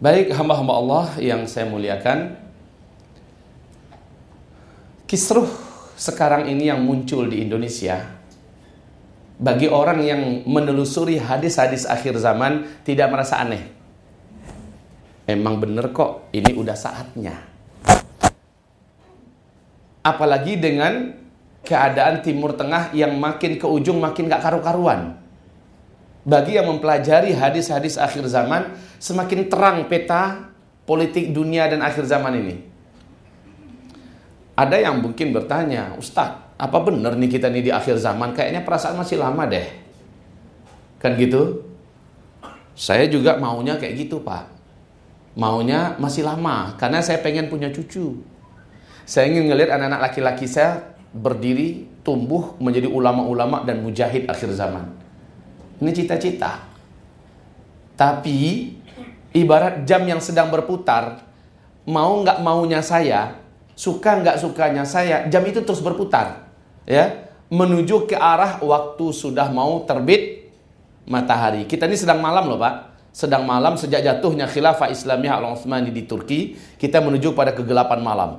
Baik hamba-hamba Allah yang saya muliakan. Kisruh sekarang ini yang muncul di Indonesia Bagi orang yang menelusuri hadis-hadis akhir zaman Tidak merasa aneh. Emang bener kok ini udah saatnya. Apalagi dengan keadaan Timur Tengah yang makin ke ujung makin gak karu-karuan. Bagi yang mempelajari hadis-hadis akhir zaman, semakin terang peta politik dunia dan akhir zaman ini. Ada yang mungkin bertanya, Ustadz, apa benar nih kita nih di akhir zaman? Kayaknya perasaan masih lama deh. Kan gitu? Saya juga maunya kayak gitu, Pak. Maunya masih lama, karena saya pengen punya cucu. Saya ingin ngelihat anak-anak laki-laki saya berdiri, tumbuh menjadi ulama-ulama dan mujahid akhir zaman. Ini cita-cita. Tapi ibarat jam yang sedang berputar, mau nggak maunya saya, suka nggak sukanya saya, jam itu terus berputar, ya, menuju ke arah waktu sudah mau terbit matahari. Kita ini sedang malam loh pak, sedang malam sejak jatuhnya khilafah Islamiyah al Utsmani di Turki, kita menuju pada kegelapan malam.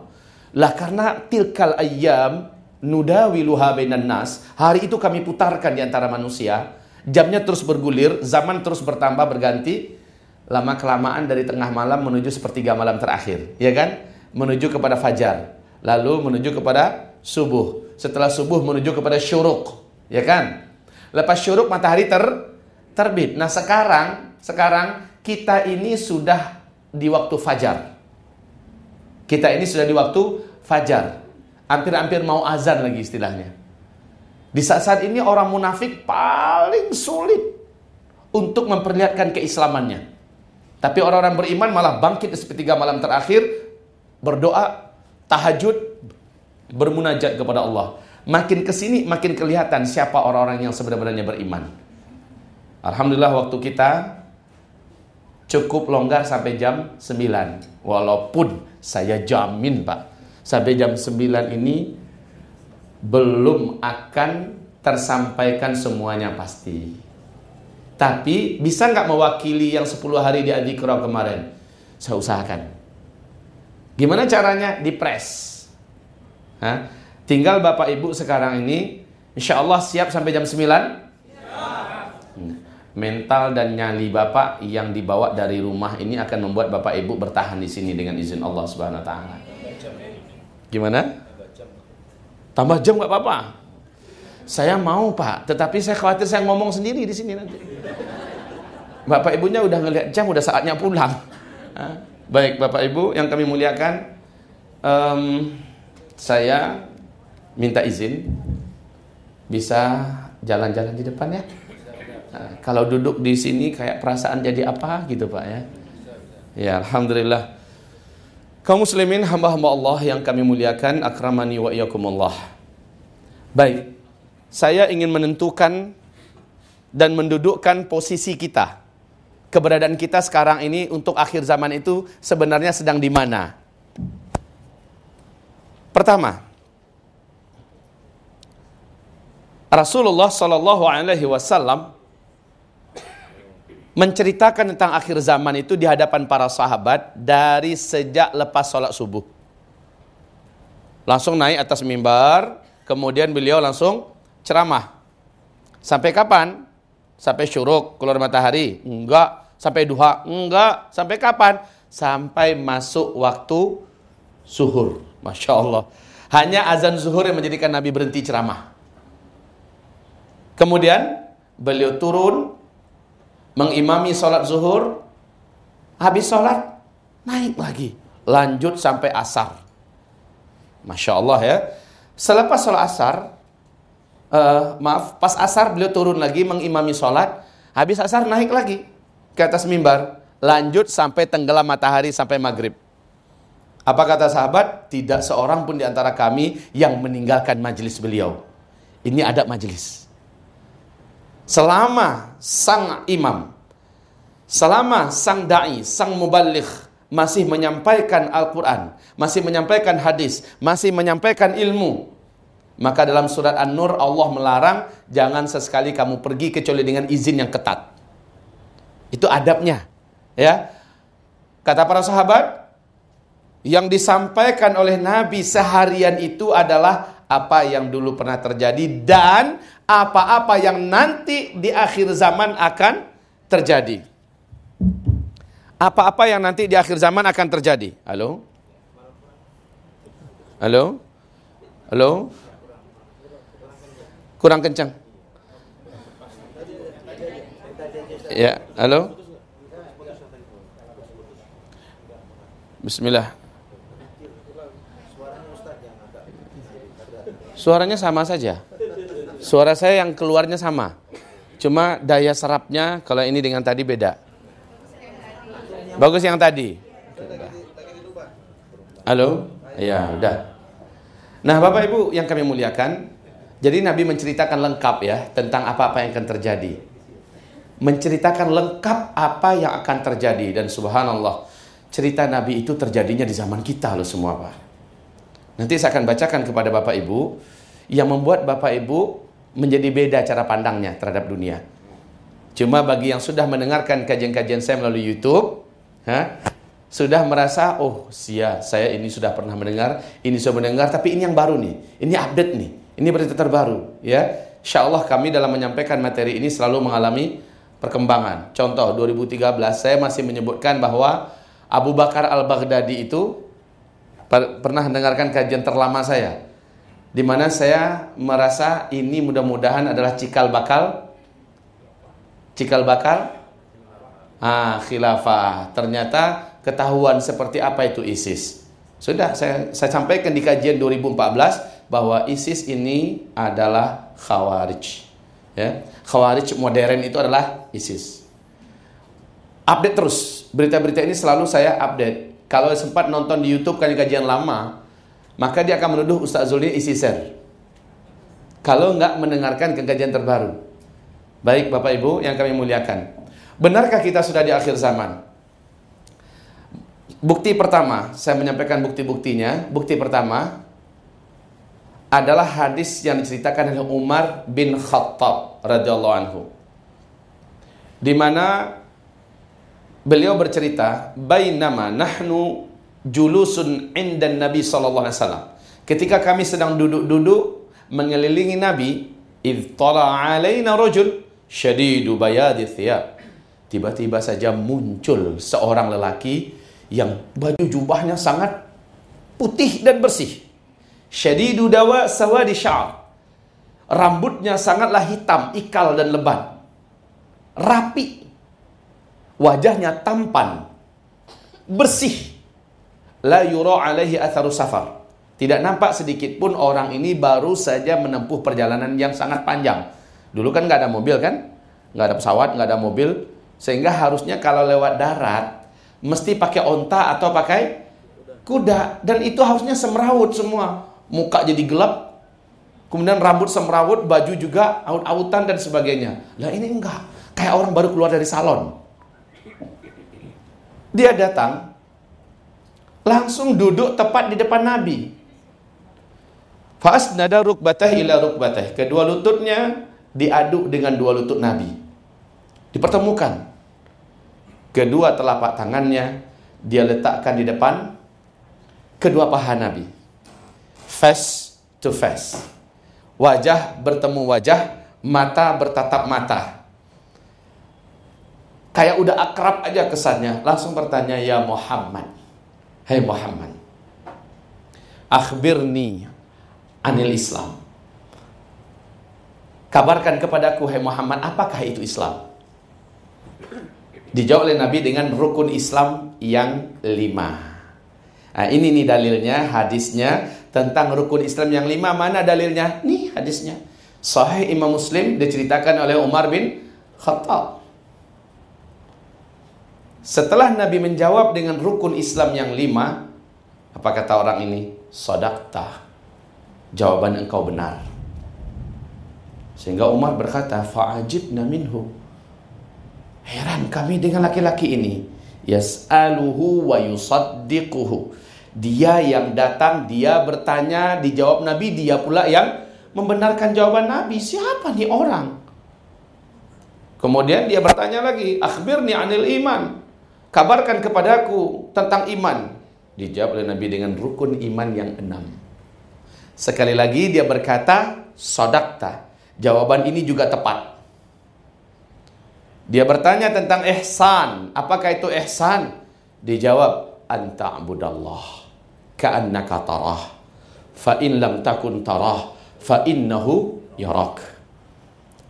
Lah karena tilkal ayyam nudawiluha bainan nas, hari itu kami putarkan di antara manusia, Jamnya terus bergulir, zaman terus bertambah berganti. Lama kelamaan dari tengah malam menuju sepertiga malam terakhir, ya kan? Menuju kepada fajar, lalu menuju kepada subuh. Setelah subuh menuju kepada syuruk, ya kan? Lepas syuruk matahari ter terbit. Nah, sekarang sekarang kita ini sudah di waktu fajar. Kita ini sudah di waktu fajar. Hampir-hampir mau azan lagi istilahnya. Di saat-saat ini orang munafik paling sulit untuk memperlihatkan keislamannya. Tapi orang-orang beriman malah bangkit di sepertiga malam terakhir, berdoa, tahajud, bermunajat kepada Allah. Makin ke sini makin kelihatan siapa orang-orang yang sebenarnya beriman. Alhamdulillah waktu kita cukup longgar sampai jam 9. Walaupun saya jamin Pak, sampai jam 9 ini belum akan tersampaikan semuanya pasti. Tapi bisa nggak mewakili yang 10 hari di Adikro kemarin? Saya usahakan. Gimana caranya? Dipres. Hah? Tinggal Bapak Ibu sekarang ini, insya Allah siap sampai jam 9? Mental dan nyali Bapak yang dibawa dari rumah ini akan membuat Bapak Ibu bertahan di sini dengan izin Allah Subhanahu wa taala. Gimana? Tambah jam nggak apa-apa. Saya mau pak, tetapi saya khawatir saya ngomong sendiri di sini nanti. Bapak ibunya udah ngeliat jam, udah saatnya pulang. Baik bapak ibu yang kami muliakan, um, saya minta izin bisa jalan-jalan di depan ya. Nah, kalau duduk di sini kayak perasaan jadi apa gitu pak ya. Ya alhamdulillah. Kaum muslimin hamba-hamba Allah yang kami muliakan akramani wa iyakumullah. Baik. Saya ingin menentukan dan mendudukkan posisi kita. Keberadaan kita sekarang ini untuk akhir zaman itu sebenarnya sedang di mana? Pertama, Rasulullah Shallallahu alaihi wasallam menceritakan tentang akhir zaman itu di hadapan para sahabat dari sejak lepas sholat subuh. Langsung naik atas mimbar, kemudian beliau langsung ceramah. Sampai kapan? Sampai syuruk, keluar matahari? Enggak. Sampai duha? Enggak. Sampai kapan? Sampai masuk waktu suhur. Masya Allah. Hanya azan zuhur yang menjadikan Nabi berhenti ceramah. Kemudian beliau turun mengimami sholat zuhur, habis sholat, naik lagi. Lanjut sampai asar. Masya Allah ya. Selepas sholat asar, uh, maaf, pas asar beliau turun lagi mengimami sholat, habis asar naik lagi ke atas mimbar, lanjut sampai tenggelam matahari sampai maghrib. Apa kata sahabat? Tidak seorang pun di antara kami yang meninggalkan majelis beliau. Ini adab majelis selama sang imam, selama sang dai, sang mubalik masih menyampaikan Al-Quran, masih menyampaikan hadis, masih menyampaikan ilmu, maka dalam surat An-Nur Allah melarang jangan sesekali kamu pergi kecuali dengan izin yang ketat. Itu adabnya, ya. Kata para sahabat, yang disampaikan oleh Nabi seharian itu adalah apa yang dulu pernah terjadi dan apa-apa yang nanti di akhir zaman akan terjadi. Apa-apa yang nanti di akhir zaman akan terjadi. Halo? Halo? Halo? Kurang kencang. Ya, halo? Bismillah. Suaranya sama saja. Suara saya yang keluarnya sama. Cuma daya serapnya kalau ini dengan tadi beda. Bagus yang tadi. Halo? Ya, udah. Nah, Bapak Ibu yang kami muliakan, jadi Nabi menceritakan lengkap ya tentang apa-apa yang akan terjadi. Menceritakan lengkap apa yang akan terjadi dan subhanallah, cerita Nabi itu terjadinya di zaman kita loh semua, Pak. Nanti saya akan bacakan kepada Bapak Ibu yang membuat Bapak Ibu menjadi beda cara pandangnya terhadap dunia. Cuma bagi yang sudah mendengarkan kajian-kajian saya melalui YouTube, ha, sudah merasa, oh sia, saya ini sudah pernah mendengar, ini sudah mendengar, tapi ini yang baru nih, ini update nih, ini berita terbaru, ya. Insya Allah kami dalam menyampaikan materi ini selalu mengalami perkembangan. Contoh 2013 saya masih menyebutkan bahwa Abu Bakar al-Baghdadi itu per pernah mendengarkan kajian terlama saya di mana saya merasa ini mudah-mudahan adalah cikal bakal cikal bakal ah khilafah ternyata ketahuan seperti apa itu ISIS sudah saya saya sampaikan di kajian 2014 bahwa ISIS ini adalah khawarij ya khawarij modern itu adalah ISIS update terus berita-berita ini selalu saya update kalau sempat nonton di YouTube kan kajian lama maka dia akan menuduh Ustaz Zulni isi ser. Kalau enggak mendengarkan kekajian terbaru. Baik Bapak Ibu yang kami muliakan. Benarkah kita sudah di akhir zaman? Bukti pertama, saya menyampaikan bukti-buktinya. Bukti pertama adalah hadis yang diceritakan oleh Umar bin Khattab radhiyallahu anhu. Di mana beliau bercerita, "Bainama nahnu julusun indan Nabi sallallahu alaihi wasallam. Ketika kami sedang duduk-duduk mengelilingi Nabi, id tala alaina rajul syadidu bayadi thiyab. Tiba-tiba saja muncul seorang lelaki yang baju jubahnya sangat putih dan bersih. Syadidu dawa sawadi sya'r. Rambutnya sangatlah hitam, ikal dan lebat. Rapi. Wajahnya tampan. Bersih la yura alaihi atharu safar. Tidak nampak sedikit pun orang ini baru saja menempuh perjalanan yang sangat panjang. Dulu kan nggak ada mobil kan? Nggak ada pesawat, nggak ada mobil. Sehingga harusnya kalau lewat darat, mesti pakai onta atau pakai kuda. Dan itu harusnya semrawut semua. Muka jadi gelap, kemudian rambut semrawut, baju juga aut-autan dan sebagainya. Lah ini enggak, kayak orang baru keluar dari salon. Dia datang, langsung duduk tepat di depan Nabi. Fasnada rukbatah ila rukbatah. Kedua lututnya diaduk dengan dua lutut Nabi. Dipertemukan. Kedua telapak tangannya dia letakkan di depan kedua paha Nabi. Face to face. Wajah bertemu wajah, mata bertatap mata. Kayak udah akrab aja kesannya. Langsung bertanya, "Ya Muhammad, hey Muhammad, akhbirni anil Islam. Kabarkan kepadaku, hey Muhammad, apakah itu Islam? Dijawab oleh Nabi dengan rukun Islam yang lima. Nah, ini nih dalilnya, hadisnya tentang rukun Islam yang lima. Mana dalilnya? Nih hadisnya. Sahih Imam Muslim diceritakan oleh Umar bin Khattab. Setelah Nabi menjawab dengan rukun Islam yang lima, apa kata orang ini? Sodakta. Jawaban engkau benar. Sehingga Umar berkata, Fa'ajibna minhu. Heran kami dengan laki-laki ini. Yas'aluhu wa yusaddiquhu. Dia yang datang, dia bertanya, dijawab Nabi, dia pula yang membenarkan jawaban Nabi. Siapa nih orang? Kemudian dia bertanya lagi, akhbirni anil iman. Kabarkan kepadaku tentang iman. Dijawab oleh Nabi dengan rukun iman yang enam. Sekali lagi dia berkata, sodakta. Jawaban ini juga tepat. Dia bertanya tentang ihsan. Apakah itu ihsan? Dijawab, anta abudallah ka'annaka tarah. Fa in lam takun tarah, fa innahu yarak.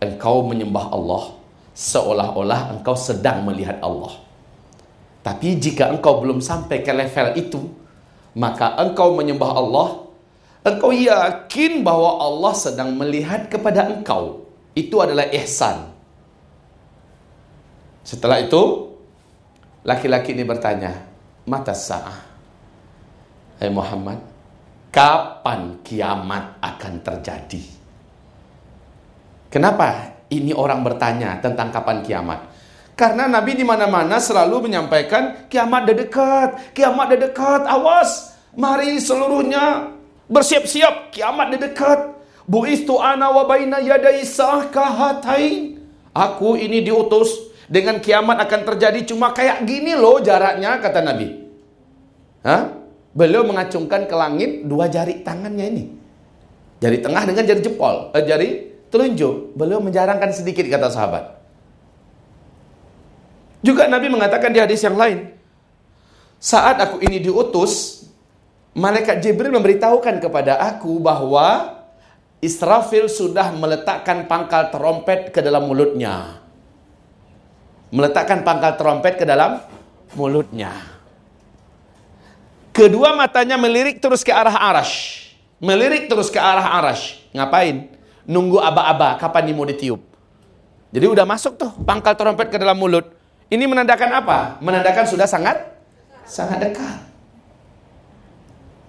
Engkau menyembah Allah seolah-olah engkau sedang melihat Allah. Tapi jika engkau belum sampai ke level itu, maka engkau menyembah Allah, engkau yakin bahwa Allah sedang melihat kepada engkau. Itu adalah ihsan. Setelah itu, laki-laki ini bertanya, Mata sa'ah. Hai Muhammad, kapan kiamat akan terjadi? Kenapa ini orang bertanya tentang kapan kiamat? Karena Nabi di mana-mana selalu menyampaikan kiamat dah dekat, kiamat dah dekat, awas. Mari seluruhnya bersiap-siap, kiamat dah dekat. Buistu ana wa baina yadai kahatain. Aku ini diutus dengan kiamat akan terjadi cuma kayak gini loh jaraknya kata Nabi. Hah? Beliau mengacungkan ke langit dua jari tangannya ini. Jari tengah dengan jari jempol, eh, jari telunjuk. Beliau menjarangkan sedikit kata sahabat. Juga Nabi mengatakan di hadis yang lain, saat aku ini diutus, malaikat Jibril memberitahukan kepada aku bahwa Israfil sudah meletakkan pangkal terompet ke dalam mulutnya. Meletakkan pangkal terompet ke dalam mulutnya. Kedua matanya melirik terus ke arah arash. Melirik terus ke arah arash. Ngapain? Nunggu aba-aba, kapan ini mau ditiup. Jadi udah masuk tuh pangkal terompet ke dalam mulut. Ini menandakan apa? Menandakan sudah sangat sangat dekat.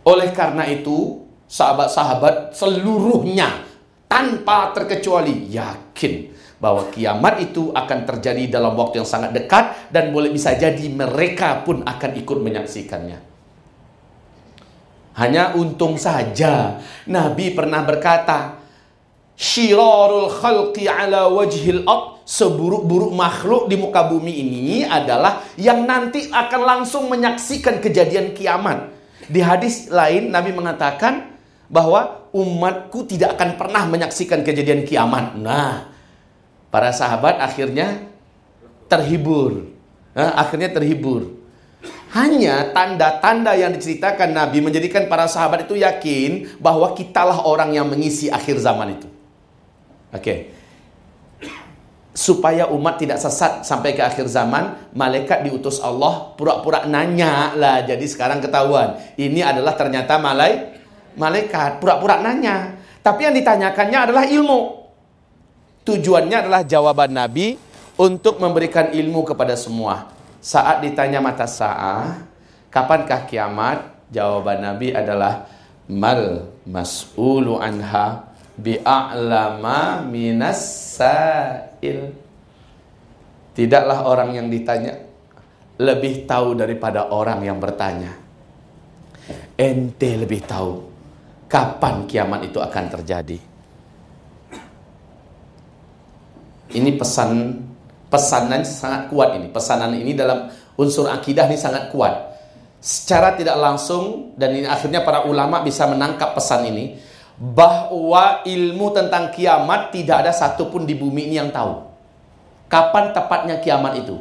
Oleh karena itu, sahabat-sahabat seluruhnya tanpa terkecuali yakin bahwa kiamat itu akan terjadi dalam waktu yang sangat dekat dan boleh bisa jadi mereka pun akan ikut menyaksikannya. Hanya untung saja Nabi pernah berkata, "Syirarul khalqi ala wajhil ard seburuk-buruk makhluk di muka bumi ini adalah yang nanti akan langsung menyaksikan kejadian kiamat. Di hadis lain Nabi mengatakan bahwa umatku tidak akan pernah menyaksikan kejadian kiamat. Nah, para sahabat akhirnya terhibur. Nah, akhirnya terhibur. Hanya tanda-tanda yang diceritakan Nabi menjadikan para sahabat itu yakin bahwa kitalah orang yang mengisi akhir zaman itu. Oke. Okay supaya umat tidak sesat sampai ke akhir zaman, malaikat diutus Allah pura-pura nanya lah. Jadi sekarang ketahuan, ini adalah ternyata malai malaikat pura-pura nanya. Tapi yang ditanyakannya adalah ilmu. Tujuannya adalah jawaban Nabi untuk memberikan ilmu kepada semua. Saat ditanya mata sa'ah, kapankah kiamat? Jawaban Nabi adalah mal mas'ulu anha bi'a'lama minas sa'il. Tidaklah orang yang ditanya lebih tahu daripada orang yang bertanya. Ente lebih tahu kapan kiamat itu akan terjadi. Ini pesan pesanan sangat kuat ini. Pesanan ini dalam unsur akidah ini sangat kuat. Secara tidak langsung dan ini akhirnya para ulama bisa menangkap pesan ini bahwa ilmu tentang kiamat tidak ada satupun di bumi ini yang tahu. Kapan tepatnya kiamat itu?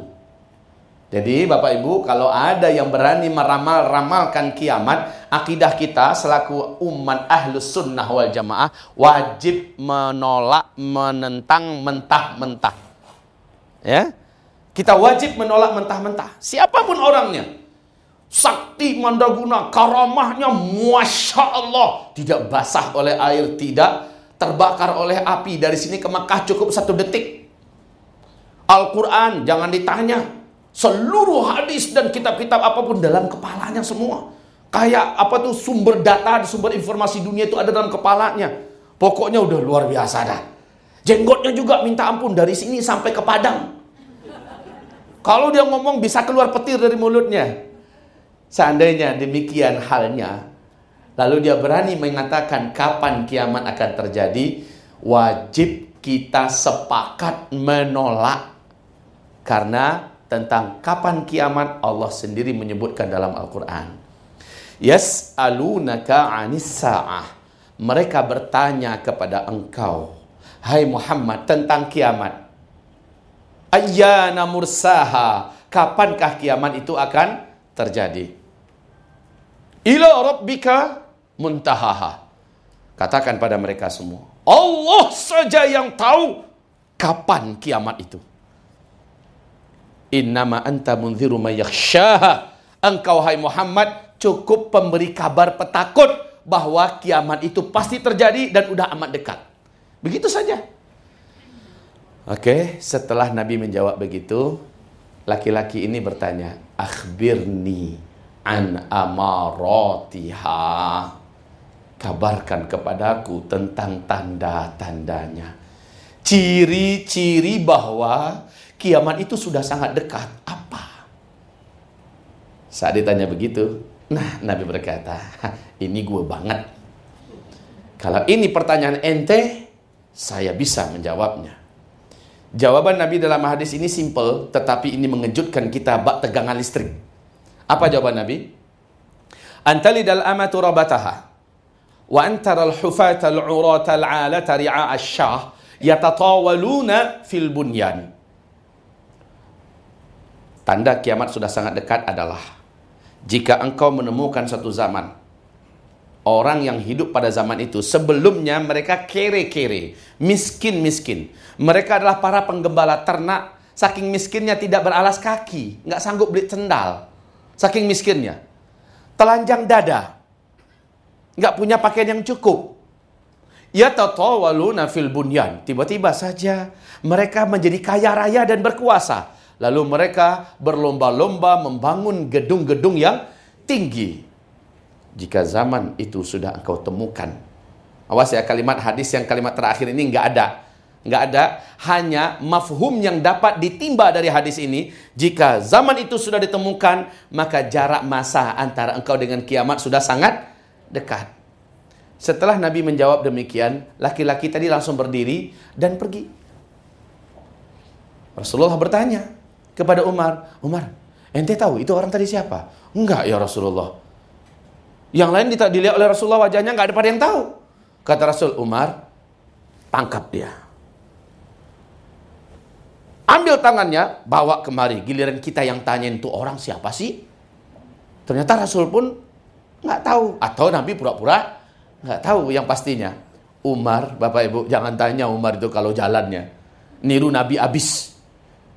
Jadi Bapak Ibu, kalau ada yang berani meramal-ramalkan kiamat, akidah kita selaku umat ahlus sunnah wal jamaah wajib menolak, menentang mentah-mentah. Ya, kita wajib menolak mentah-mentah. Siapa pun orangnya, sakti mandaguna, karamahnya Masya Allah. Tidak basah oleh air, tidak terbakar oleh api. Dari sini ke Makkah cukup satu detik. Al-Quran jangan ditanya. Seluruh hadis dan kitab-kitab apa pun dalam kepalanya semua. Kayak apa tuh sumber data, sumber informasi dunia itu ada dalam kepalanya. Pokoknya udah luar biasa dah. Jenggotnya juga minta ampun dari sini sampai ke Padang. Kalau dia ngomong bisa keluar petir dari mulutnya. Seandainya demikian halnya, lalu dia berani mengatakan kapan kiamat akan terjadi, wajib kita sepakat menolak karena tentang kapan kiamat Allah sendiri menyebutkan dalam Al-Qur'an. Yas'alunaka 'anis sa'ah. Mereka bertanya kepada engkau, hai Muhammad tentang kiamat. Ayyana mursaha. Kapankah kiamat itu akan terjadi? Ila rabbika muntahaha. Katakan pada mereka semua, Allah saja yang tahu kapan kiamat itu. Innama anta munziru mayakhshaha. Engkau hai Muhammad cukup pemberi kabar petakut bahwa kiamat itu pasti terjadi dan udah amat dekat. Begitu saja. Oke, setelah Nabi menjawab begitu, laki-laki ini bertanya, "Akhbirni an amaratiha." Kabarkan kepadaku tentang tanda-tandanya. Ciri-ciri bahwa kiamat itu sudah sangat dekat. Apa? Saat ditanya begitu, nah Nabi berkata, ini gue banget. Kalau ini pertanyaan ente, saya bisa menjawabnya. Jawaban Nabi dalam hadis ini simple, tetapi ini mengejutkan kita bak tegangan listrik. Apa jawaban Nabi? Antalidal amatu rabataha wa antaral hufata al-urata al-alata ri'a asyah yatatawaluna fil bunyan. Tanda kiamat sudah sangat dekat adalah jika engkau menemukan satu zaman orang yang hidup pada zaman itu sebelumnya mereka kere-kere, miskin-miskin. Mereka adalah para penggembala ternak, saking miskinnya tidak beralas kaki, nggak sanggup beli sendal. Saking miskinnya. Telanjang dada. Nggak punya pakaian yang cukup. Ya tatawaluna fil bunyan. Tiba-tiba saja mereka menjadi kaya raya dan berkuasa. Lalu mereka berlomba-lomba membangun gedung-gedung yang tinggi. Jika zaman itu sudah engkau temukan. Awas ya kalimat hadis yang kalimat terakhir ini nggak ada. Nggak ada. Hanya mafhum yang dapat ditimba dari hadis ini. Jika zaman itu sudah ditemukan, maka jarak masa antara engkau dengan kiamat sudah sangat dekat. Setelah Nabi menjawab demikian, laki-laki tadi langsung berdiri dan pergi. Rasulullah bertanya, kepada Umar, Umar, ente tahu itu orang tadi siapa? Enggak ya Rasulullah. Yang lain dilihat oleh Rasulullah wajahnya enggak ada pada yang tahu. Kata Rasul Umar, tangkap dia. Ambil tangannya, bawa kemari. Giliran kita yang tanya itu orang siapa sih? Ternyata Rasul pun nggak tahu. Atau Nabi pura-pura nggak tahu yang pastinya. Umar, Bapak Ibu, jangan tanya Umar itu kalau jalannya. Niru Nabi abis.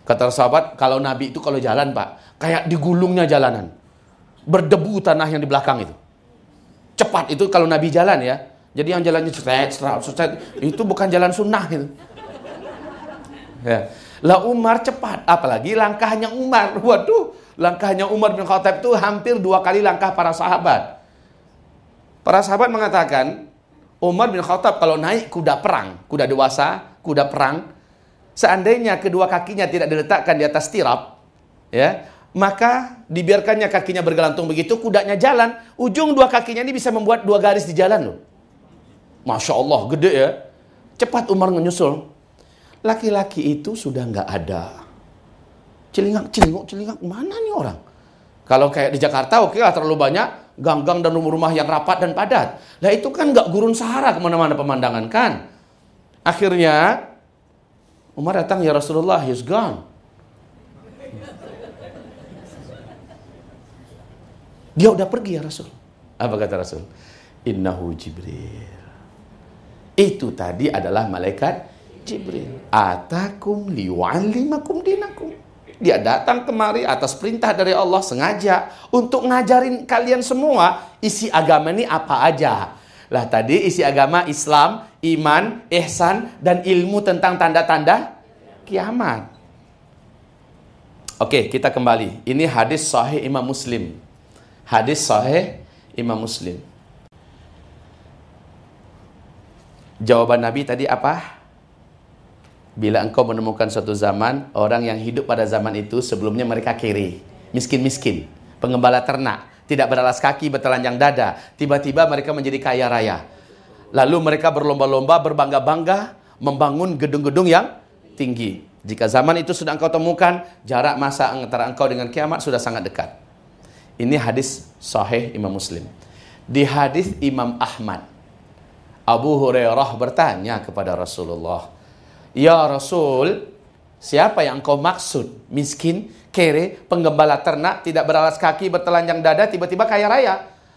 Kata sahabat, kalau Nabi itu kalau jalan pak, kayak digulungnya jalanan. Berdebu tanah yang di belakang itu. Cepat itu kalau Nabi jalan ya. Jadi yang jalannya cetet, cetet, itu bukan jalan sunnah itu. Ya. Lah Umar cepat, apalagi langkahnya Umar. Waduh, langkahnya Umar bin Khattab itu hampir dua kali langkah para sahabat. Para sahabat mengatakan, Umar bin Khattab kalau naik kuda perang, kuda dewasa, kuda perang, Seandainya kedua kakinya tidak diletakkan di atas tirap, ya, maka dibiarkannya kakinya bergelantung begitu, kudanya jalan, ujung dua kakinya ini bisa membuat dua garis di jalan loh. Masya Allah, gede ya. Cepat Umar menyusul. Laki-laki itu sudah nggak ada. Celingak, celinguk, celingak, mana nih orang? Kalau kayak di Jakarta, oke okay lah terlalu banyak gang-gang dan rumah-rumah yang rapat dan padat. Nah itu kan nggak gurun sahara ke mana-mana pemandangan kan. Akhirnya Umar datang, ya Rasulullah, he's gone. Dia udah pergi ya Rasul. Apa kata Rasul? Innahu Jibril. Itu tadi adalah malaikat Jibril. Atakum liwa'allimakum dinakum. Dia datang kemari atas perintah dari Allah sengaja untuk ngajarin kalian semua isi agama ini apa aja. Lah tadi isi agama Islam, iman, ihsan, dan ilmu tentang tanda-tanda kiamat. Oke, kita kembali. Ini hadis sahih Imam Muslim. Hadis sahih Imam Muslim. Jawaban Nabi tadi apa? Bila engkau menemukan suatu zaman, orang yang hidup pada zaman itu sebelumnya mereka kiri, miskin-miskin, pengembala ternak, tidak beralas kaki, bertelanjang dada. Tiba-tiba mereka menjadi kaya raya. Lalu mereka berlomba-lomba, berbangga-bangga, membangun gedung-gedung yang tinggi. Jika zaman itu sudah engkau temukan, jarak masa antara engkau dengan kiamat sudah sangat dekat. Ini hadis sahih Imam Muslim. Di hadis Imam Ahmad, Abu Hurairah bertanya kepada Rasulullah, "Ya Rasul, siapa yang engkau maksud? Miskin, kere, penggembala ternak, tidak beralas kaki, bertelanjang dada, tiba-tiba kaya raya?"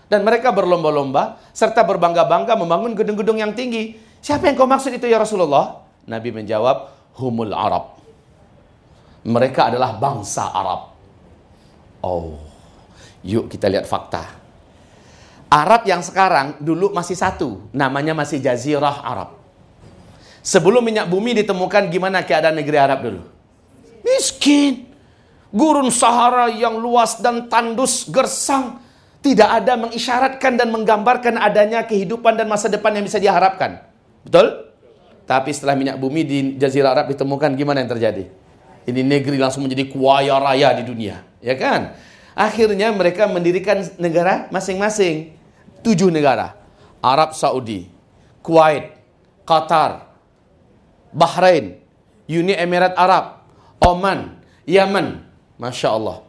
Dan mereka berlomba-lomba serta berbangga-bangga membangun gedung-gedung yang tinggi. Siapa yang kau maksud itu ya Rasulullah? Nabi menjawab, humul Arab. Mereka adalah bangsa Arab. Oh, yuk kita lihat fakta. Arab yang sekarang dulu masih satu, namanya masih Jazirah Arab. Sebelum minyak bumi ditemukan, gimana keadaan negeri Arab dulu? Miskin. Gurun Sahara yang luas dan tandus gersang tidak ada mengisyaratkan dan menggambarkan adanya kehidupan dan masa depan yang bisa diharapkan. Betul? Tapi setelah minyak bumi di Jazirah Arab ditemukan, gimana yang terjadi? Ini negeri langsung menjadi kuaya raya di dunia. Ya kan? Akhirnya mereka mendirikan negara masing-masing. Tujuh negara. Arab Saudi, Kuwait, Qatar, Bahrain, Uni Emirat Arab, Oman, Yaman. Masya Allah.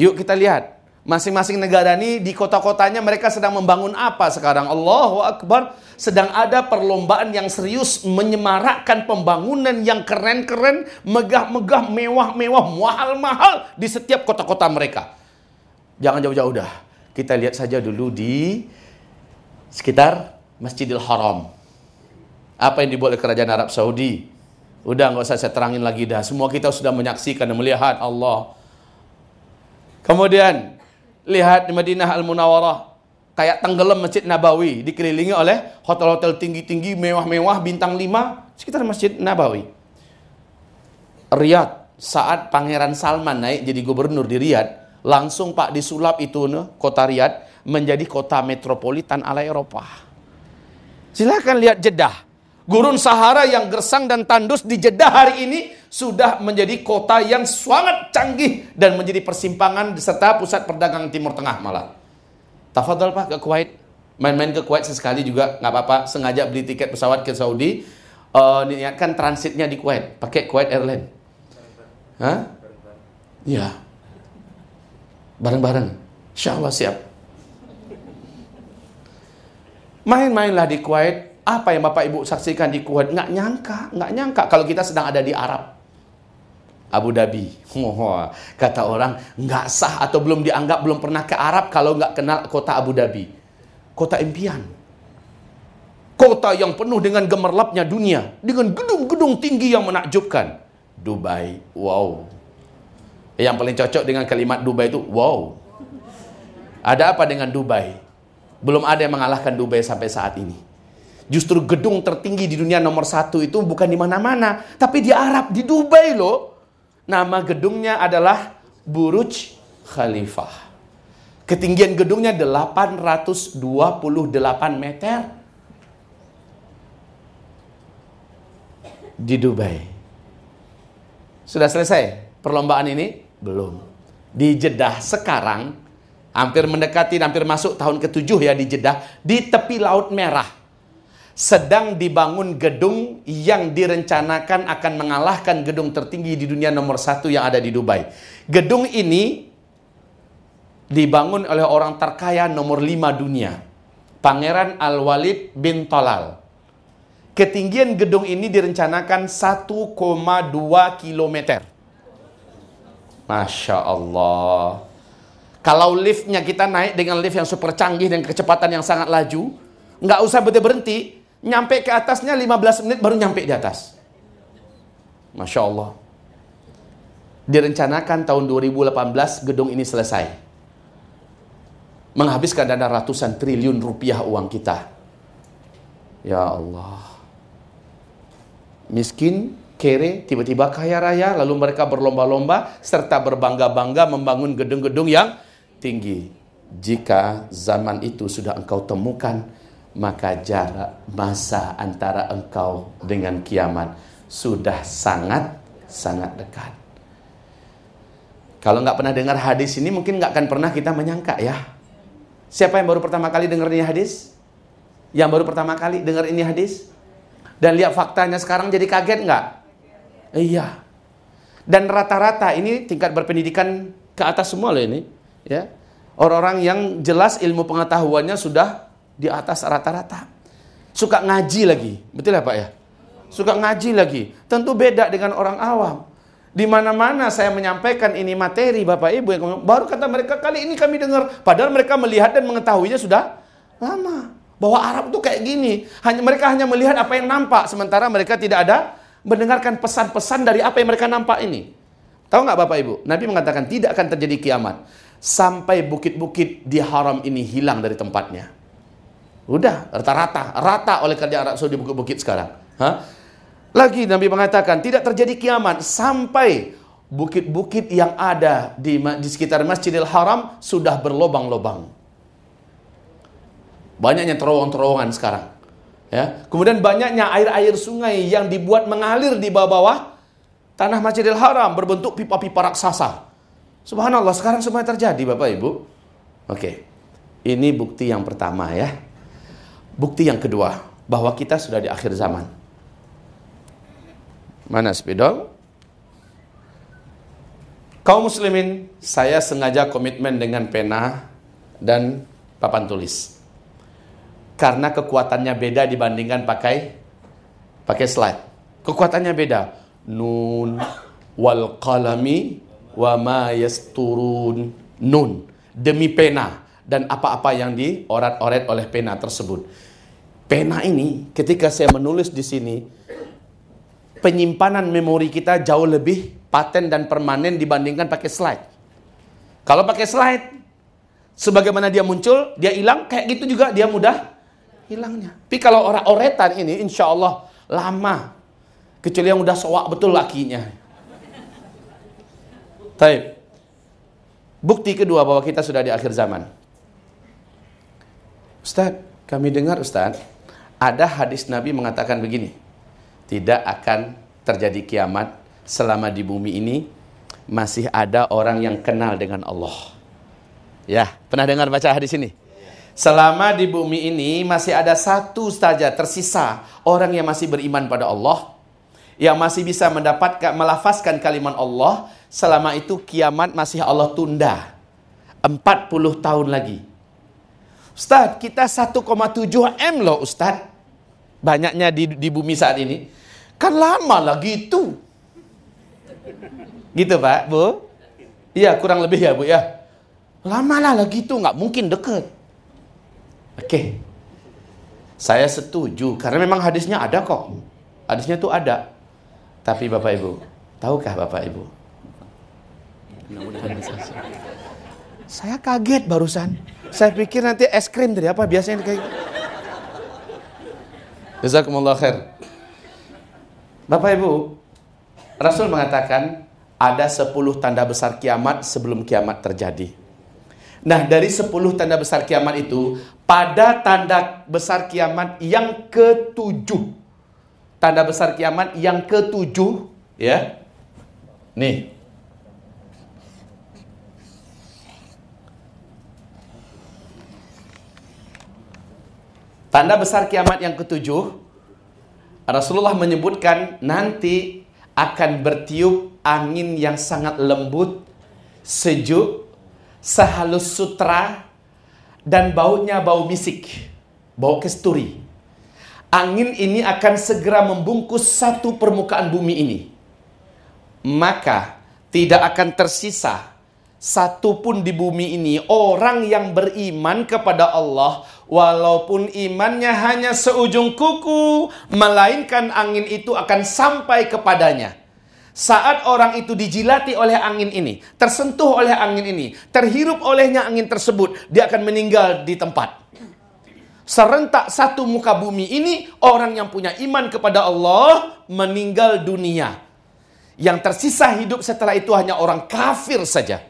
Yuk kita lihat Masing-masing negara ini di kota-kotanya mereka sedang membangun apa sekarang? Allahu Akbar. Sedang ada perlombaan yang serius menyemarakkan pembangunan yang keren-keren, megah-megah, mewah-mewah, mahal-mahal di setiap kota-kota mereka. Jangan jauh-jauh dah. Kita lihat saja dulu di sekitar Masjidil Haram. Apa yang dibuat oleh kerajaan Arab Saudi? Udah nggak usah saya terangin lagi dah. Semua kita sudah menyaksikan dan melihat Allah. Kemudian lihat di Madinah Al-Munawwarah kayak tenggelam Masjid Nabawi dikelilingi oleh hotel-hotel tinggi-tinggi mewah-mewah bintang 5 sekitar Masjid Nabawi. Riyadh saat Pangeran Salman naik jadi gubernur di Riyadh, langsung Pak disulap itu ne, kota Riyadh menjadi kota metropolitan ala Eropa. Silakan lihat Jeddah. Gurun Sahara yang gersang dan tandus di Jeddah hari ini sudah menjadi kota yang sangat canggih dan menjadi persimpangan serta pusat perdagangan Timur Tengah malah. Tafadhol Pak ke Kuwait. Main-main ke Kuwait sesekali juga nggak apa-apa. Sengaja beli tiket pesawat ke Saudi. Uh, niatkan transitnya di Kuwait. Pakai Kuwait Airline. Hah? Iya. Bareng-bareng. Insya Allah siap. Main-mainlah di Kuwait apa yang Bapak Ibu saksikan di Kuwait? Nggak nyangka, nggak nyangka kalau kita sedang ada di Arab. Abu Dhabi. Oh, kata orang, nggak sah atau belum dianggap, belum pernah ke Arab kalau nggak kenal kota Abu Dhabi. Kota impian. Kota yang penuh dengan gemerlapnya dunia. Dengan gedung-gedung tinggi yang menakjubkan. Dubai, wow. Yang paling cocok dengan kalimat Dubai itu, wow. Ada apa dengan Dubai? Belum ada yang mengalahkan Dubai sampai saat ini. Justru gedung tertinggi di dunia nomor satu itu bukan di mana-mana, tapi di Arab, di Dubai loh. Nama gedungnya adalah Buruj Khalifah. Ketinggian gedungnya 828 meter. Di Dubai. Sudah selesai perlombaan ini? Belum. Di Jeddah sekarang, hampir mendekati, hampir masuk tahun ketujuh ya di Jeddah, di tepi Laut Merah sedang dibangun gedung yang direncanakan akan mengalahkan gedung tertinggi di dunia nomor satu yang ada di Dubai. Gedung ini dibangun oleh orang terkaya nomor lima dunia, Pangeran Al-Walid bin Talal. Ketinggian gedung ini direncanakan 1,2 kilometer. Masya Allah. Kalau liftnya kita naik dengan lift yang super canggih dan kecepatan yang sangat laju, nggak usah berhenti, Nyampe ke atasnya 15 menit baru nyampe di atas. Masya Allah. Direncanakan tahun 2018 gedung ini selesai. Menghabiskan dana ratusan triliun rupiah uang kita. Ya Allah. Miskin, kere, tiba-tiba kaya raya, lalu mereka berlomba-lomba serta berbangga-bangga membangun gedung-gedung yang tinggi. Jika zaman itu sudah engkau temukan maka jarak masa antara engkau dengan kiamat sudah sangat sangat dekat. Kalau nggak pernah dengar hadis ini mungkin nggak akan pernah kita menyangka ya. Siapa yang baru pertama kali dengar ini hadis? Yang baru pertama kali dengar ini hadis? Dan lihat faktanya sekarang jadi kaget nggak? Iya. Dan rata-rata ini tingkat berpendidikan ke atas semua loh ini, ya. Orang-orang yang jelas ilmu pengetahuannya sudah di atas rata-rata. Suka ngaji lagi, betul ya Pak ya? Suka ngaji lagi. Tentu beda dengan orang awam. Di mana-mana saya menyampaikan ini materi Bapak Ibu yang baru kata mereka kali ini kami dengar padahal mereka melihat dan mengetahuinya sudah lama bahwa Arab itu kayak gini. Hanya mereka hanya melihat apa yang nampak sementara mereka tidak ada mendengarkan pesan-pesan dari apa yang mereka nampak ini. Tahu nggak Bapak Ibu? Nabi mengatakan tidak akan terjadi kiamat sampai bukit-bukit di haram ini hilang dari tempatnya. Udah rata-rata, rata oleh kerja Arab Saudi bukit-bukit sekarang. Hah? Lagi Nabi mengatakan tidak terjadi kiamat sampai bukit-bukit yang ada di, di sekitar Masjidil Haram sudah berlobang-lobang. Banyaknya terowongan-terowongan sekarang. Ya. Kemudian banyaknya air-air sungai yang dibuat mengalir di bawah-bawah tanah Masjidil Haram berbentuk pipa-pipa raksasa. Subhanallah, sekarang semua terjadi Bapak Ibu. Oke. Ini bukti yang pertama ya. Bukti yang kedua, bahwa kita sudah di akhir zaman. Mana spidol? Kaum muslimin, saya sengaja komitmen dengan pena dan papan tulis. Karena kekuatannya beda dibandingkan pakai pakai slide. Kekuatannya beda nun wal qalami wa ma yasturun nun demi pena dan apa-apa yang diorat-oret oleh pena tersebut. Pena ini ketika saya menulis di sini penyimpanan memori kita jauh lebih paten dan permanen dibandingkan pakai slide. Kalau pakai slide sebagaimana dia muncul, dia hilang kayak gitu juga dia mudah hilangnya. Tapi kalau orang oretan ini insya Allah lama Kecuali yang udah soak betul lakinya. Taib. Bukti kedua bahwa kita sudah di akhir zaman. Ustaz, kami dengar Ustaz, ada hadis Nabi mengatakan begini. Tidak akan terjadi kiamat selama di bumi ini masih ada orang yang kenal dengan Allah. Ya, pernah dengar baca hadis ini? Selama di bumi ini masih ada satu saja tersisa orang yang masih beriman pada Allah yang masih bisa mendapatkan melafazkan kalimat Allah selama itu kiamat masih Allah tunda 40 tahun lagi. Ustaz kita 1,7 M loh Ustaz. Banyaknya di, di bumi saat ini. Kan lama lah gitu. Gitu Pak Bu? Iya kurang lebih ya Bu ya. Lama lah gitu. Nggak mungkin deket oke okay. saya setuju karena memang hadisnya ada kok hadisnya tuh ada tapi Bapak Ibu, tahukah Bapak Ibu? Saya kaget barusan. Saya pikir nanti es krim dari apa biasanya kayak gitu. Jazakumullah khair. Bapak Ibu, Rasul mengatakan ada 10 tanda besar kiamat sebelum kiamat terjadi. Nah, dari 10 tanda besar kiamat itu, pada tanda besar kiamat yang ketujuh, tanda besar kiamat yang ketujuh ya. Nih. Tanda besar kiamat yang ketujuh Rasulullah menyebutkan nanti akan bertiup angin yang sangat lembut, sejuk, sehalus sutra dan baunya bau misik, bau kesturi angin ini akan segera membungkus satu permukaan bumi ini. Maka tidak akan tersisa satu pun di bumi ini orang yang beriman kepada Allah walaupun imannya hanya seujung kuku melainkan angin itu akan sampai kepadanya. Saat orang itu dijilati oleh angin ini, tersentuh oleh angin ini, terhirup olehnya angin tersebut, dia akan meninggal di tempat serentak satu muka bumi ini orang yang punya iman kepada Allah meninggal dunia. Yang tersisa hidup setelah itu hanya orang kafir saja.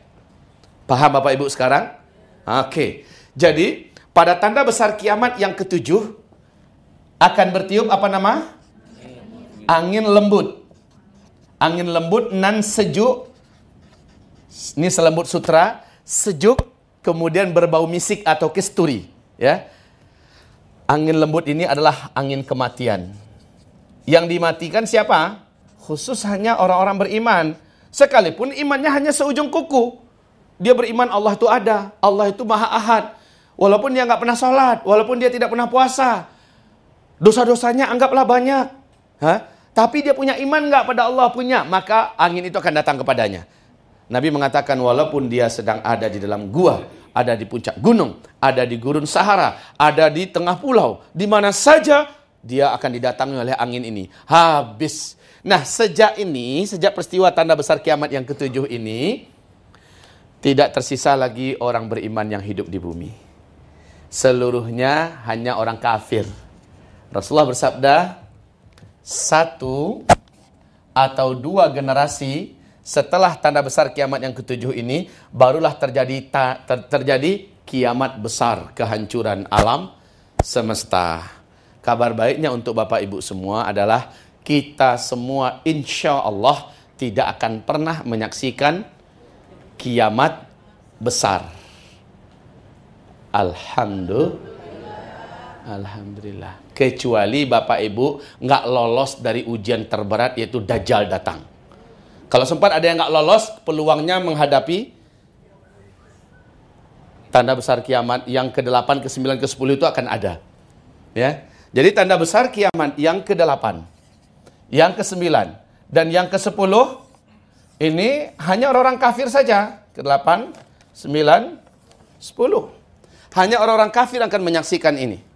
Paham Bapak Ibu sekarang? Oke. Jadi, pada tanda besar kiamat yang ketujuh akan bertiup apa nama? Angin lembut. Angin lembut nan sejuk. Ini selembut sutra, sejuk kemudian berbau misik atau kesturi, ya angin lembut ini adalah angin kematian. Yang dimatikan siapa? Khusus hanya orang-orang beriman. Sekalipun imannya hanya seujung kuku. Dia beriman Allah itu ada, Allah itu maha ahad. Walaupun dia nggak pernah sholat, walaupun dia tidak pernah puasa. Dosa-dosanya anggaplah banyak. Hah? Tapi dia punya iman nggak pada Allah? Punya. Maka angin itu akan datang kepadanya. Nabi mengatakan walaupun dia sedang ada di dalam gua, ada di puncak gunung, ada di gurun Sahara, ada di tengah pulau, di mana saja dia akan didatangi oleh angin ini. Habis. Nah, sejak ini, sejak peristiwa tanda besar kiamat yang ketujuh ini, tidak tersisa lagi orang beriman yang hidup di bumi. Seluruhnya hanya orang kafir. Rasulullah bersabda, satu atau dua generasi setelah tanda besar kiamat yang ketujuh ini, barulah terjadi ta, ter, terjadi kiamat besar kehancuran alam semesta. Kabar baiknya untuk Bapak Ibu semua adalah kita semua insya Allah tidak akan pernah menyaksikan kiamat besar. Alhamdulillah. Alhamdulillah. Kecuali Bapak Ibu nggak lolos dari ujian terberat yaitu Dajjal datang. Kalau sempat ada yang nggak lolos, peluangnya menghadapi tanda besar kiamat yang ke-8, ke-9, ke-10 itu akan ada. Ya. Jadi tanda besar kiamat yang ke-8, yang ke-9 dan yang ke-10 ini hanya orang-orang kafir saja. Ke-8, 9, 10. Hanya orang-orang kafir akan menyaksikan ini.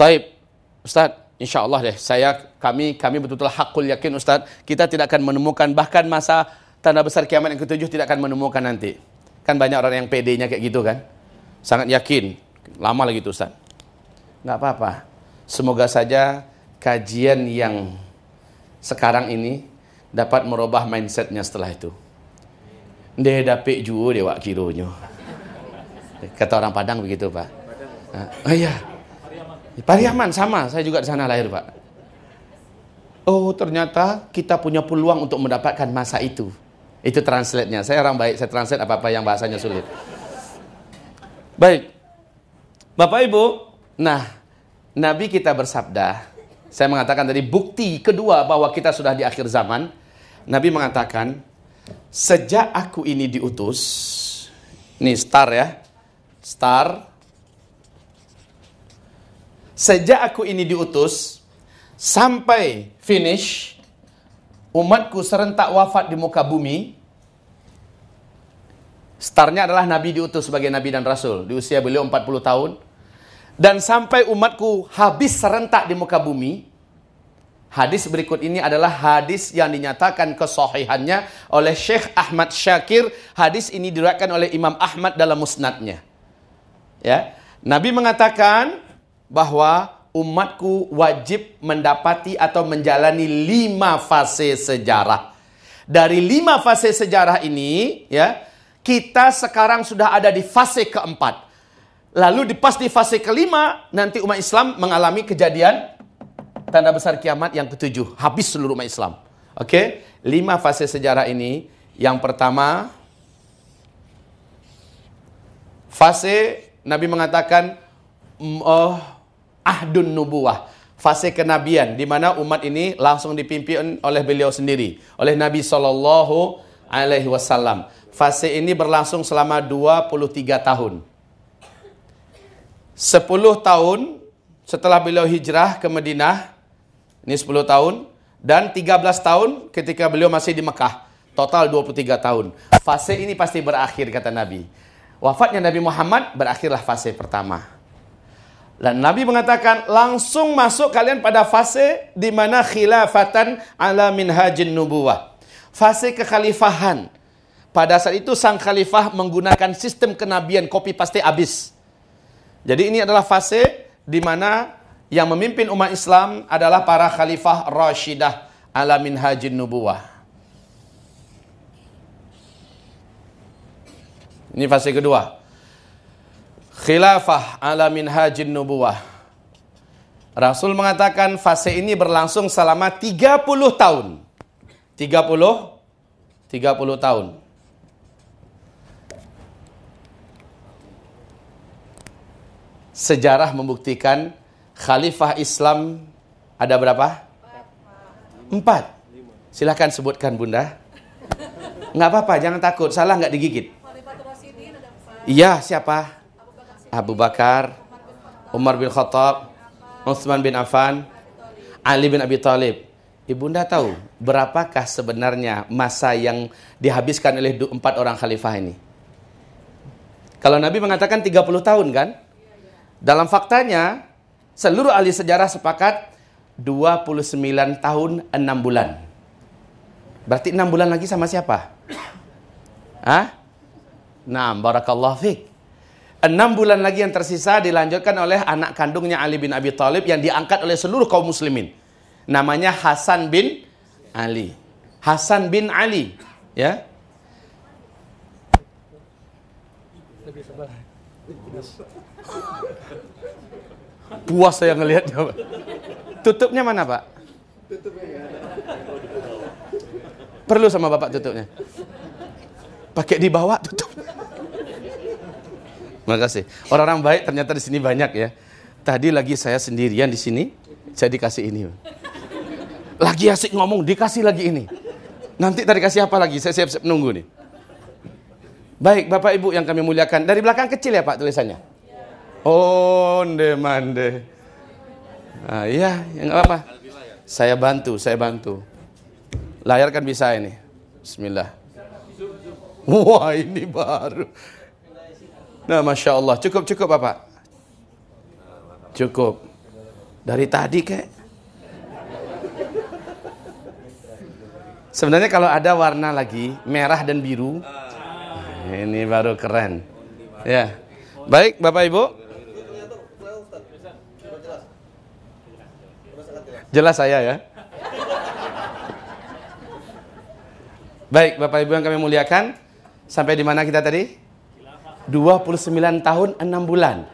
Taib, Ustaz, insya Allah deh, saya, kami, kami betul-betul hakul yakin Ustaz, kita tidak akan menemukan, bahkan masa tanda besar kiamat yang ketujuh tidak akan menemukan nanti. Kan banyak orang yang PD-nya kayak gitu kan. Sangat yakin. Lama lagi tuh Ustaz. Nggak apa-apa. Semoga saja kajian yang sekarang ini dapat merubah mindsetnya setelah itu. Dia dapik juga dia wak kironya. Kata orang Padang begitu Pak. Oh iya. Pariaman sama, saya juga di sana lahir Pak. Oh ternyata kita punya peluang untuk mendapatkan masa itu. Itu translate-nya. Saya orang baik, saya translate apa-apa yang bahasanya sulit. Baik. Bapak Ibu, nah Nabi kita bersabda, saya mengatakan tadi bukti kedua bahwa kita sudah di akhir zaman. Nabi mengatakan, sejak aku ini diutus, ini star ya, star. Sejak aku ini diutus, sampai finish, umatku serentak wafat di muka bumi, starnya adalah Nabi diutus sebagai Nabi dan Rasul. Di usia beliau 40 tahun. Dan sampai umatku habis serentak di muka bumi, Hadis berikut ini adalah hadis yang dinyatakan kesohihannya oleh Syekh Ahmad Syakir. Hadis ini diriwayatkan oleh Imam Ahmad dalam musnadnya. Ya, Nabi mengatakan bahwa umatku wajib mendapati atau menjalani lima fase sejarah. Dari lima fase sejarah ini, ya, kita sekarang sudah ada di fase keempat. Lalu di pas di fase kelima, nanti umat Islam mengalami kejadian tanda besar kiamat yang ketujuh. Habis seluruh umat Islam. Oke, lima fase sejarah ini. Yang pertama, fase Nabi mengatakan oh, ahdun nubuah. Fase kenabian di mana umat ini langsung dipimpin oleh beliau sendiri, oleh Nabi Shallallahu alaihi wasallam. Fase ini berlangsung selama 23 tahun. 10 tahun setelah beliau hijrah ke Madinah, ini 10 tahun. Dan 13 tahun ketika beliau masih di Mekah. Total 23 tahun. Fase ini pasti berakhir kata Nabi. Wafatnya Nabi Muhammad berakhirlah fase pertama. Dan Nabi mengatakan langsung masuk kalian pada fase di mana khilafatan ala minhajin nubuwah. Fase kekhalifahan. Pada saat itu sang khalifah menggunakan sistem kenabian kopi pasti habis. Jadi ini adalah fase di mana yang memimpin umat Islam adalah para khalifah Rashidah ala minhajin nubuwah. Ini fase kedua. Khilafah ala minhajin nubuwah. Rasul mengatakan fase ini berlangsung selama 30 tahun. 30 30 tahun. Sejarah membuktikan Khalifah Islam ada berapa? Empat. Silahkan sebutkan bunda. Nggak apa-apa, jangan takut. Salah nggak digigit. Iya, siapa? Abu Bakar, Umar bin Khattab, Utsman bin Affan, Ali bin Abi Thalib. Ibunda tahu berapakah sebenarnya masa yang dihabiskan oleh empat orang khalifah ini? Kalau Nabi mengatakan 30 tahun kan? Dalam faktanya, seluruh ahli sejarah sepakat 29 tahun 6 bulan. Berarti 6 bulan lagi sama siapa? Hah? Nah, barakallah fiqh. Enam bulan lagi yang tersisa dilanjutkan oleh anak kandungnya Ali bin Abi Thalib yang diangkat oleh seluruh kaum muslimin. Namanya Hasan bin Ali. Hasan bin Ali, ya. Puas saya ngelihatnya. Tutupnya mana, Pak? Perlu sama Bapak tutupnya. Pakai di bawah tutup. Terima kasih. Orang-orang baik ternyata di sini banyak ya. Tadi lagi saya sendirian di sini, saya dikasih ini. Lagi asik ngomong, dikasih lagi ini. Nanti tadi kasih apa lagi? Saya siap-siap nunggu nih. Baik, Bapak Ibu yang kami muliakan. Dari belakang kecil ya Pak tulisannya? Oh, nde mande. Nah, iya, ya nggak apa-apa. Saya bantu, saya bantu. Layar kan bisa ini. Bismillah. Wah, ini baru. Nah, Masya Allah. Cukup, cukup Bapak? Cukup. Dari tadi kek. Sebenarnya kalau ada warna lagi, merah dan biru. Ini baru keren. Ya. Baik, Bapak Ibu. Jelas saya ya. Baik, Bapak Ibu yang kami muliakan. Sampai di mana kita tadi? 29 tahun 6 bulan.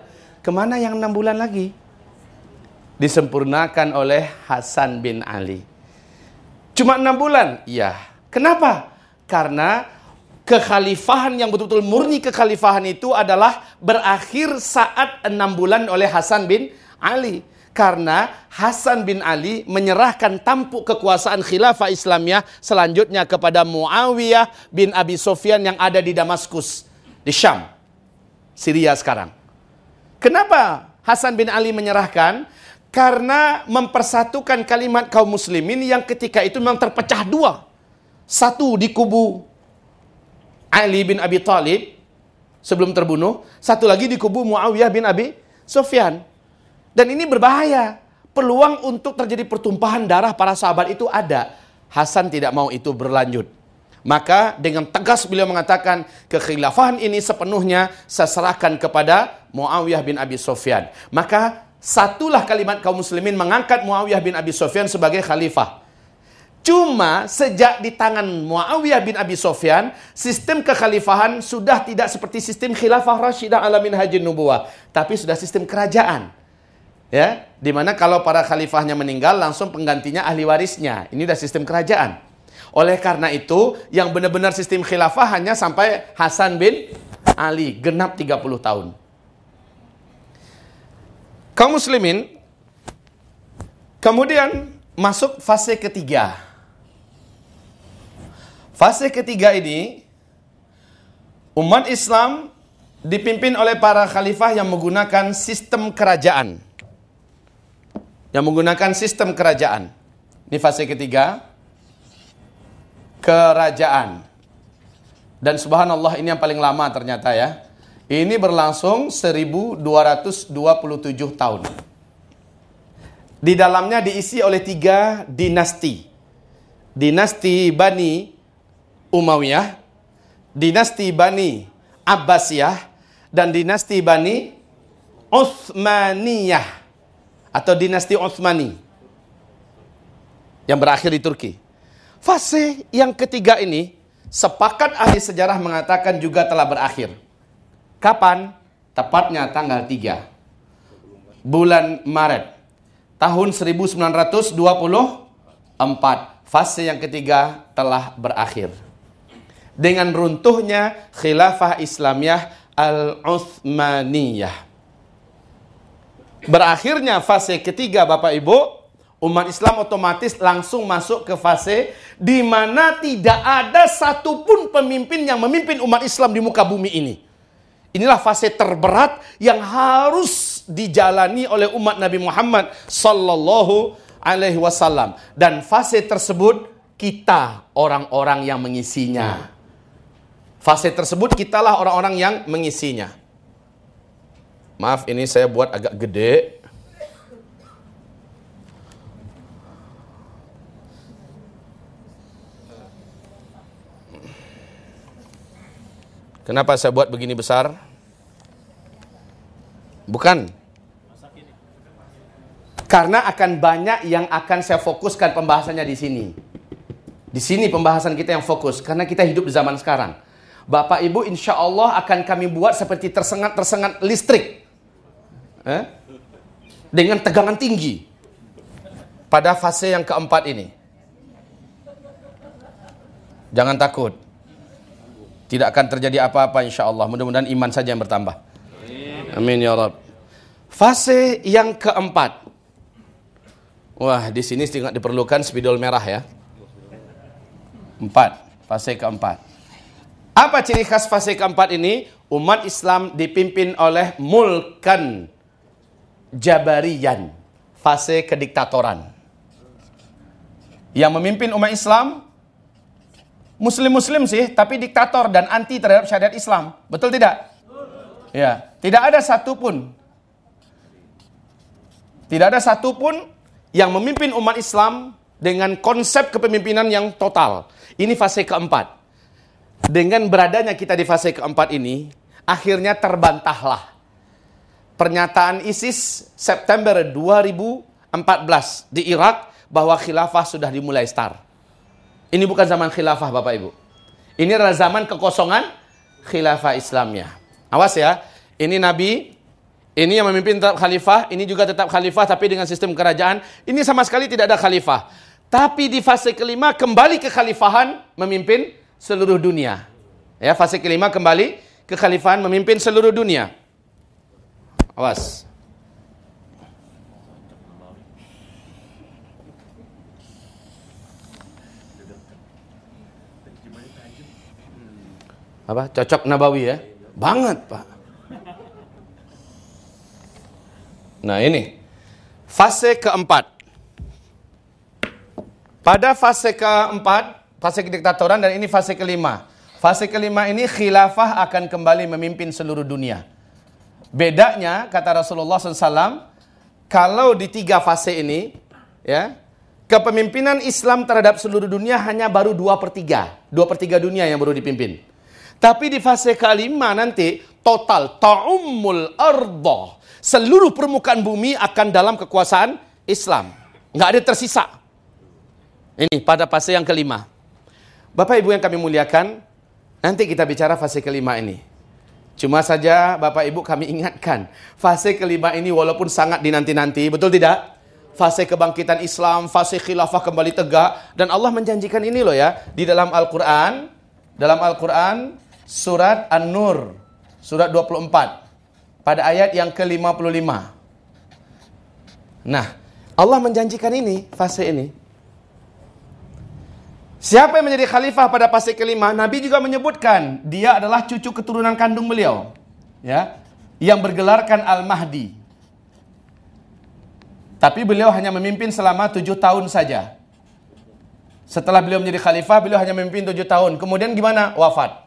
Ke mana yang 6 bulan lagi? Disempurnakan oleh Hasan bin Ali. Cuma 6 bulan? Iya. Kenapa? Karena kekhalifahan yang betul-betul murni kekhalifahan itu adalah berakhir saat 6 bulan oleh Hasan bin Ali. Karena Hasan bin Ali menyerahkan tampuk kekuasaan khilafah Islamiyah selanjutnya kepada Muawiyah bin Abi Sufyan yang ada di Damaskus, di Syam. Syria sekarang. Kenapa Hasan bin Ali menyerahkan? Karena mempersatukan kalimat kaum muslimin yang ketika itu memang terpecah dua. Satu di kubu Ali bin Abi Thalib sebelum terbunuh, satu lagi di kubu Muawiyah bin Abi Sufyan. Dan ini berbahaya. Peluang untuk terjadi pertumpahan darah para sahabat itu ada. Hasan tidak mau itu berlanjut. Maka dengan tegas beliau mengatakan kekhilafahan ini sepenuhnya saya serahkan kepada Muawiyah bin Abi Sufyan. Maka satulah kalimat kaum muslimin mengangkat Muawiyah bin Abi Sufyan sebagai khalifah. Cuma sejak di tangan Muawiyah bin Abi Sufyan, sistem kekhalifahan sudah tidak seperti sistem khilafah Rashidah alamin haji nubuah, tapi sudah sistem kerajaan. Ya, di mana kalau para khalifahnya meninggal langsung penggantinya ahli warisnya. Ini sudah sistem kerajaan. Oleh karena itu, yang benar-benar sistem khilafah hanya sampai Hasan bin Ali, genap 30 tahun. Kaum muslimin, kemudian masuk fase ketiga. Fase ketiga ini, umat Islam dipimpin oleh para khalifah yang menggunakan sistem kerajaan. Yang menggunakan sistem kerajaan. Ini fase ketiga kerajaan. Dan subhanallah ini yang paling lama ternyata ya. Ini berlangsung 1227 tahun. Di dalamnya diisi oleh tiga dinasti. Dinasti Bani Umayyah, dinasti Bani Abbasiyah, dan dinasti Bani Utsmaniyah atau dinasti Utsmani yang berakhir di Turki. Fase yang ketiga ini, sepakat ahli sejarah mengatakan juga telah berakhir. Kapan? Tepatnya tanggal 3. Bulan Maret. Tahun 1924. Fase yang ketiga telah berakhir. Dengan runtuhnya khilafah Islamiyah Al-Uthmaniyah. Berakhirnya fase ketiga Bapak Ibu, umat Islam otomatis langsung masuk ke fase di mana tidak ada satupun pemimpin yang memimpin umat Islam di muka bumi ini. Inilah fase terberat yang harus dijalani oleh umat Nabi Muhammad sallallahu alaihi wasallam dan fase tersebut kita orang-orang yang mengisinya. Fase tersebut kitalah orang-orang yang mengisinya. Maaf ini saya buat agak gede Kenapa saya buat begini besar? Bukan. Karena akan banyak yang akan saya fokuskan pembahasannya di sini. Di sini pembahasan kita yang fokus. Karena kita hidup di zaman sekarang. Bapak Ibu insya Allah akan kami buat seperti tersengat-tersengat listrik. Eh? Dengan tegangan tinggi. Pada fase yang keempat ini. Jangan takut. Tidak akan terjadi apa-apa insya Allah. Mudah-mudahan iman saja yang bertambah. Amin ya Rabb. Fase yang keempat. Wah, di sini tidak diperlukan spidol merah ya. Empat. Fase keempat. Apa ciri khas fase keempat ini? Umat Islam dipimpin oleh mulkan jabarian. Fase kediktatoran. Yang memimpin umat Islam Muslim-muslim sih, tapi diktator dan anti terhadap syariat Islam. Betul tidak? Ya, tidak ada satupun tidak ada satupun yang memimpin umat Islam dengan konsep kepemimpinan yang total. Ini fase keempat. Dengan beradanya kita di fase keempat ini, akhirnya terbantahlah pernyataan ISIS September 2014 di Irak bahwa khilafah sudah dimulai start. Ini bukan zaman khilafah Bapak Ibu. Ini adalah zaman kekosongan khilafah Islamnya. Awas ya, ini Nabi, ini yang memimpin tetap khalifah, ini juga tetap khalifah tapi dengan sistem kerajaan. Ini sama sekali tidak ada khalifah. Tapi di fase kelima kembali ke khalifahan memimpin seluruh dunia. Ya, fase kelima kembali ke khalifahan memimpin seluruh dunia. Awas. Apa? Cocok nabawi ya? Banget, Pak. Nah, ini fase keempat. Pada fase keempat, fase kediktatoran dan ini fase kelima. Fase kelima ini khilafah akan kembali memimpin seluruh dunia. Bedanya kata Rasulullah SAW, kalau di tiga fase ini, ya, kepemimpinan Islam terhadap seluruh dunia hanya baru dua per tiga. Dua per tiga dunia yang baru dipimpin. Tapi di fase kelima nanti total ta'ummul arda. Seluruh permukaan bumi akan dalam kekuasaan Islam. Nggak ada tersisa. Ini pada fase yang kelima. Bapak Ibu yang kami muliakan, nanti kita bicara fase kelima ini. Cuma saja Bapak Ibu kami ingatkan, fase kelima ini walaupun sangat dinanti-nanti, betul tidak? Fase kebangkitan Islam, fase khilafah kembali tegak. Dan Allah menjanjikan ini loh ya, di dalam Al-Quran. Dalam Al-Quran, surat An-Nur, surat 24, pada ayat yang ke-55. Nah, Allah menjanjikan ini, fase ini. Siapa yang menjadi khalifah pada fase kelima? Nabi juga menyebutkan dia adalah cucu keturunan kandung beliau, ya, yang bergelarkan Al-Mahdi. Tapi beliau hanya memimpin selama tujuh tahun saja. Setelah beliau menjadi khalifah, beliau hanya memimpin tujuh tahun. Kemudian gimana? Wafat.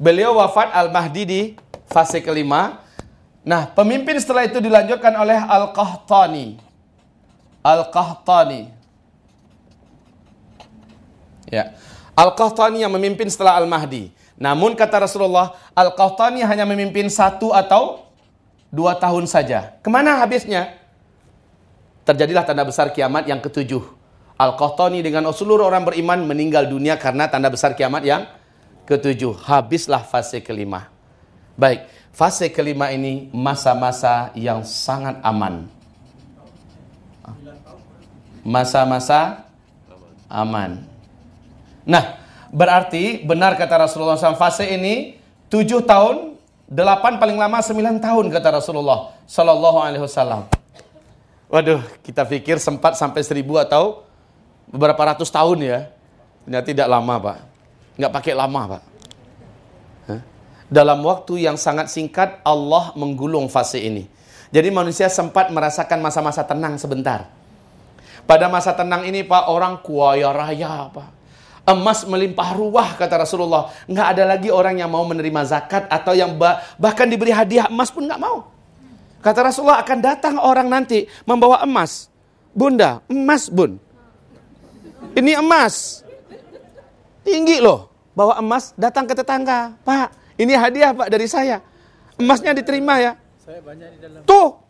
Beliau wafat Al-Mahdi di fase kelima. Nah, pemimpin setelah itu dilanjutkan oleh Al-Qahtani. Al-Qahtani. Ya. Al-Qahtani yang memimpin setelah Al-Mahdi. Namun kata Rasulullah, Al-Qahtani hanya memimpin satu atau dua tahun saja. Ke mana habisnya? Terjadilah tanda besar kiamat yang ketujuh. Al-Qahtani dengan seluruh orang beriman meninggal dunia karena tanda besar kiamat yang ketujuh, habislah fase kelima. Baik, fase kelima ini masa-masa yang sangat aman. Masa-masa aman. Nah, berarti benar kata Rasulullah SAW, fase ini tujuh tahun, delapan paling lama sembilan tahun kata Rasulullah Sallallahu Alaihi Wasallam. Waduh, kita pikir sempat sampai seribu atau beberapa ratus tahun ya. Ternyata tidak lama, Pak. Nggak pakai lama, Pak. Dalam waktu yang sangat singkat, Allah menggulung fase ini. Jadi manusia sempat merasakan masa-masa tenang sebentar. Pada masa tenang ini, Pak, orang kuaya raya, Pak. Emas melimpah ruah, kata Rasulullah. Nggak ada lagi orang yang mau menerima zakat atau yang bahkan diberi hadiah emas pun nggak mau. Kata Rasulullah akan datang orang nanti membawa emas. Bunda, emas bun. Ini emas. Tinggi loh. Bawa emas datang ke tetangga. Pak, ini hadiah pak dari saya. Emasnya diterima ya. Saya banyak di dalam. Tuh.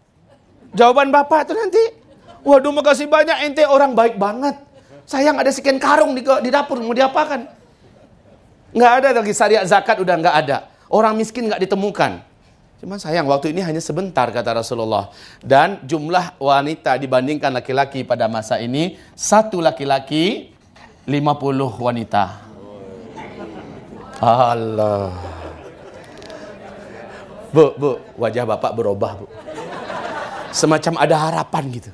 Jawaban bapak tuh nanti. Waduh makasih banyak ente orang baik banget. Sayang ada sekian karung di, di dapur mau diapakan? Nggak ada lagi syariat zakat udah nggak ada. Orang miskin nggak ditemukan. Cuma sayang waktu ini hanya sebentar kata Rasulullah. Dan jumlah wanita dibandingkan laki-laki pada masa ini. Satu laki-laki, 50 wanita. Allah. Bu, bu, wajah bapak berubah bu. Semacam ada harapan gitu.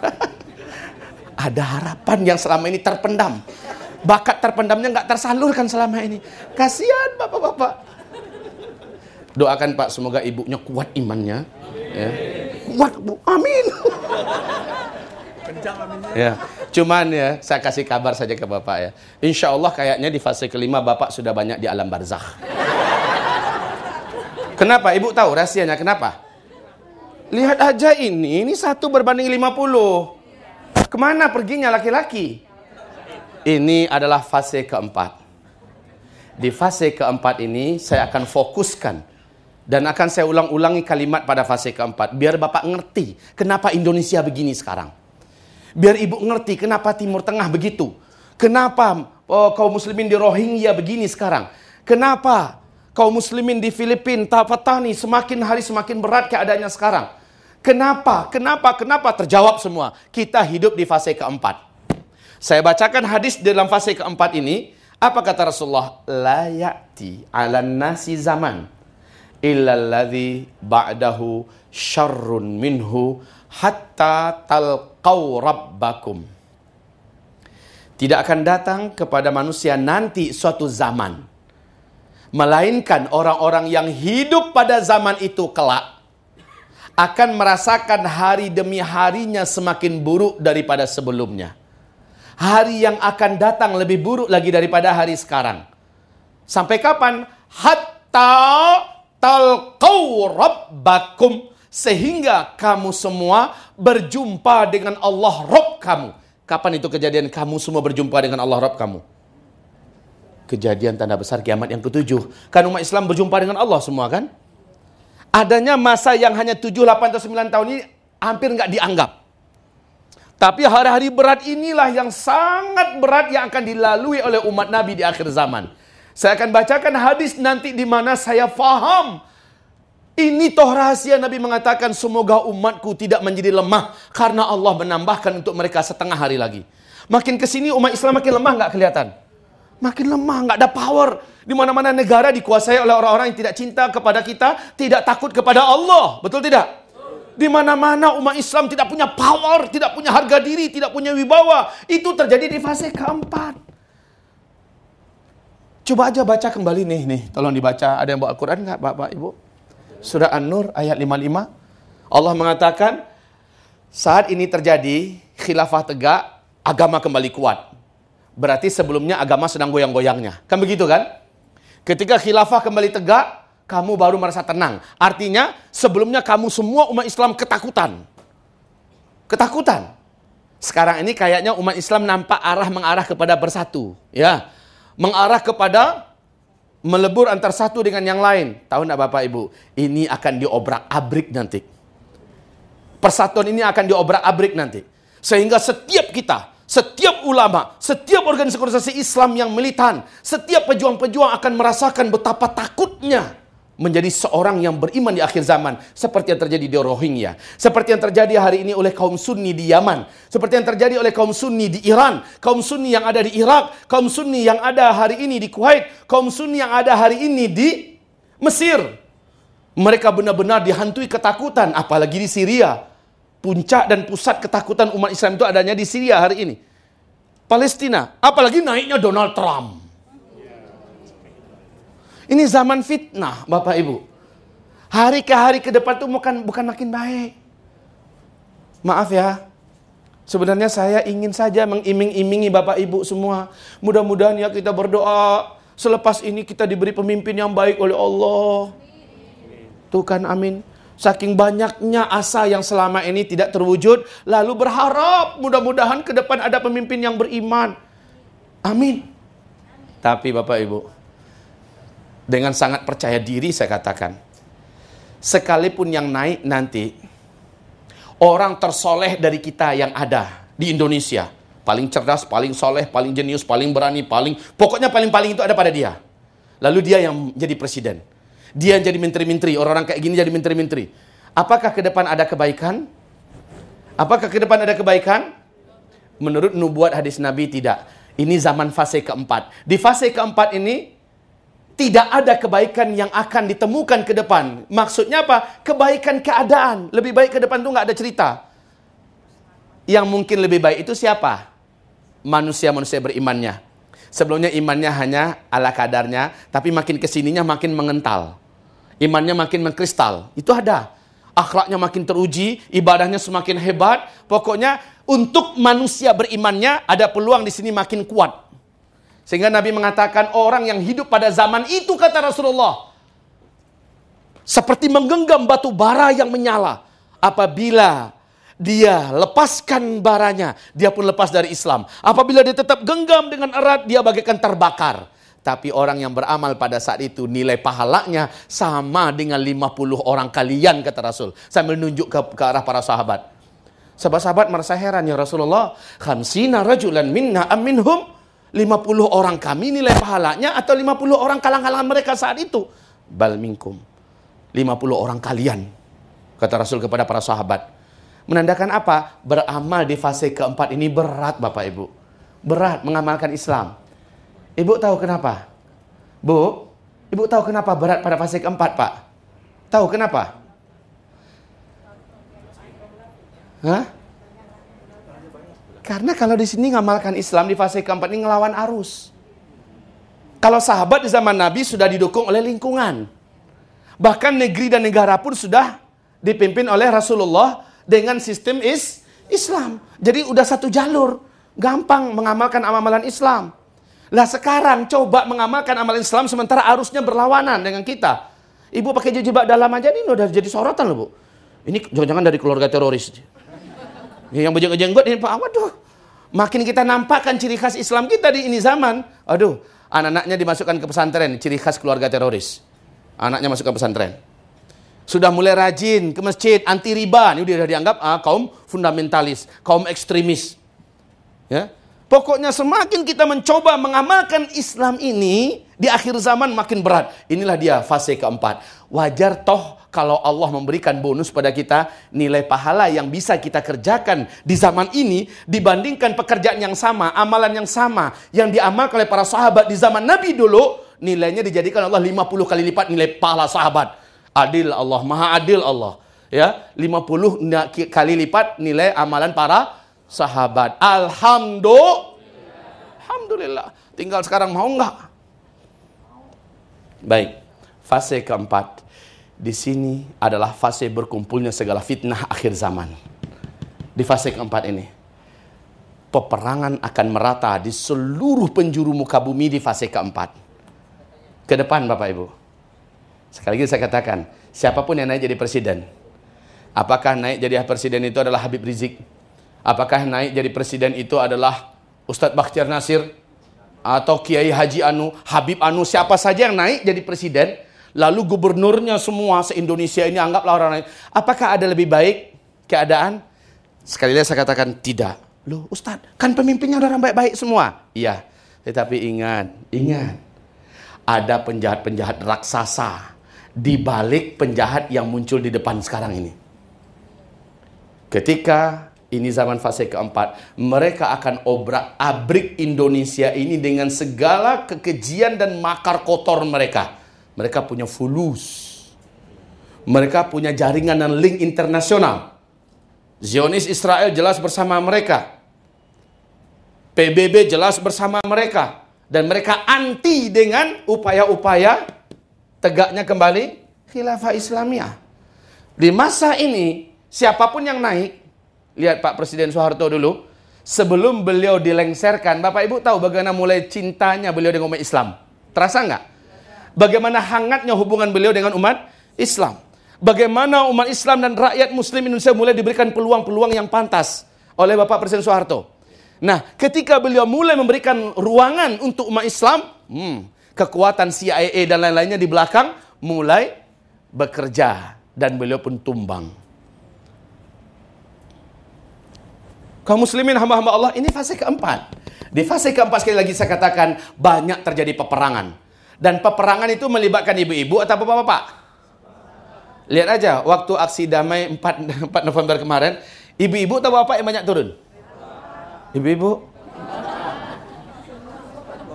ada harapan yang selama ini terpendam. Bakat terpendamnya nggak tersalurkan selama ini. Kasihan bapak-bapak. Doakan Pak semoga ibunya kuat imannya. Ya. Kuat Bu. Amin. Ya, cuman ya saya kasih kabar saja ke Bapak ya. Insya Allah kayaknya di fase kelima Bapak sudah banyak di alam barzakh. Kenapa? Ibu tahu rahasianya kenapa? Lihat aja ini, ini satu berbanding 50. Ke mana perginya laki-laki? Ini adalah fase keempat. Di fase keempat ini saya akan fokuskan dan akan saya ulang-ulangi kalimat pada fase keempat. Biar Bapak ngerti kenapa Indonesia begini sekarang. Biar Ibu ngerti kenapa Timur Tengah begitu. Kenapa oh, kaum muslimin di Rohingya begini sekarang. Kenapa kaum muslimin di Filipina, Tafatani semakin hari semakin berat keadaannya sekarang. Kenapa? Kenapa? Kenapa? Terjawab semua. Kita hidup di fase keempat. Saya bacakan hadis dalam fase keempat ini. Apa kata Rasulullah? La ya'ti ala nasi zaman illalladhi ba'dahu syarrun minhu hatta talqau rabbakum. Tidak akan datang kepada manusia nanti suatu zaman. Melainkan orang-orang yang hidup pada zaman itu kelak akan merasakan hari demi harinya semakin buruk daripada sebelumnya. Hari yang akan datang lebih buruk lagi daripada hari sekarang. Sampai kapan? Hatta talqau rabbakum sehingga kamu semua berjumpa dengan Allah Rabb kamu. Kapan itu kejadian kamu semua berjumpa dengan Allah Rabb kamu? Kejadian tanda besar kiamat yang ketujuh. Kan umat Islam berjumpa dengan Allah semua kan? Adanya masa yang hanya 7, 8, atau 9 tahun ini hampir nggak dianggap. Tapi hari-hari berat inilah yang sangat berat yang akan dilalui oleh umat Nabi di akhir zaman. Saya akan bacakan hadis nanti di mana saya faham. Ini toh rahasia Nabi mengatakan semoga umatku tidak menjadi lemah karena Allah menambahkan untuk mereka setengah hari lagi. Makin ke sini umat Islam makin lemah nggak kelihatan. Makin lemah, nggak ada power. Di mana-mana negara dikuasai oleh orang-orang yang tidak cinta kepada kita, tidak takut kepada Allah. Betul tidak? Di mana-mana umat Islam tidak punya power, tidak punya harga diri, tidak punya wibawa. Itu terjadi di fase keempat. Coba aja baca kembali nih, nih. Tolong dibaca. Ada yang bawa Al-Quran nggak, Bapak, Ibu? Surah An-Nur ayat 55. Allah mengatakan, saat ini terjadi khilafah tegak, agama kembali kuat. Berarti sebelumnya agama sedang goyang-goyangnya. Kan begitu kan? Ketika khilafah kembali tegak, kamu baru merasa tenang. Artinya sebelumnya kamu semua umat Islam ketakutan. Ketakutan. Sekarang ini kayaknya umat Islam nampak arah mengarah kepada bersatu. Ya, mengarah kepada melebur antar satu dengan yang lain. Tahu tidak Bapak Ibu? Ini akan diobrak-abrik nanti. Persatuan ini akan diobrak-abrik nanti. Sehingga setiap kita, setiap ulama, setiap organisasi Islam yang militan, setiap pejuang-pejuang akan merasakan betapa takutnya menjadi seorang yang beriman di akhir zaman seperti yang terjadi di Rohingya, seperti yang terjadi hari ini oleh kaum Sunni di Yaman, seperti yang terjadi oleh kaum Sunni di Iran, kaum Sunni yang ada di Irak, kaum Sunni yang ada hari ini di Kuwait, kaum Sunni yang ada hari ini di Mesir. Mereka benar-benar dihantui ketakutan, apalagi di Syria. Puncak dan pusat ketakutan umat Islam itu adanya di Syria hari ini. Palestina, apalagi naiknya Donald Trump. Ini zaman fitnah, Bapak Ibu. Hari ke hari ke depan itu bukan bukan makin baik. Maaf ya, sebenarnya saya ingin saja mengiming-imingi Bapak Ibu semua. Mudah-mudahan ya kita berdoa selepas ini kita diberi pemimpin yang baik oleh Allah. Tuh kan amin. Saking banyaknya asa yang selama ini tidak terwujud, lalu berharap mudah-mudahan ke depan ada pemimpin yang beriman. Amin. Tapi Bapak Ibu, dengan sangat percaya diri saya katakan, sekalipun yang naik nanti, orang tersoleh dari kita yang ada di Indonesia, paling cerdas, paling soleh, paling jenius, paling berani, paling pokoknya paling-paling itu ada pada dia. Lalu dia yang jadi presiden. Dia jadi menteri-menteri, orang-orang kayak gini jadi menteri-menteri. Apakah ke depan ada kebaikan? Apakah ke depan ada kebaikan? Menurut nubuat hadis Nabi tidak. Ini zaman fase keempat. Di fase keempat ini tidak ada kebaikan yang akan ditemukan ke depan. Maksudnya apa? Kebaikan keadaan. Lebih baik ke depan itu nggak ada cerita. Yang mungkin lebih baik itu siapa? Manusia-manusia berimannya. Sebelumnya imannya hanya ala kadarnya, tapi makin ke sininya makin mengental. Imannya makin mengkristal. Itu ada. Akhlaknya makin teruji, ibadahnya semakin hebat. Pokoknya untuk manusia berimannya ada peluang di sini makin kuat. Sehingga Nabi mengatakan orang yang hidup pada zaman itu kata Rasulullah. Seperti menggenggam batu bara yang menyala. Apabila dia lepaskan baranya, dia pun lepas dari Islam. Apabila dia tetap genggam dengan erat, dia bagaikan terbakar. Tapi orang yang beramal pada saat itu nilai pahalanya sama dengan 50 orang kalian kata Rasul. Sambil nunjuk ke, ke arah para sahabat. Sahabat-sahabat merasa heran ya Rasulullah. Khamsina rajulan minna aminhum. 50 orang kami nilai pahalanya atau 50 orang kalang-kalangan mereka saat itu. Bal minkum. 50 orang kalian. Kata Rasul kepada para sahabat. Menandakan apa? Beramal di fase keempat ini berat Bapak Ibu. Berat mengamalkan Islam. Ibu tahu kenapa? Bu, Ibu tahu kenapa berat pada fase keempat Pak? Tahu kenapa? Hah? Karena kalau di sini ngamalkan Islam di fase keempat ini ngelawan arus. Kalau sahabat di zaman Nabi sudah didukung oleh lingkungan. Bahkan negeri dan negara pun sudah dipimpin oleh Rasulullah dengan sistem is Islam. Jadi udah satu jalur, gampang mengamalkan amalan Islam. Lah sekarang coba mengamalkan amalan Islam sementara arusnya berlawanan dengan kita. Ibu pakai jilbab dalam aja ini udah jadi sorotan loh bu. Ini jangan-jangan dari keluarga teroris. Yang bejeng-jenggot ini Pak, waduh. Makin kita nampakkan ciri khas Islam kita di ini zaman. Aduh, anak-anaknya dimasukkan ke pesantren, ciri khas keluarga teroris. Anaknya masuk ke pesantren sudah mulai rajin ke masjid anti riba ini udah dianggap ah, kaum fundamentalis kaum ekstremis ya pokoknya semakin kita mencoba mengamalkan Islam ini di akhir zaman makin berat inilah dia fase keempat wajar toh kalau Allah memberikan bonus pada kita nilai pahala yang bisa kita kerjakan di zaman ini dibandingkan pekerjaan yang sama, amalan yang sama yang diamalkan oleh para sahabat di zaman Nabi dulu, nilainya dijadikan Allah 50 kali lipat nilai pahala sahabat. Adil Allah, maha adil Allah. Ya, 50 kali lipat nilai amalan para sahabat. Alhamdulillah. Alhamdulillah. Tinggal sekarang mau enggak? Baik. Fase keempat. Di sini adalah fase berkumpulnya segala fitnah akhir zaman. Di fase keempat ini. Peperangan akan merata di seluruh penjuru muka bumi di fase keempat. Ke depan Bapak Ibu. Sekali lagi saya katakan, siapa pun yang naik jadi presiden, apakah naik jadi presiden itu adalah Habib Rizik? Apakah naik jadi presiden itu adalah Ustadz Bakhtiar Nasir? Atau Kiai Haji Anu, Habib Anu, siapa saja yang naik jadi presiden, lalu gubernurnya semua se-Indonesia ini anggaplah orang lain. Apakah ada lebih baik keadaan? Sekali lagi saya katakan tidak. Loh Ustadz, kan pemimpinnya orang baik-baik semua. Iya, tetapi ingat, ingat. Ada penjahat-penjahat raksasa di balik penjahat yang muncul di depan sekarang ini. Ketika ini zaman fase keempat, mereka akan obrak abrik Indonesia ini dengan segala kekejian dan makar kotor mereka. Mereka punya fulus. Mereka punya jaringan dan link internasional. Zionis Israel jelas bersama mereka. PBB jelas bersama mereka. Dan mereka anti dengan upaya-upaya tegaknya kembali khilafah Islamiyah. Di masa ini, siapa pun yang naik, lihat Pak Presiden Soeharto dulu, sebelum beliau dilengserkan, Bapak Ibu tahu bagaimana mulai cintanya beliau dengan umat Islam. Terasa nggak? Bagaimana hangatnya hubungan beliau dengan umat Islam. Bagaimana umat Islam dan rakyat muslim Indonesia mulai diberikan peluang-peluang yang pantas oleh Bapak Presiden Soeharto. Nah, ketika beliau mulai memberikan ruangan untuk umat Islam, hmm, kekuatan CIA dan lain-lainnya di belakang mulai bekerja dan beliau pun tumbang. Kaum muslimin hamba-hamba Allah, ini fase keempat. Di fase keempat sekali lagi saya katakan banyak terjadi peperangan. Dan peperangan itu melibatkan ibu-ibu atau bapak-bapak? Lihat aja, waktu aksi damai 4, 4 November kemarin, ibu-ibu atau bapak yang banyak turun? Ibu-ibu?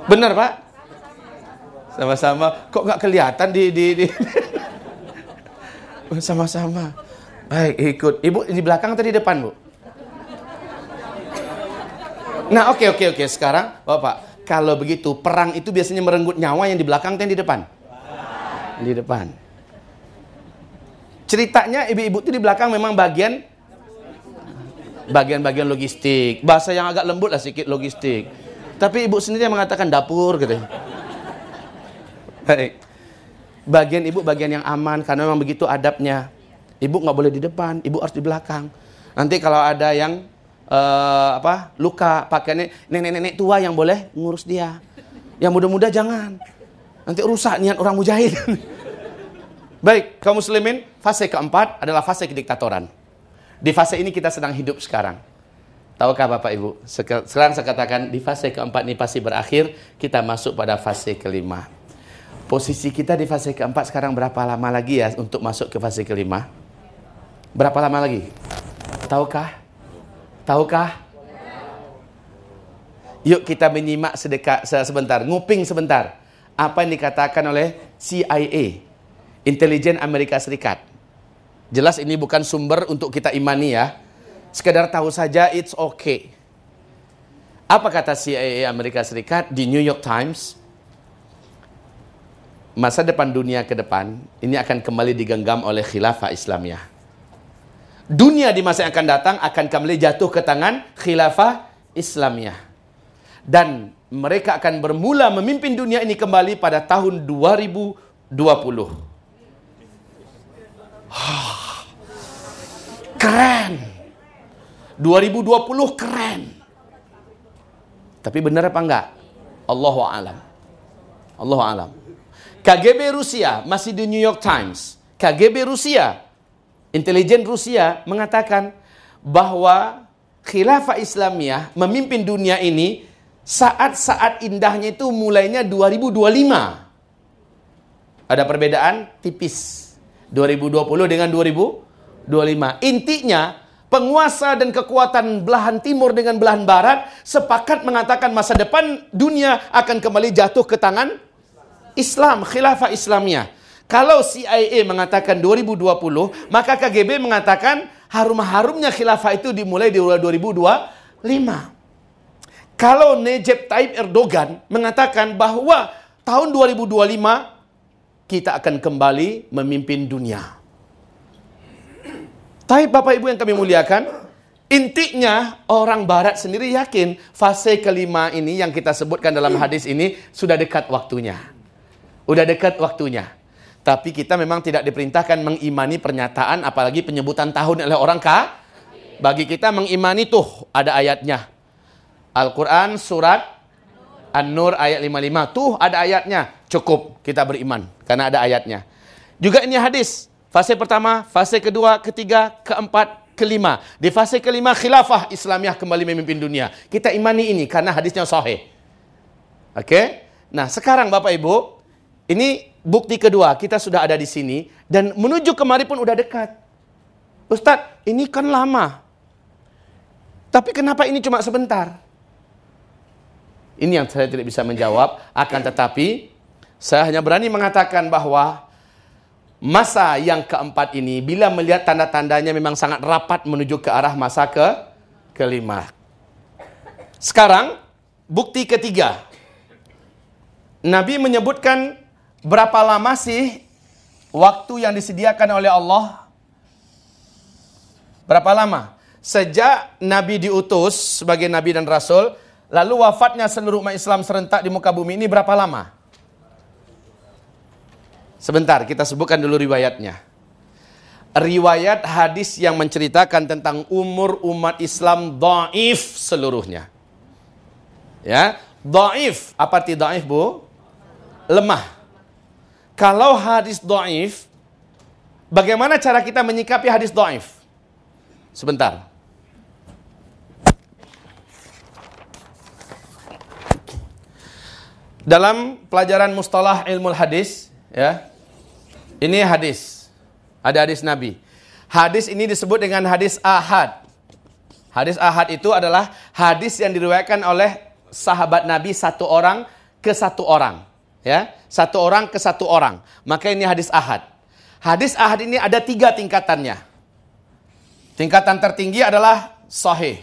Benar pak? Sama-sama. Kok nggak kelihatan di di di sama-sama. Baik, ikut. Ibu di belakang atau di depan, Bu? Nah, oke okay, oke okay, oke. Okay. Sekarang, Bapak, kalau begitu perang itu biasanya merenggut nyawa yang di belakang yang di depan? Di depan. Ceritanya ibu-ibu itu di belakang memang bagian bagian-bagian logistik. Bahasa yang agak lembut lah sedikit logistik. Tapi ibu sendiri yang mengatakan dapur gitu. Baik. Bagian ibu bagian yang aman karena memang begitu adabnya. Ibu nggak boleh di depan, ibu harus di belakang. Nanti kalau ada yang uh, apa luka pakaiannya nenek-nenek tua yang boleh ngurus dia. Yang muda-muda jangan. Nanti rusak niat orang mujahid. Baik, kaum muslimin, fase keempat adalah fase kediktatoran. Di fase ini kita sedang hidup sekarang. Tahukah Bapak Ibu? Sekarang saya katakan di fase keempat ini pasti berakhir, kita masuk pada fase kelima. Posisi kita di fase keempat sekarang berapa lama lagi ya untuk masuk ke fase kelima? Berapa lama lagi? Tahukah? Tahukah? Yuk kita menyimak sedekat sebentar, nguping sebentar. Apa yang dikatakan oleh CIA, Intelijen Amerika Serikat. Jelas ini bukan sumber untuk kita imani ya. Sekedar tahu saja it's okay. Apa kata CIA Amerika Serikat di New York Times? masa depan dunia ke depan ini akan kembali digenggam oleh khilafah Islamiyah. Dunia di masa yang akan datang akan kembali jatuh ke tangan khilafah Islamiyah. Dan mereka akan bermula memimpin dunia ini kembali pada tahun 2020. Keren. 2020 keren. Tapi benar apa enggak? Allahu alam. Allahu alam. KGB Rusia masih di New York Times. KGB Rusia, intelijen Rusia mengatakan bahwa khilafah Islamiyah memimpin dunia ini saat-saat indahnya itu mulainya 2025. Ada perbedaan tipis. 2020 dengan 2025. Intinya penguasa dan kekuatan belahan timur dengan belahan barat sepakat mengatakan masa depan dunia akan kembali jatuh ke tangan Islam, khilafah Islamiyah. Kalau CIA mengatakan 2020, maka KGB mengatakan harum-harumnya khilafah itu dimulai di 2025. Kalau Recep Tayyip Erdogan mengatakan bahwa tahun 2025 kita akan kembali memimpin dunia. Tapi Bapak Ibu yang kami muliakan, intinya orang barat sendiri yakin fase kelima ini yang kita sebutkan dalam hadis ini sudah dekat waktunya. Udah dekat waktunya. Tapi kita memang tidak diperintahkan mengimani pernyataan apalagi penyebutan tahun oleh orang kah? Bagi kita mengimani tuh ada ayatnya. Al-Quran surat An-Nur ayat 55. Tuh ada ayatnya. Cukup kita beriman karena ada ayatnya. Juga ini hadis. Fase pertama, fase kedua, ketiga, keempat, kelima. Di fase kelima khilafah Islamiyah kembali memimpin dunia. Kita imani ini karena hadisnya sahih. Oke? Okay? Nah, sekarang Bapak Ibu, ini bukti kedua, kita sudah ada di sini dan menuju kemari pun udah dekat. Ustadz, ini kan lama. Tapi kenapa ini cuma sebentar? Ini yang saya tidak bisa menjawab, akan tetapi saya hanya berani mengatakan bahwa masa yang keempat ini bila melihat tanda-tandanya memang sangat rapat menuju ke arah masa ke kelima. Sekarang bukti ketiga. Nabi menyebutkan berapa lama sih waktu yang disediakan oleh Allah? Berapa lama? Sejak Nabi diutus sebagai Nabi dan Rasul, lalu wafatnya seluruh umat Islam serentak di muka bumi ini berapa lama? Sebentar, kita sebutkan dulu riwayatnya. Riwayat hadis yang menceritakan tentang umur umat Islam daif seluruhnya. Ya, daif. Apa arti daif, Bu? Lemah. Kalau hadis daif, bagaimana cara kita menyikapi hadis daif? Sebentar. Dalam pelajaran mustalah ilmu hadis, ya, ini hadis. Ada hadis Nabi. Hadis ini disebut dengan hadis ahad. Hadis ahad itu adalah hadis yang diriwayatkan oleh sahabat Nabi satu orang ke satu orang. Ya, satu orang ke satu orang. Maka ini hadis ahad. Hadis ahad ini ada tiga tingkatannya. Tingkatan tertinggi adalah sahih.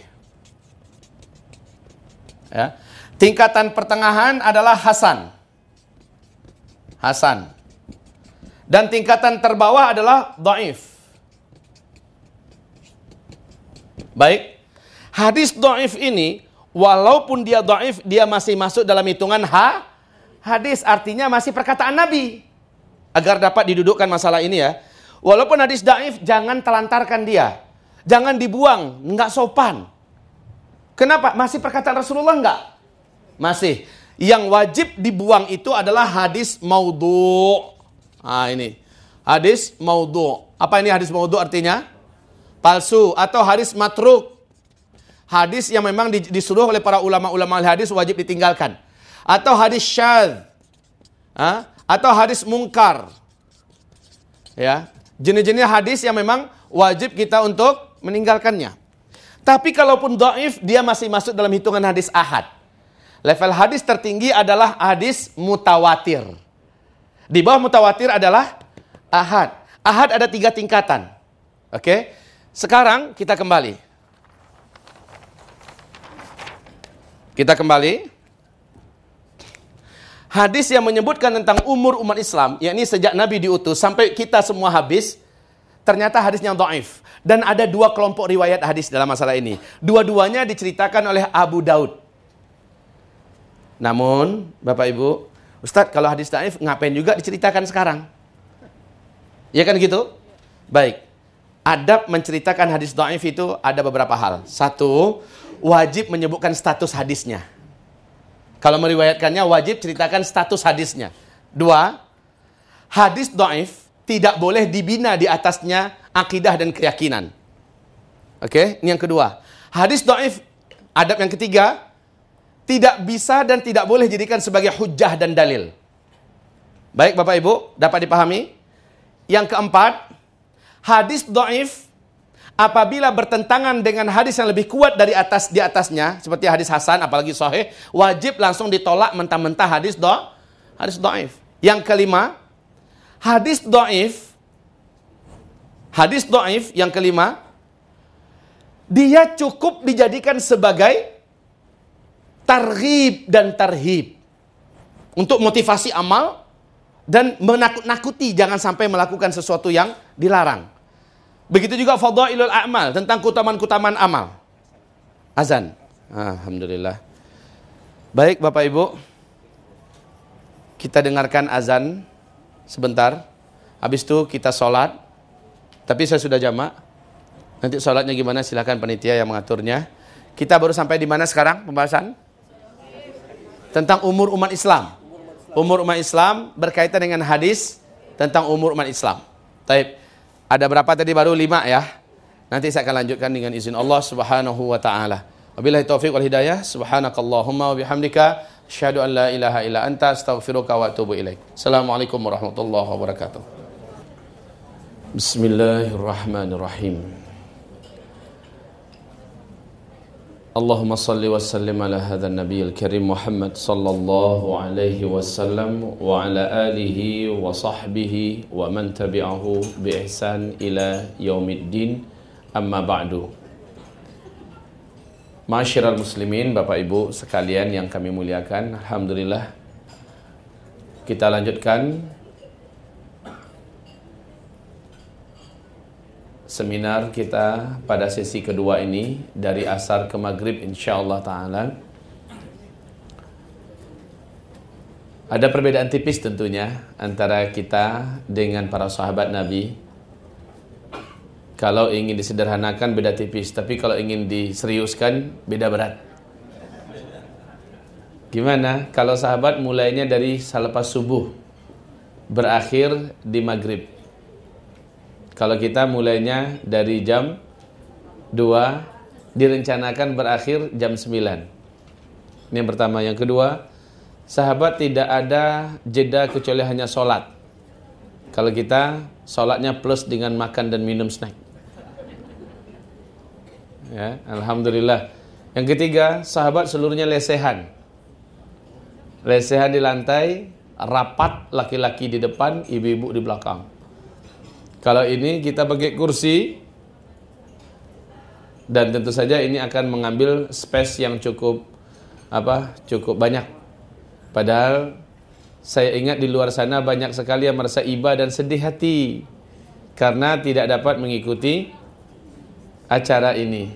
Ya. Tingkatan pertengahan adalah hasan. Hasan. Dan tingkatan terbawah adalah do'if. Baik. Hadis do'if ini, walaupun dia do'if, dia masih masuk dalam hitungan ha, hadis. Artinya masih perkataan Nabi. Agar dapat didudukkan masalah ini ya. Walaupun hadis do'if, jangan telantarkan dia. Jangan dibuang, nggak sopan. Kenapa? Masih perkataan Rasulullah nggak? Masih. Yang wajib dibuang itu adalah hadis maudhu. Ah ini. Hadis maudhu. Apa ini hadis maudhu artinya? Palsu atau hadis matruk. Hadis yang memang disuruh oleh para ulama-ulama hadis wajib ditinggalkan. Atau hadis syadz. Ah? Atau hadis mungkar. Ya. Jenis-jenis hadis yang memang wajib kita untuk meninggalkannya. Tapi kalaupun do'if, dia masih masuk dalam hitungan hadis ahad. Level hadis tertinggi adalah hadis mutawatir. Di bawah mutawatir adalah ahad. Ahad ada tiga tingkatan. Oke. Sekarang kita kembali. Kita kembali. Hadis yang menyebutkan tentang umur umat Islam, yakni sejak Nabi diutus sampai kita semua habis, ternyata hadisnya dhaif. Dan ada dua kelompok riwayat hadis dalam masalah ini. Dua-duanya diceritakan oleh Abu Daud. Namun, Bapak Ibu, Ustadz, kalau hadis daif ngapain juga diceritakan sekarang? Ya kan gitu? Baik. Adab menceritakan hadis daif itu ada beberapa hal. Satu, wajib menyebutkan status hadisnya. Kalau meriwayatkannya wajib ceritakan status hadisnya. Dua, hadis daif tidak boleh dibina di atasnya akidah dan keyakinan. Oke, ini yang kedua. Hadis daif adab yang ketiga tidak bisa dan tidak boleh dijadikan sebagai hujah dan dalil. Baik Bapak Ibu, dapat dipahami? Yang keempat, hadis do'if apabila bertentangan dengan hadis yang lebih kuat dari atas di atasnya, seperti hadis Hasan apalagi sahih, wajib langsung ditolak mentah-mentah hadis do hadis do'if. Yang kelima, hadis do'if hadis do'if yang kelima dia cukup dijadikan sebagai targhib dan tarhib. Untuk motivasi amal dan menakut-nakuti jangan sampai melakukan sesuatu yang dilarang. Begitu juga fadailul a'mal tentang kutaman-kutaman amal. Azan. Alhamdulillah. Baik Bapak Ibu. Kita dengarkan azan sebentar. Habis itu kita sholat. Tapi saya sudah jamak. Nanti sholatnya gimana silahkan panitia yang mengaturnya. Kita baru sampai di mana sekarang pembahasan? tentang umur umat Islam. Umur umat Islam berkaitan dengan hadis tentang umur umat Islam. Taib. Ada berapa tadi baru lima ya. Nanti saya akan lanjutkan dengan izin Allah Subhanahu wa taala. Wabillahi taufiq wal hidayah. Subhanakallahumma wa bihamdika asyhadu an la ilaha illa anta astaghfiruka wa atubu ilaik. Assalamualaikum warahmatullahi wabarakatuh. Bismillahirrahmanirrahim. اللهم صل وسلم على هذا النبي الكريم محمد صلى الله عليه وسلم وعلى آله وصحبه ومن تبعه بإحسان إلى يوم الدين أما بعد Masyiral muslimin, Bapak Ibu sekalian yang kami muliakan Alhamdulillah Kita lanjutkan seminar kita pada sesi kedua ini dari asar ke maghrib insyaallah taala. Ada perbedaan tipis tentunya antara kita dengan para sahabat Nabi. Kalau ingin disederhanakan beda tipis, tapi kalau ingin diseriuskan beda berat. Gimana? Kalau sahabat mulainya dari selepas subuh berakhir di maghrib. Kalau kita mulainya dari jam 2 direncanakan berakhir jam 9. Ini yang pertama, yang kedua, sahabat tidak ada jeda kecuali hanya sholat. Kalau kita sholatnya plus dengan makan dan minum snack. Ya, Alhamdulillah. Yang ketiga, sahabat seluruhnya lesehan. Lesehan di lantai, rapat laki-laki di depan, ibu-ibu di belakang. Kalau ini kita pakai kursi dan tentu saja ini akan mengambil space yang cukup apa? cukup banyak. Padahal saya ingat di luar sana banyak sekali yang merasa iba dan sedih hati karena tidak dapat mengikuti acara ini.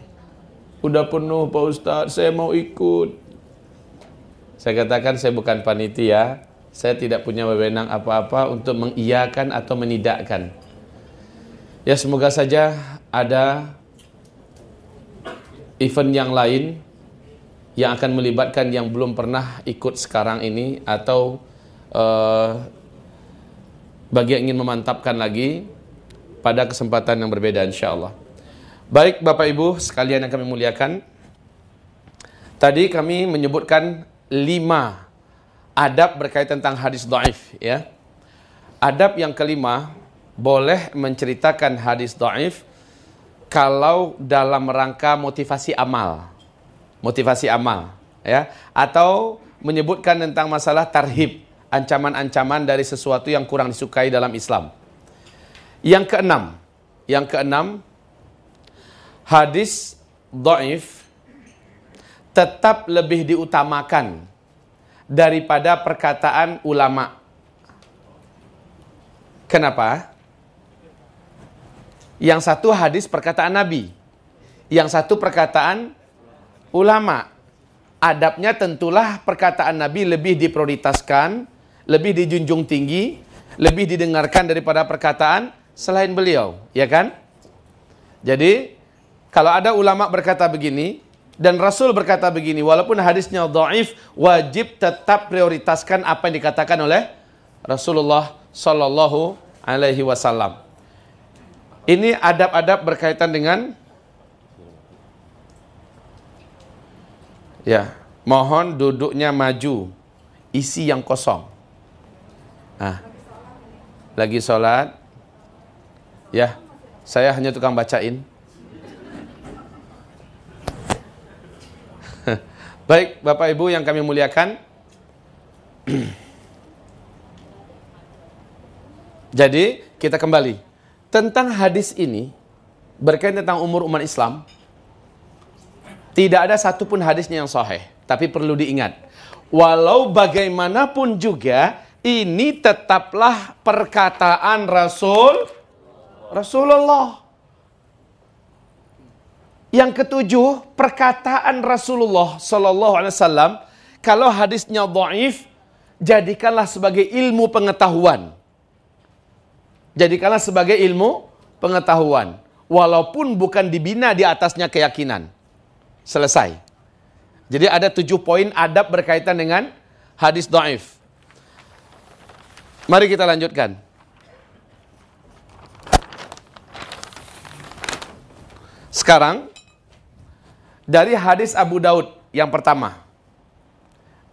Udah penuh Pak Ustaz, saya mau ikut. Saya katakan saya bukan panitia, saya tidak punya wewenang apa-apa untuk mengiyakan atau menidakkan. Ya semoga saja ada event yang lain yang akan melibatkan yang belum pernah ikut sekarang ini atau uh, bagi yang ingin memantapkan lagi pada kesempatan yang berbeda insya Allah. Baik Bapak Ibu sekalian yang kami muliakan. Tadi kami menyebutkan lima adab berkaitan tentang hadis daif ya. Adab yang kelima boleh menceritakan hadis dhaif kalau dalam rangka motivasi amal. Motivasi amal, ya. Atau menyebutkan tentang masalah tarhib, ancaman-ancaman dari sesuatu yang kurang disukai dalam Islam. Yang keenam, yang keenam hadis dhaif tetap lebih diutamakan daripada perkataan ulama. Kenapa? Yang satu hadis perkataan Nabi. Yang satu perkataan ulama. Adabnya tentulah perkataan Nabi lebih diprioritaskan, lebih dijunjung tinggi, lebih didengarkan daripada perkataan selain beliau, ya kan? Jadi, kalau ada ulama berkata begini dan Rasul berkata begini, walaupun hadisnya dhaif, wajib tetap prioritaskan apa yang dikatakan oleh Rasulullah sallallahu alaihi wasallam. Ini adab-adab berkaitan dengan Ya, mohon duduknya maju. Isi yang kosong. Nah, lagi sholat. Ya, saya hanya tukang bacain. Baik, Bapak Ibu yang kami muliakan. Jadi, kita kembali tentang hadis ini berkaitan tentang umur umat Islam tidak ada satupun hadisnya yang sahih tapi perlu diingat. Walau bagaimanapun juga ini tetaplah perkataan Rasul Rasulullah. Yang ketujuh perkataan Rasulullah Sallallahu Alaihi Wasallam kalau hadisnya dhaif jadikanlah sebagai ilmu pengetahuan jadikanlah sebagai ilmu pengetahuan. Walaupun bukan dibina di atasnya keyakinan. Selesai. Jadi ada tujuh poin adab berkaitan dengan hadis do'if. Mari kita lanjutkan. Sekarang, dari hadis Abu Daud yang pertama.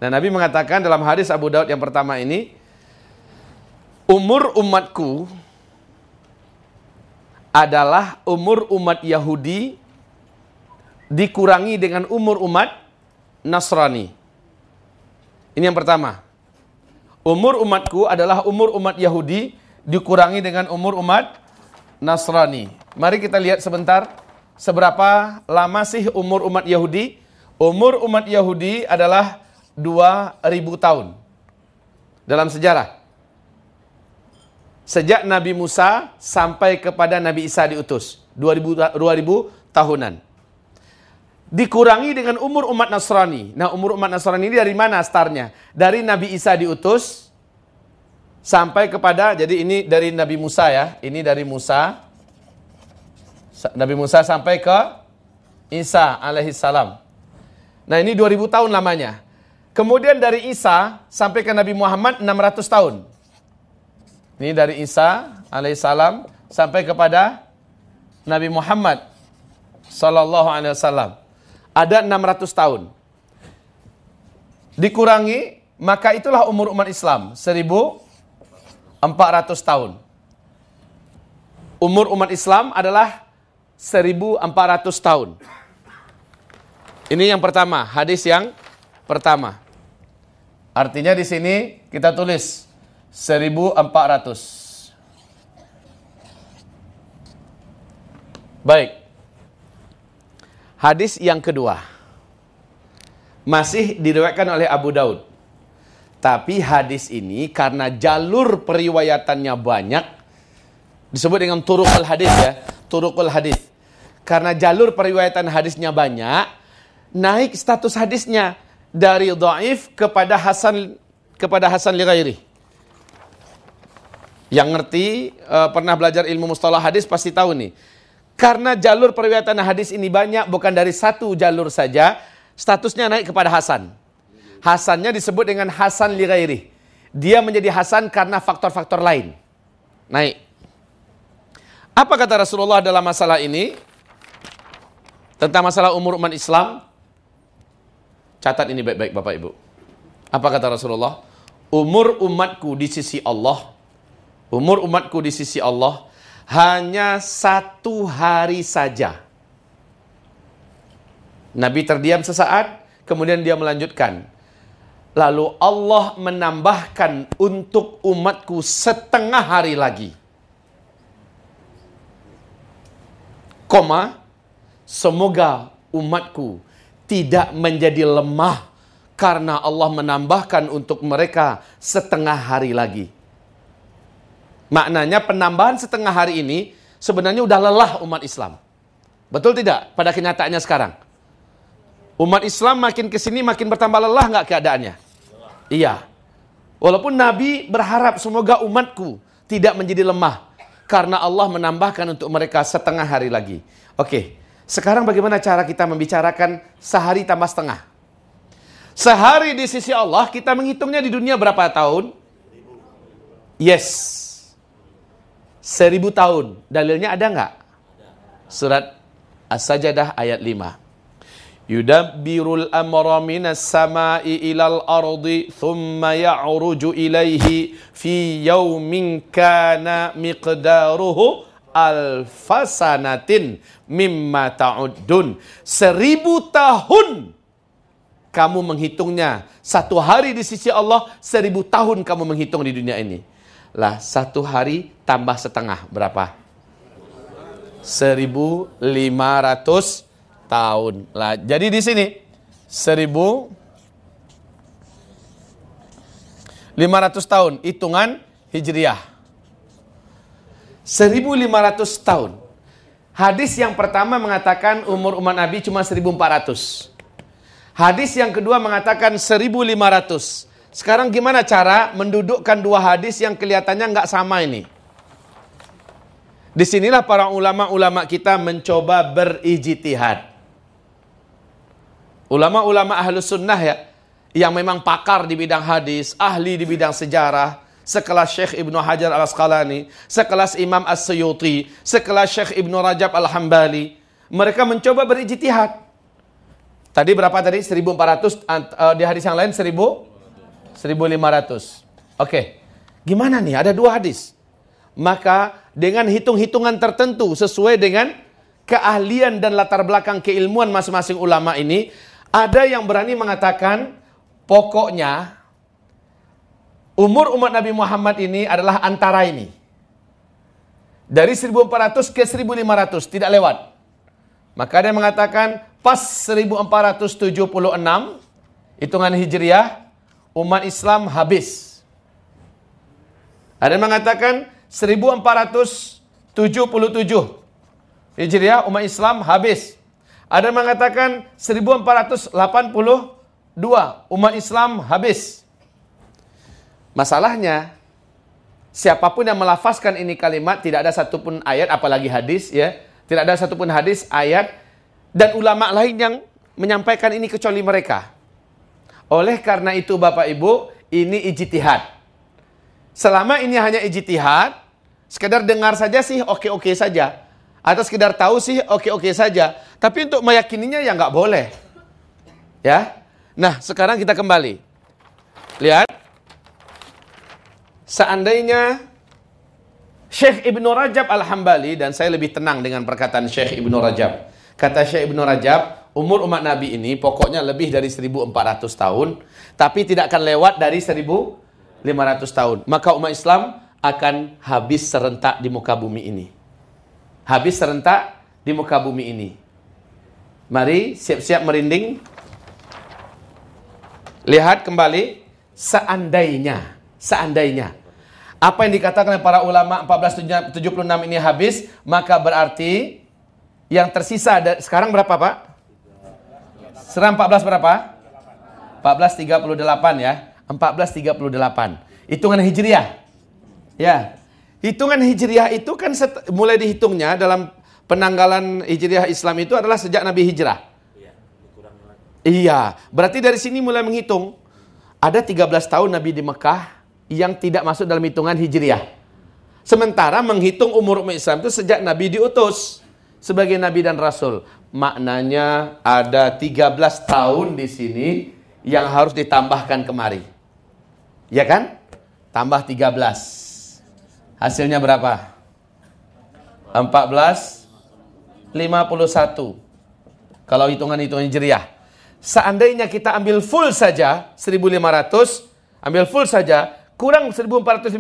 Dan Nabi mengatakan dalam hadis Abu Daud yang pertama ini, umur umatku adalah umur umat Yahudi dikurangi dengan umur umat Nasrani. Ini yang pertama. Umur umatku adalah umur umat Yahudi dikurangi dengan umur umat Nasrani. Mari kita lihat sebentar seberapa lama sih umur umat Yahudi? Umur umat Yahudi adalah 2000 tahun. Dalam sejarah. Sejak Nabi Musa sampai kepada Nabi Isa diutus. 2000, 2000 tahunan. Dikurangi dengan umur umat Nasrani. Nah umur umat Nasrani ini dari mana startnya? Dari Nabi Isa diutus sampai kepada, jadi ini dari Nabi Musa ya. Ini dari Musa. Nabi Musa sampai ke Isa alaihissalam. Nah ini 2000 tahun lamanya. Kemudian dari Isa sampai ke Nabi Muhammad 600 tahun. Ini dari Isa alaihissalam sampai kepada Nabi Muhammad sallallahu alaihi wasallam. Ada 600 tahun. Dikurangi, maka itulah umur umat Islam, 1400 tahun. Umur umat Islam adalah 1400 tahun. Ini yang pertama, hadis yang pertama. Artinya di sini kita tulis 1400. Baik. Hadis yang kedua. Masih diriwayatkan oleh Abu Daud. Tapi hadis ini karena jalur periwayatannya banyak disebut dengan turukul hadis ya, turukul hadis. Karena jalur periwayatan hadisnya banyak, naik status hadisnya dari dhaif kepada hasan kepada hasan li ghairi. Yang ngerti uh, pernah belajar ilmu mustalah hadis pasti tahu nih. Karena jalur periwayatan hadis ini banyak bukan dari satu jalur saja, statusnya naik kepada hasan. Hasannya disebut dengan hasan li ghairi. Dia menjadi hasan karena faktor-faktor lain. Naik. Apa kata Rasulullah dalam masalah ini? Tentang masalah umur umat Islam, Catat ini baik-baik Bapak Ibu. Apa kata Rasulullah? Umur umatku di sisi Allah, umur umatku di sisi Allah hanya satu hari saja. Nabi terdiam sesaat, kemudian dia melanjutkan. Lalu Allah menambahkan untuk umatku setengah hari lagi. Koma, semoga umatku tidak menjadi lemah karena Allah menambahkan untuk mereka setengah hari lagi. Maknanya penambahan setengah hari ini sebenarnya udah lelah umat Islam. Betul tidak pada kenyataannya sekarang? Umat Islam makin ke sini makin bertambah lelah nggak keadaannya? Iya. Walaupun Nabi berharap semoga umatku tidak menjadi lemah karena Allah menambahkan untuk mereka setengah hari lagi. Oke, sekarang bagaimana cara kita membicarakan sehari tambah setengah? Sehari di sisi Allah kita menghitungnya di dunia berapa tahun? Yes. Seribu tahun. Dalilnya ada nggak? Surat As-Sajadah ayat 5. Yudabbirul amra minas sama'i ilal ardi thumma ya'ruju ilaihi fi yawmin kana miqdaruhu alfasanatin mimma ta'uddun. Seribu tahun kamu menghitungnya. Satu hari di sisi Allah, seribu tahun kamu menghitung di dunia ini. Lah, satu hari tambah setengah, berapa? Seribu lima ratus tahun. Lah, jadi di sini, seribu lima ratus tahun, hitungan hijriah. 1500 tahun. Hadis yang pertama mengatakan umur umat Nabi cuma 1400. Hadis yang kedua mengatakan 1500. Sekarang gimana cara mendudukkan dua hadis yang kelihatannya nggak sama ini? Di sinilah para ulama-ulama kita mencoba berijtihad. Ulama-ulama ahlus sunnah ya, yang memang pakar di bidang hadis, ahli di bidang sejarah, sekelas Syekh Ibnu Hajar Al-Asqalani, sekelas Imam As-Suyuti, sekelas Syekh Ibnu Rajab Al-Hambali. Mereka mencoba berijtihad. Tadi berapa tadi? 1400 uh, di hadis yang lain 1000 1500. Oke. Gimana nih? Ada dua hadis. Maka dengan hitung-hitungan tertentu sesuai dengan keahlian dan latar belakang keilmuan masing-masing ulama ini, ada yang berani mengatakan pokoknya umur umat Nabi Muhammad ini adalah antara ini. Dari 1400 ke 1500, tidak lewat. Maka ada yang mengatakan pas 1476, hitungan Hijriah, umat Islam habis. Ada yang mengatakan 1477 Hijriah umat Islam habis. Ada yang mengatakan 1482 umat Islam habis. Masalahnya siapa pun yang melafazkan ini kalimat tidak ada satupun ayat apalagi hadis ya, tidak ada satupun hadis ayat dan ulama lain yang menyampaikan ini kecuali mereka. Oleh karena itu Bapak Ibu, ini ijtihad. Selama ini hanya ijtihad, sekedar dengar saja sih oke-oke saja. Atau sekedar tahu sih oke-oke saja. Tapi untuk meyakininya ya nggak boleh. Ya. Nah, sekarang kita kembali. Lihat. Seandainya Syekh Ibnu Rajab Al-Hambali dan saya lebih tenang dengan perkataan Syekh Ibnu Rajab. Kata Syekh Ibnu Rajab, umur umat Nabi ini pokoknya lebih dari 1400 tahun, tapi tidak akan lewat dari 1000 500 tahun. Maka umat Islam akan habis serentak di muka bumi ini. Habis serentak di muka bumi ini. Mari siap-siap merinding. Lihat kembali seandainya, seandainya apa yang dikatakan oleh para ulama 1476 ini habis, maka berarti yang tersisa sekarang berapa, Pak? Sekarang 14 berapa? 1438 ya. 1438. Hitungan Hijriah. Ya. Hitungan Hijriah itu kan mulai dihitungnya dalam penanggalan Hijriah Islam itu adalah sejak Nabi Hijrah. Iya, iya, berarti dari sini mulai menghitung. Ada 13 tahun Nabi di Mekah yang tidak masuk dalam hitungan Hijriah. Sementara menghitung umur umat Islam itu sejak Nabi diutus sebagai Nabi dan Rasul. Maknanya ada 13 tahun di sini yang harus ditambahkan kemari. Ya kan? Tambah 13. Hasilnya berapa? 14 51. Kalau hitungan-hitungan jeriah. Seandainya kita ambil full saja 1500, ambil full saja kurang 1459.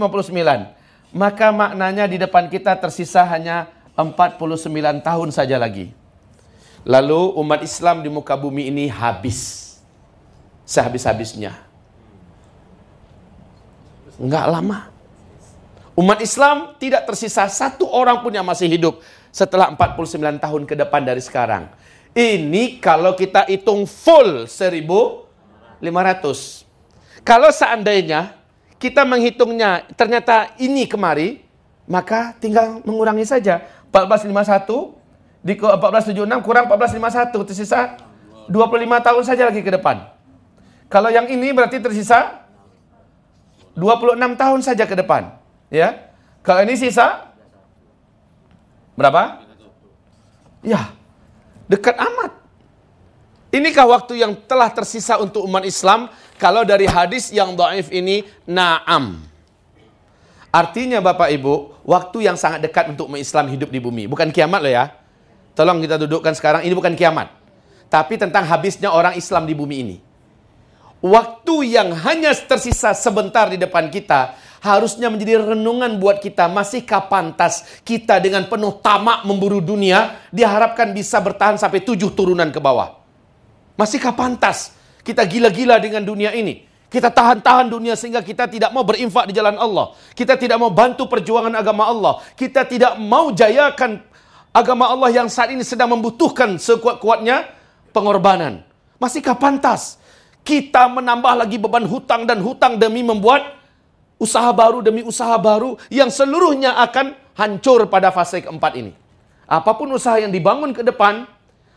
Maka maknanya di depan kita tersisa hanya 49 tahun saja lagi. Lalu umat Islam di muka bumi ini habis. Sehabis-habisnya. Enggak lama. Umat Islam tidak tersisa satu orang pun yang masih hidup setelah 49 tahun ke depan dari sekarang. Ini kalau kita hitung full 1500. Kalau seandainya kita menghitungnya ternyata ini kemari, maka tinggal mengurangi saja. 1451 di 1476 kurang 1451 tersisa 25 tahun saja lagi ke depan. Kalau yang ini berarti tersisa 26 tahun saja ke depan. Ya. Kalau ini sisa berapa? Ya. Dekat amat. Inikah waktu yang telah tersisa untuk umat Islam kalau dari hadis yang dhaif ini na'am. Artinya Bapak Ibu, waktu yang sangat dekat untuk Islam hidup di bumi. Bukan kiamat loh ya. Tolong kita dudukkan sekarang, ini bukan kiamat. Tapi tentang habisnya orang Islam di bumi ini waktu yang hanya tersisa sebentar di depan kita harusnya menjadi renungan buat kita. Masihkah pantas kita dengan penuh tamak memburu dunia diharapkan bisa bertahan sampai tujuh turunan ke bawah? Masihkah pantas kita gila-gila dengan dunia ini? Kita tahan-tahan dunia sehingga kita tidak mau berinfak di jalan Allah. Kita tidak mau bantu perjuangan agama Allah. Kita tidak mau jayakan agama Allah yang saat ini sedang membutuhkan sekuat-kuatnya pengorbanan. Masihkah pantas kita menambah lagi beban hutang dan hutang demi membuat usaha baru demi usaha baru yang seluruhnya akan hancur pada fase keempat ini. Apa pun usaha yang dibangun ke depan,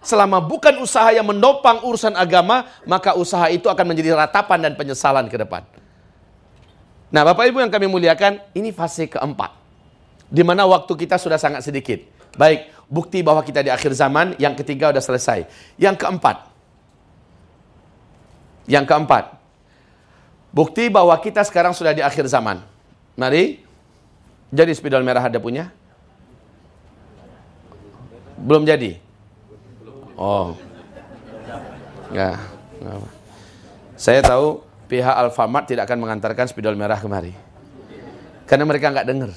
selama bukan usaha yang menopang urusan agama, maka usaha itu akan menjadi ratapan dan penyesalan ke depan. Nah, Bapak Ibu yang kami muliakan, ini fase keempat. Di mana waktu kita sudah sangat sedikit. Baik, bukti bahwa kita di akhir zaman, yang ketiga sudah selesai. Yang keempat, yang keempat, bukti bahwa kita sekarang sudah di akhir zaman. Mari, jadi spidol merah ada punya? Belum jadi? Oh. Ya. Saya tahu pihak Alfamart tidak akan mengantarkan spidol merah kemari. Karena mereka nggak dengar.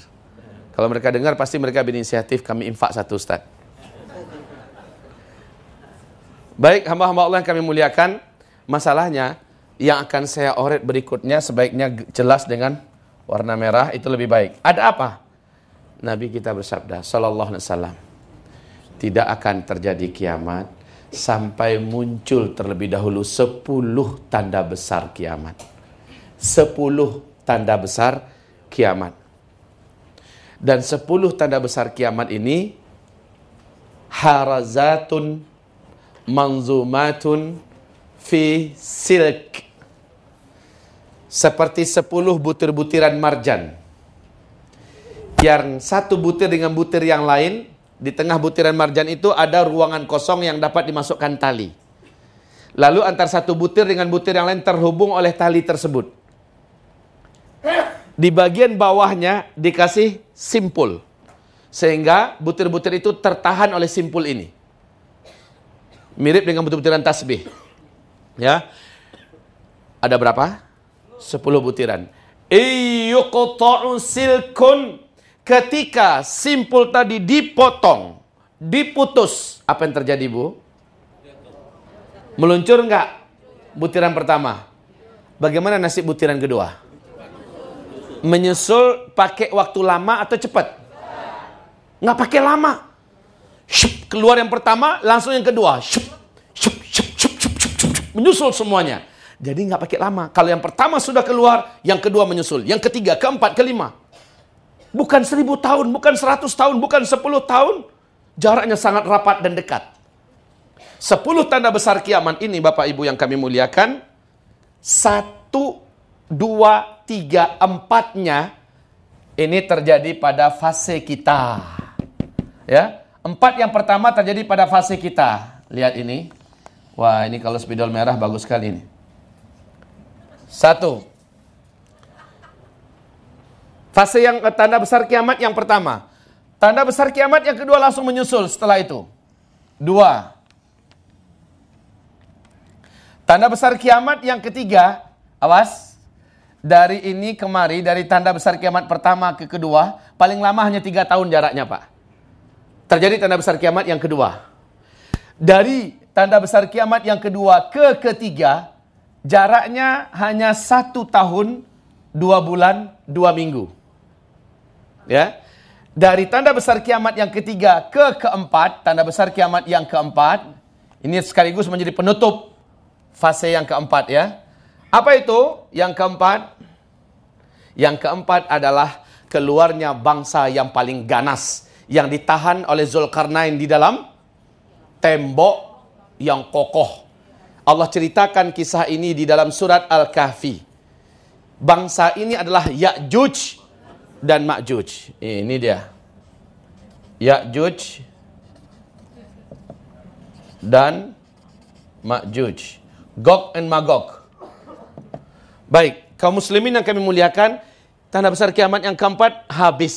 Kalau mereka dengar pasti mereka berinisiatif kami infak satu Ustaz. Baik, hamba-hamba Allah yang kami muliakan, masalahnya yang akan saya oret berikutnya sebaiknya jelas dengan warna merah itu lebih baik. Ada apa? Nabi kita bersabda sallallahu alaihi wasallam tidak akan terjadi kiamat sampai muncul terlebih dahulu sepuluh tanda besar kiamat. Sepuluh tanda besar kiamat. Dan sepuluh tanda besar kiamat ini harazatun manzumatun fi silk seperti sepuluh butir-butiran marjan yang satu butir dengan butir yang lain di tengah butiran marjan itu ada ruangan kosong yang dapat dimasukkan tali lalu antar satu butir dengan butir yang lain terhubung oleh tali tersebut di bagian bawahnya dikasih simpul sehingga butir-butir itu tertahan oleh simpul ini mirip dengan butir-butiran tasbih. Ya. Ada berapa? 10 butiran. Iyuqta'u silkun ketika simpul tadi dipotong, diputus, apa yang terjadi, Bu? Meluncur enggak butiran pertama? Bagaimana nasib butiran kedua? Menyusul pakai waktu lama atau cepat? Enggak pakai lama Shup, keluar yang pertama, langsung yang kedua. Shup, shup, shup, shup, shup, shup, shup, shup, menyusul semuanya. Jadi nggak pakai lama. Kalau yang pertama sudah keluar, yang kedua menyusul. Yang ketiga, keempat, kelima. Bukan seribu tahun, bukan seratus tahun, bukan sepuluh tahun. Jaraknya sangat rapat dan dekat. Sepuluh tanda besar kiamat ini, Bapak Ibu yang kami muliakan. Satu, dua, tiga, empatnya. Ini terjadi pada fase kita. Ya, Empat yang pertama terjadi pada fase kita. Lihat ini. Wah, ini kalau spidol merah bagus sekali ini. Satu. Fase yang eh, tanda besar kiamat yang pertama. Tanda besar kiamat yang kedua langsung menyusul setelah itu. Dua. Tanda besar kiamat yang ketiga, awas. Dari ini kemari, dari tanda besar kiamat pertama ke kedua, paling lama hanya tiga tahun jaraknya Pak terjadi tanda besar kiamat yang kedua. Dari tanda besar kiamat yang kedua ke ketiga, jaraknya hanya satu tahun, dua bulan, dua minggu. Ya, dari tanda besar kiamat yang ketiga ke keempat, tanda besar kiamat yang keempat, ini sekaligus menjadi penutup fase yang keempat ya. Apa itu yang keempat? Yang keempat adalah keluarnya bangsa yang paling ganas yang ditahan oleh Zulkarnain di dalam tembok yang kokoh. Allah ceritakan kisah ini di dalam surat Al-Kahfi. Bangsa ini adalah Ya'juj dan Ma'juj. Ini dia. Ya'juj dan Ma'juj. Gog and Magog. Baik, kaum muslimin yang kami muliakan, tanda besar kiamat yang keempat habis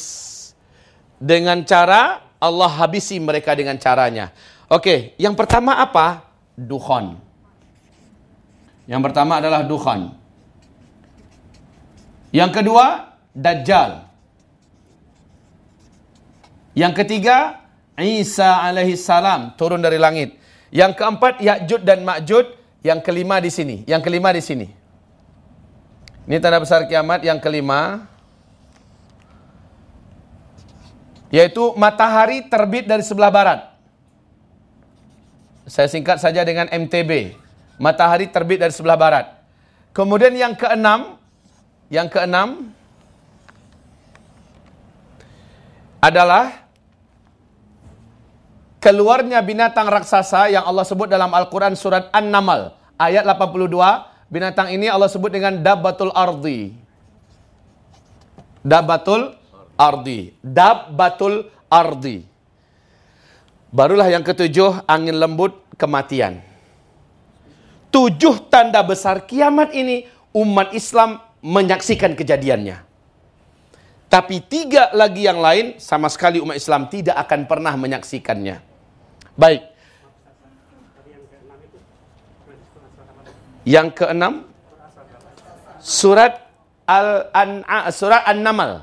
dengan cara Allah habisi mereka dengan caranya. Oke, yang pertama apa? Dukhon. Yang pertama adalah dukhon. Yang kedua, Dajjal. Yang ketiga, Isa alaihi salam turun dari langit. Yang keempat, Ya'jud dan Ma'jud. Yang kelima di sini. Yang kelima di sini. Ini tanda besar kiamat yang kelima. yaitu matahari terbit dari sebelah barat. Saya singkat saja dengan MTB. Matahari terbit dari sebelah barat. Kemudian yang keenam, yang keenam adalah keluarnya binatang raksasa yang Allah sebut dalam Al-Quran surat An-Namal ayat 82. Binatang ini Allah sebut dengan Dabbatul Ardi. Dabbatul ardi. Dabbatul ardi. Barulah yang ketujuh, angin lembut, kematian. Tujuh tanda besar kiamat ini, umat Islam menyaksikan kejadiannya. Tapi tiga lagi yang lain, sama sekali umat Islam tidak akan pernah menyaksikannya. Baik. Yang keenam surat Al-An surat An-Naml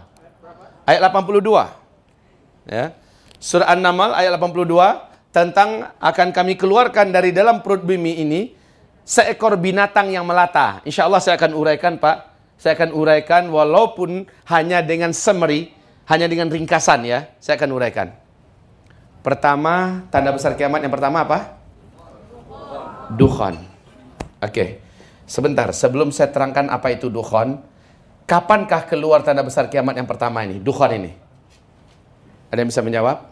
ayat 82. Ya. Surat An-Naml ayat 82 tentang akan kami keluarkan dari dalam perut bumi ini seekor binatang yang melata. Insya Allah saya akan uraikan Pak. Saya akan uraikan walaupun hanya dengan summary, hanya dengan ringkasan ya. Saya akan uraikan. Pertama, tanda besar kiamat yang pertama apa? Dukhan. Oke. Okay. Sebentar, sebelum saya terangkan apa itu dukhon, kapankah keluar tanda besar kiamat yang pertama ini, dukhon ini? Ada yang bisa menjawab?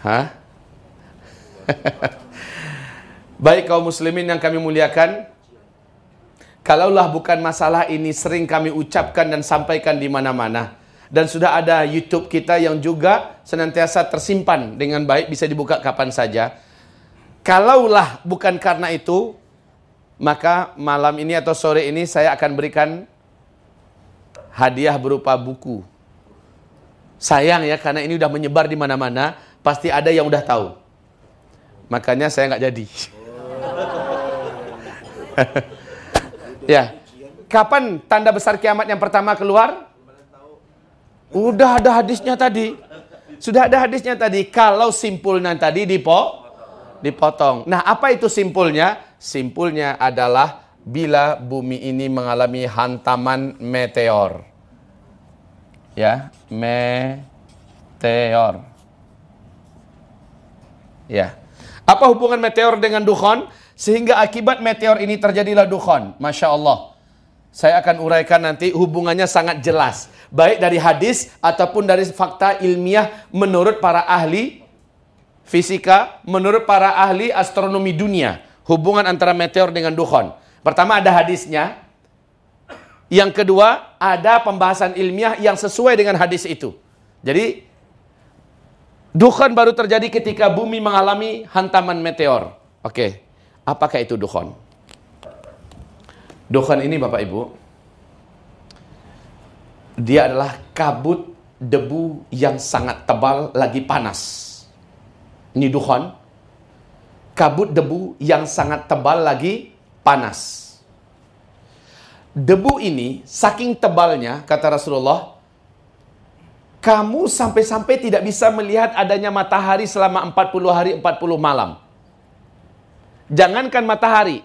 Hah? Baik kaum muslimin yang kami muliakan, kalaulah bukan masalah ini sering kami ucapkan dan sampaikan di mana-mana, dan sudah ada YouTube kita yang juga senantiasa tersimpan dengan baik bisa dibuka kapan saja. Kalaulah bukan karena itu, maka malam ini atau sore ini saya akan berikan hadiah berupa buku. Sayang ya, karena ini udah menyebar di mana-mana, pasti ada yang udah tahu. Makanya saya nggak jadi. ya, kapan tanda besar kiamat yang pertama keluar? Udah ada hadisnya tadi. Sudah ada hadisnya tadi. Kalau simpulnya tadi dipo, dipotong. Nah, apa itu simpulnya? Simpulnya adalah bila bumi ini mengalami hantaman meteor. Ya, meteor. Ya. Apa hubungan meteor dengan dukhon? Sehingga akibat meteor ini terjadilah dukhon. Masya Allah. Saya akan uraikan nanti hubungannya sangat jelas. Baik dari hadis ataupun dari fakta ilmiah menurut para ahli fisika menurut para ahli astronomi dunia. Hubungan antara meteor dengan dukhon. Pertama ada hadisnya. Yang kedua ada pembahasan ilmiah yang sesuai dengan hadis itu. Jadi dukhon baru terjadi ketika bumi mengalami hantaman meteor. Oke, apakah itu dukhon? Dukhon ini Bapak Ibu, dia adalah kabut debu yang sangat tebal lagi panas ini dukhon, kabut debu yang sangat tebal lagi panas. Debu ini saking tebalnya, kata Rasulullah, kamu sampai-sampai tidak bisa melihat adanya matahari selama 40 hari 40 malam. Jangankan matahari,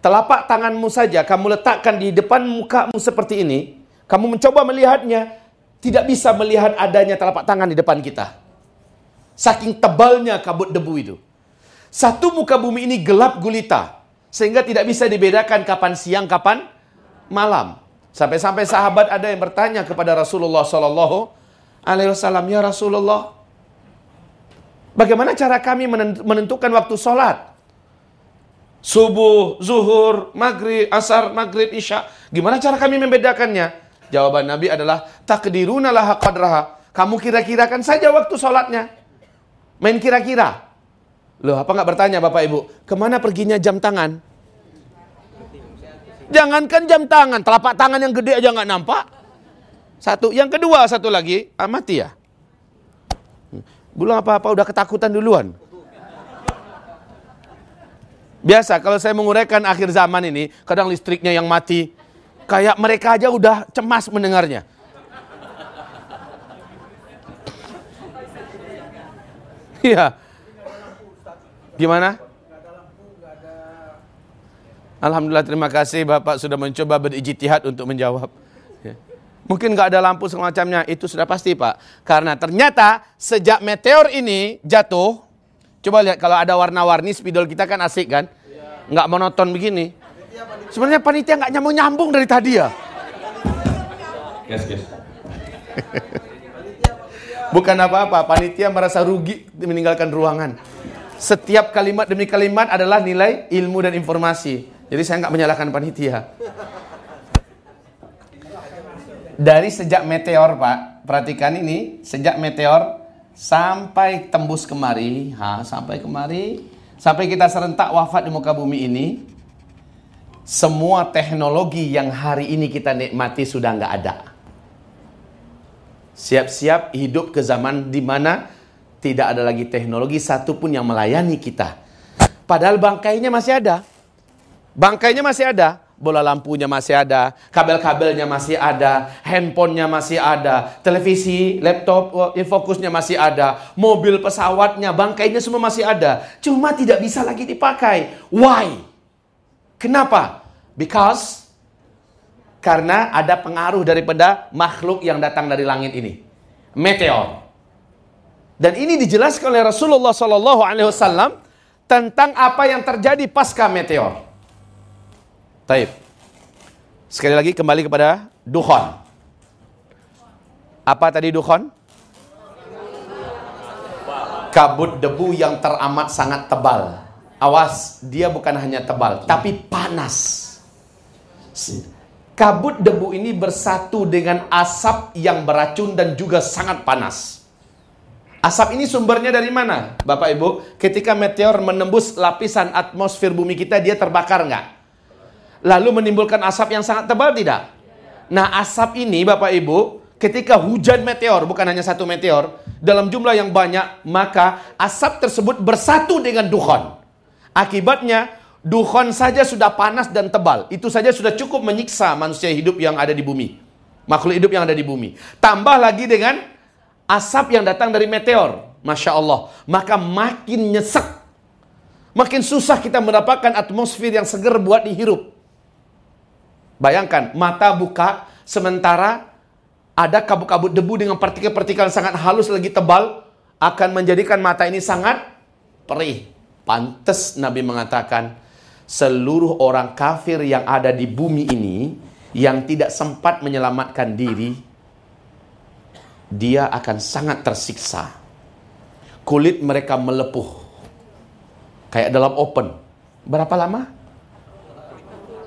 telapak tanganmu saja kamu letakkan di depan mukamu seperti ini, kamu mencoba melihatnya, tidak bisa melihat adanya telapak tangan di depan kita. Saking tebalnya kabut debu itu. Satu muka bumi ini gelap gulita. Sehingga tidak bisa dibedakan kapan siang, kapan malam. Sampai-sampai sahabat ada yang bertanya kepada Rasulullah Sallallahu Alaihi Wasallam, ya Rasulullah, bagaimana cara kami menentukan waktu sholat? Subuh, zuhur, maghrib, asar, maghrib, isya. Gimana cara kami membedakannya? Jawaban Nabi adalah takdiruna laha qadraha. Kamu kira-kirakan saja waktu sholatnya. Main kira-kira. Loh, apa nggak bertanya Bapak Ibu? Ke mana perginya jam tangan? Jangankan jam tangan, telapak tangan yang gede aja nggak nampak. Satu, yang kedua satu lagi, ah, mati ya. Belum apa-apa udah ketakutan duluan. Biasa kalau saya menguraikan akhir zaman ini, kadang listriknya yang mati. Kayak mereka aja udah cemas mendengarnya. Iya. Gimana? Alhamdulillah terima kasih Bapak sudah mencoba berijtihad untuk menjawab. Ya. Mungkin nggak ada lampu semacamnya, itu sudah pasti Pak. Karena ternyata sejak meteor ini jatuh, coba lihat kalau ada warna-warni spidol kita kan asik kan? Nggak monoton begini. Sebenarnya panitia nggak nyambung-nyambung dari tadi ya. Yes, yes. Bukan apa-apa, panitia merasa rugi meninggalkan ruangan. Setiap kalimat demi kalimat adalah nilai ilmu dan informasi. Jadi saya nggak menyalahkan panitia. Dari sejak meteor, Pak, perhatikan ini, sejak meteor sampai tembus kemari, ha, sampai kemari, sampai kita serentak wafat di muka bumi ini, semua teknologi yang hari ini kita nikmati sudah nggak ada. Siap-siap hidup ke zaman di mana Tidak ada lagi teknologi satupun yang melayani kita. Padahal bangkainya masih ada. Bangkainya masih ada. Bola lampunya masih ada, kabel-kabelnya masih ada, handphonenya masih ada, televisi, laptop, infokusnya masih ada, mobil pesawatnya, bangkainya semua masih ada. Cuma tidak bisa lagi dipakai. Why? Kenapa? Because karena ada pengaruh daripada makhluk yang datang dari langit ini. Meteor. Dan ini dijelaskan oleh Rasulullah Wasallam tentang apa yang terjadi pasca meteor. Taib. Sekali lagi kembali kepada dukhon. Apa tadi dukhon? Kabut debu yang teramat sangat tebal. Awas, dia bukan hanya tebal, tapi panas. Kabut debu ini bersatu dengan asap yang beracun dan juga sangat panas. Asap ini sumbernya dari mana? Bapak Ibu, ketika meteor menembus lapisan atmosfer bumi kita, dia terbakar nggak? Lalu menimbulkan asap yang sangat tebal tidak? Nah, asap ini Bapak Ibu, ketika hujan meteor, bukan hanya satu meteor, dalam jumlah yang banyak, maka asap tersebut bersatu dengan dukhon. Akibatnya, dukhon saja sudah panas dan tebal. Itu saja sudah cukup menyiksa manusia hidup yang ada di bumi. Makhluk hidup yang ada di bumi. Tambah lagi dengan asap yang datang dari meteor. Masya Allah. Maka makin nyesek. Makin susah kita mendapatkan atmosfer yang segar buat dihirup. Bayangkan, mata buka, sementara ada kabut-kabut debu dengan partikel-partikel sangat halus lagi tebal, akan menjadikan mata ini sangat perih. Pantes Nabi mengatakan, seluruh orang kafir yang ada di bumi ini, yang tidak sempat menyelamatkan diri, dia akan sangat tersiksa. Kulit mereka melepuh. Kayak dalam open. Berapa lama?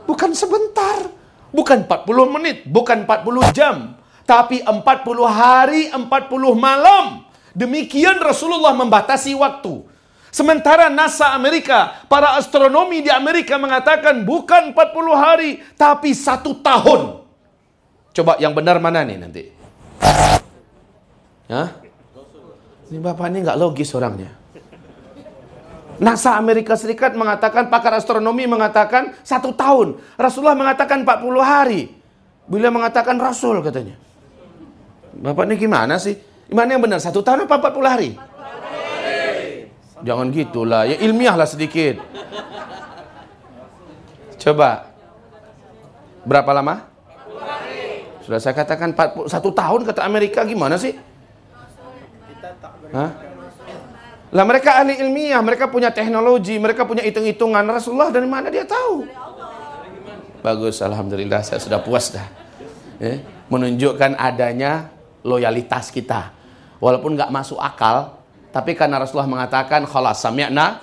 Bukan sebentar. Bukan 40 menit, bukan 40 jam, tapi 40 hari, 40 malam. Demikian Rasulullah membatasi waktu. Sementara NASA Amerika, para astronomi di Amerika mengatakan bukan 40 hari, tapi satu tahun. Coba yang benar mana nih nanti? Hah? Ini bapak ini nggak logis orangnya. NASA Amerika Serikat mengatakan, pakar astronomi mengatakan satu tahun. Rasulullah mengatakan 40 hari. Bila mengatakan Rasul katanya. Bapak ini gimana sih? Gimana yang benar? Satu tahun apa 40 hari? Jangan gitulah. Ya ilmiahlah sedikit. Coba. Berapa lama? Sudah saya katakan 41 tahun kata Amerika gimana sih? Hah? Lah mereka ahli ilmiah, mereka punya teknologi, mereka punya hitung-hitungan. Rasulullah dari mana dia tahu? Bagus, alhamdulillah saya sudah puas dah. Ya, menunjukkan adanya loyalitas kita. Walaupun nggak masuk akal, tapi karena Rasulullah mengatakan khalas sami'na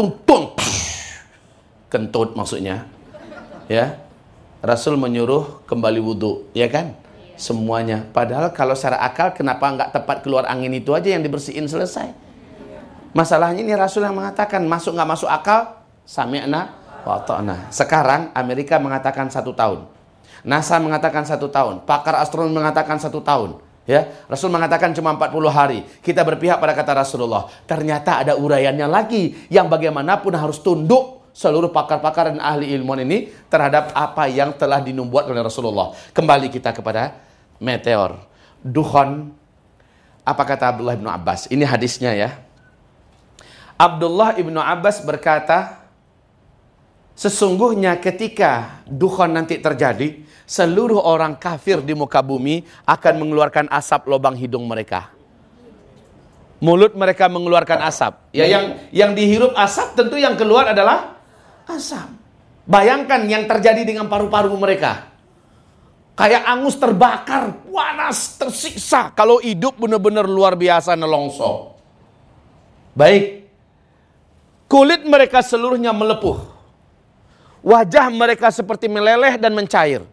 tutung kentut maksudnya. Ya. Rasul menyuruh kembali wudhu, ya kan? Semuanya. Padahal kalau secara akal kenapa nggak tepat keluar angin itu aja yang dibersihin selesai. Masalahnya ini Rasul yang mengatakan masuk nggak masuk akal, sami'na wa ta'na. Sekarang Amerika mengatakan satu tahun. NASA mengatakan satu tahun. Pakar astronomi mengatakan satu tahun. Ya, Rasul mengatakan cuma 40 hari. Kita berpihak pada kata Rasulullah. Ternyata ada uraiannya lagi yang bagaimanapun harus tunduk seluruh pakar-pakar dan ahli ilmu ini terhadap apa yang telah dinubuat oleh Rasulullah. Kembali kita kepada meteor. Dukhon. Apa kata Abdullah bin Abbas? Ini hadisnya ya. Abdullah ibnu Abbas berkata, sesungguhnya ketika dukhon nanti terjadi, seluruh orang kafir di muka bumi akan mengeluarkan asap lubang hidung mereka. Mulut mereka mengeluarkan asap. Ya yang yang dihirup asap tentu yang keluar adalah asap. Bayangkan yang terjadi dengan paru-paru mereka. Kayak angus terbakar, panas, tersiksa. Kalau hidup benar-benar luar biasa nelongso. Baik. Kulit mereka seluruhnya melepuh. Wajah mereka seperti meleleh dan mencair.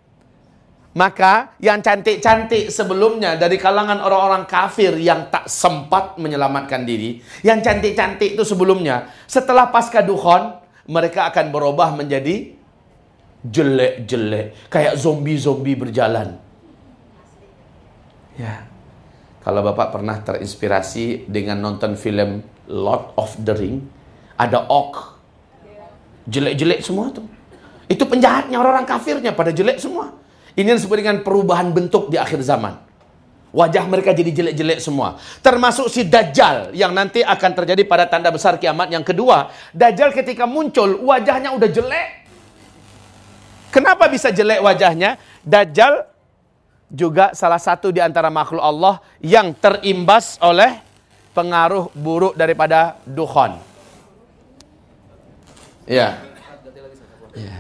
Maka yang cantik-cantik sebelumnya dari kalangan orang-orang kafir yang tak sempat menyelamatkan diri. Yang cantik-cantik itu sebelumnya. Setelah pasca dukhon, mereka akan berubah menjadi jelek-jelek, kayak zombie-zombie berjalan. Ya. Kalau Bapak pernah terinspirasi dengan nonton film Lord of the Ring, ada orc. Jelek-jelek semua tuh. Itu penjahatnya, orang-orang kafirnya pada jelek semua. Ini yang disebut dengan perubahan bentuk di akhir zaman. Wajah mereka jadi jelek-jelek semua. Termasuk si Dajjal yang nanti akan terjadi pada tanda besar kiamat yang kedua. Dajjal ketika muncul, wajahnya udah jelek. Kenapa bisa jelek wajahnya? Dajjal juga salah satu di antara makhluk Allah yang terimbas oleh pengaruh buruk daripada dukhon. Ya. Ya.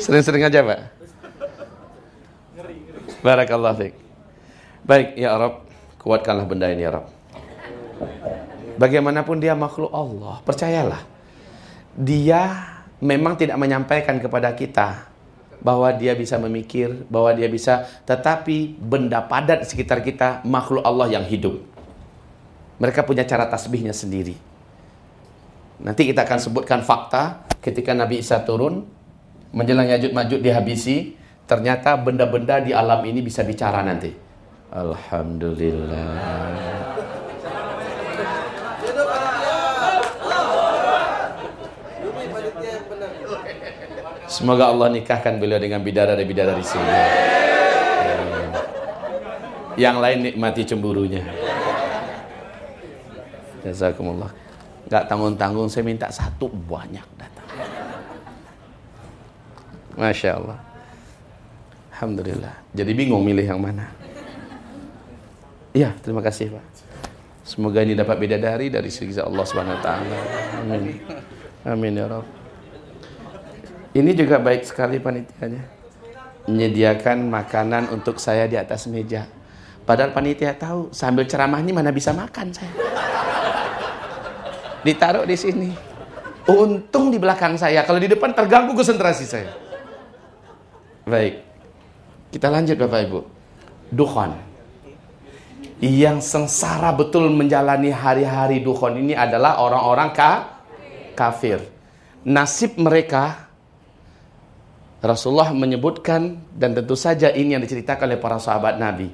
Sering-sering aja, Pak. Barakallah fiik. Baik, ya Arab, kuatkanlah benda ini ya Arab. Bagaimanapun dia makhluk Allah, percayalah. Dia memang tidak menyampaikan kepada kita bahwa dia bisa memikir, bahwa dia bisa, tetapi benda padat sekitar kita makhluk Allah yang hidup. Mereka punya cara tasbihnya sendiri. Nanti kita akan sebutkan fakta ketika Nabi Isa turun menjelang Yajud Majud dihabisi, ternyata benda-benda di alam ini bisa bicara nanti. Alhamdulillah. Semoga Allah nikahkan beliau dengan bidadari-bidadari sini. Yang lain nikmati cemburunya. Jazakumullah. Gak tanggung-tanggung saya minta satu banyak datang. Masya Allah. Alhamdulillah. Jadi bingung milih yang mana. Iya, terima kasih Pak. Semoga ini dapat bidadari dari segi Allah Subhanahu wa taala. Amin. Amin ya Rabb. Ini juga baik sekali panitianya. Menyediakan makanan untuk saya di atas meja. Padahal panitia tahu sambil ceramah ini mana bisa makan saya. Ditaruh di sini. Untung di belakang saya. Kalau di depan terganggu konsentrasi saya. Baik. Kita lanjut Bapak Ibu. Dukhon. Yang sengsara betul menjalani hari-hari dukhon ini adalah orang-orang ka kafir. Nasib mereka Rasulullah menyebutkan dan tentu saja ini yang diceritakan oleh para sahabat Nabi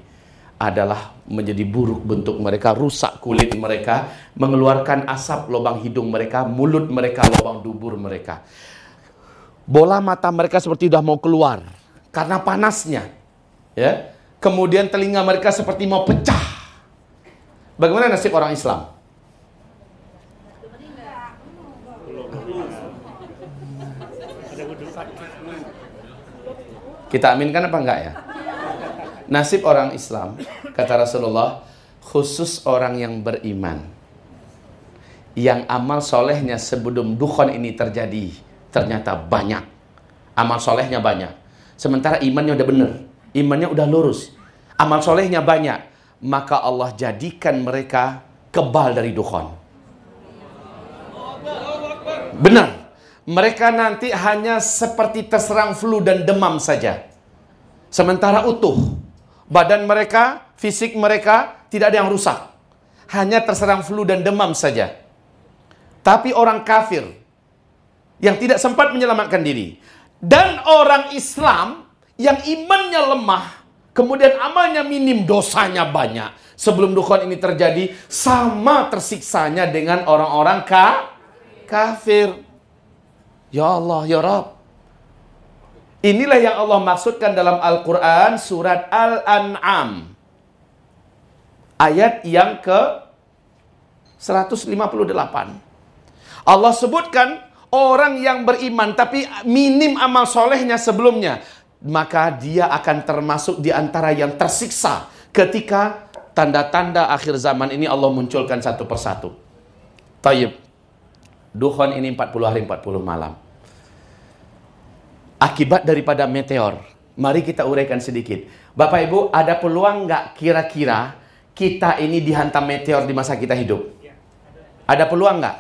adalah menjadi buruk bentuk mereka, rusak kulit mereka, mengeluarkan asap lubang hidung mereka, mulut mereka, lubang dubur mereka. Bola mata mereka seperti sudah mau keluar karena panasnya. Ya. Kemudian telinga mereka seperti mau pecah. Bagaimana nasib orang Islam? Kita aminkan apa enggak ya? Nasib orang Islam, kata Rasulullah, khusus orang yang beriman. Yang amal solehnya sebelum dukhon ini terjadi, ternyata banyak. Amal solehnya banyak. Sementara imannya udah benar, imannya udah lurus. Amal solehnya banyak. Maka Allah jadikan mereka kebal dari dukhon. Benar mereka nanti hanya seperti terserang flu dan demam saja. Sementara utuh, badan mereka, fisik mereka tidak ada yang rusak. Hanya terserang flu dan demam saja. Tapi orang kafir yang tidak sempat menyelamatkan diri dan orang Islam yang imannya lemah, kemudian amalnya minim, dosanya banyak. Sebelum dukhon ini terjadi, sama tersiksanya dengan orang-orang ka kafir. Ya Allah, ya Rabb. Inilah yang Allah maksudkan dalam Al-Quran surat Al-An'am. Ayat yang ke 158. Allah sebutkan orang yang beriman tapi minim amal solehnya sebelumnya. Maka dia akan termasuk di antara yang tersiksa ketika tanda-tanda akhir zaman ini Allah munculkan satu persatu. Tayyib. Duhon ini 40 hari 40 malam akibat daripada meteor. Mari kita uraikan sedikit. Bapak Ibu, ada peluang nggak kira-kira kita ini dihantam meteor di masa kita hidup? Ada peluang nggak?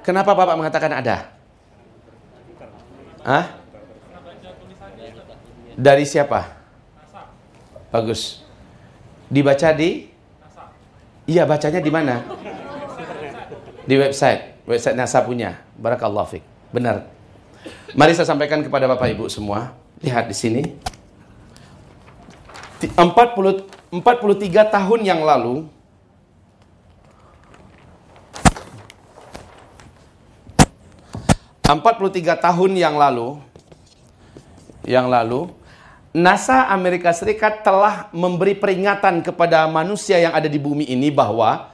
Kenapa Bapak mengatakan ada? Hah? Dari siapa? Bagus. Dibaca di? Iya, bacanya di mana? Di website. Website NASA punya. Barakallahu fiqh. Benar. Mari saya sampaikan kepada Bapak Ibu semua. Lihat di sini. 40 43 tahun yang lalu Empat puluh tiga tahun yang lalu, yang lalu, NASA Amerika Serikat telah memberi peringatan kepada manusia yang ada di bumi ini bahwa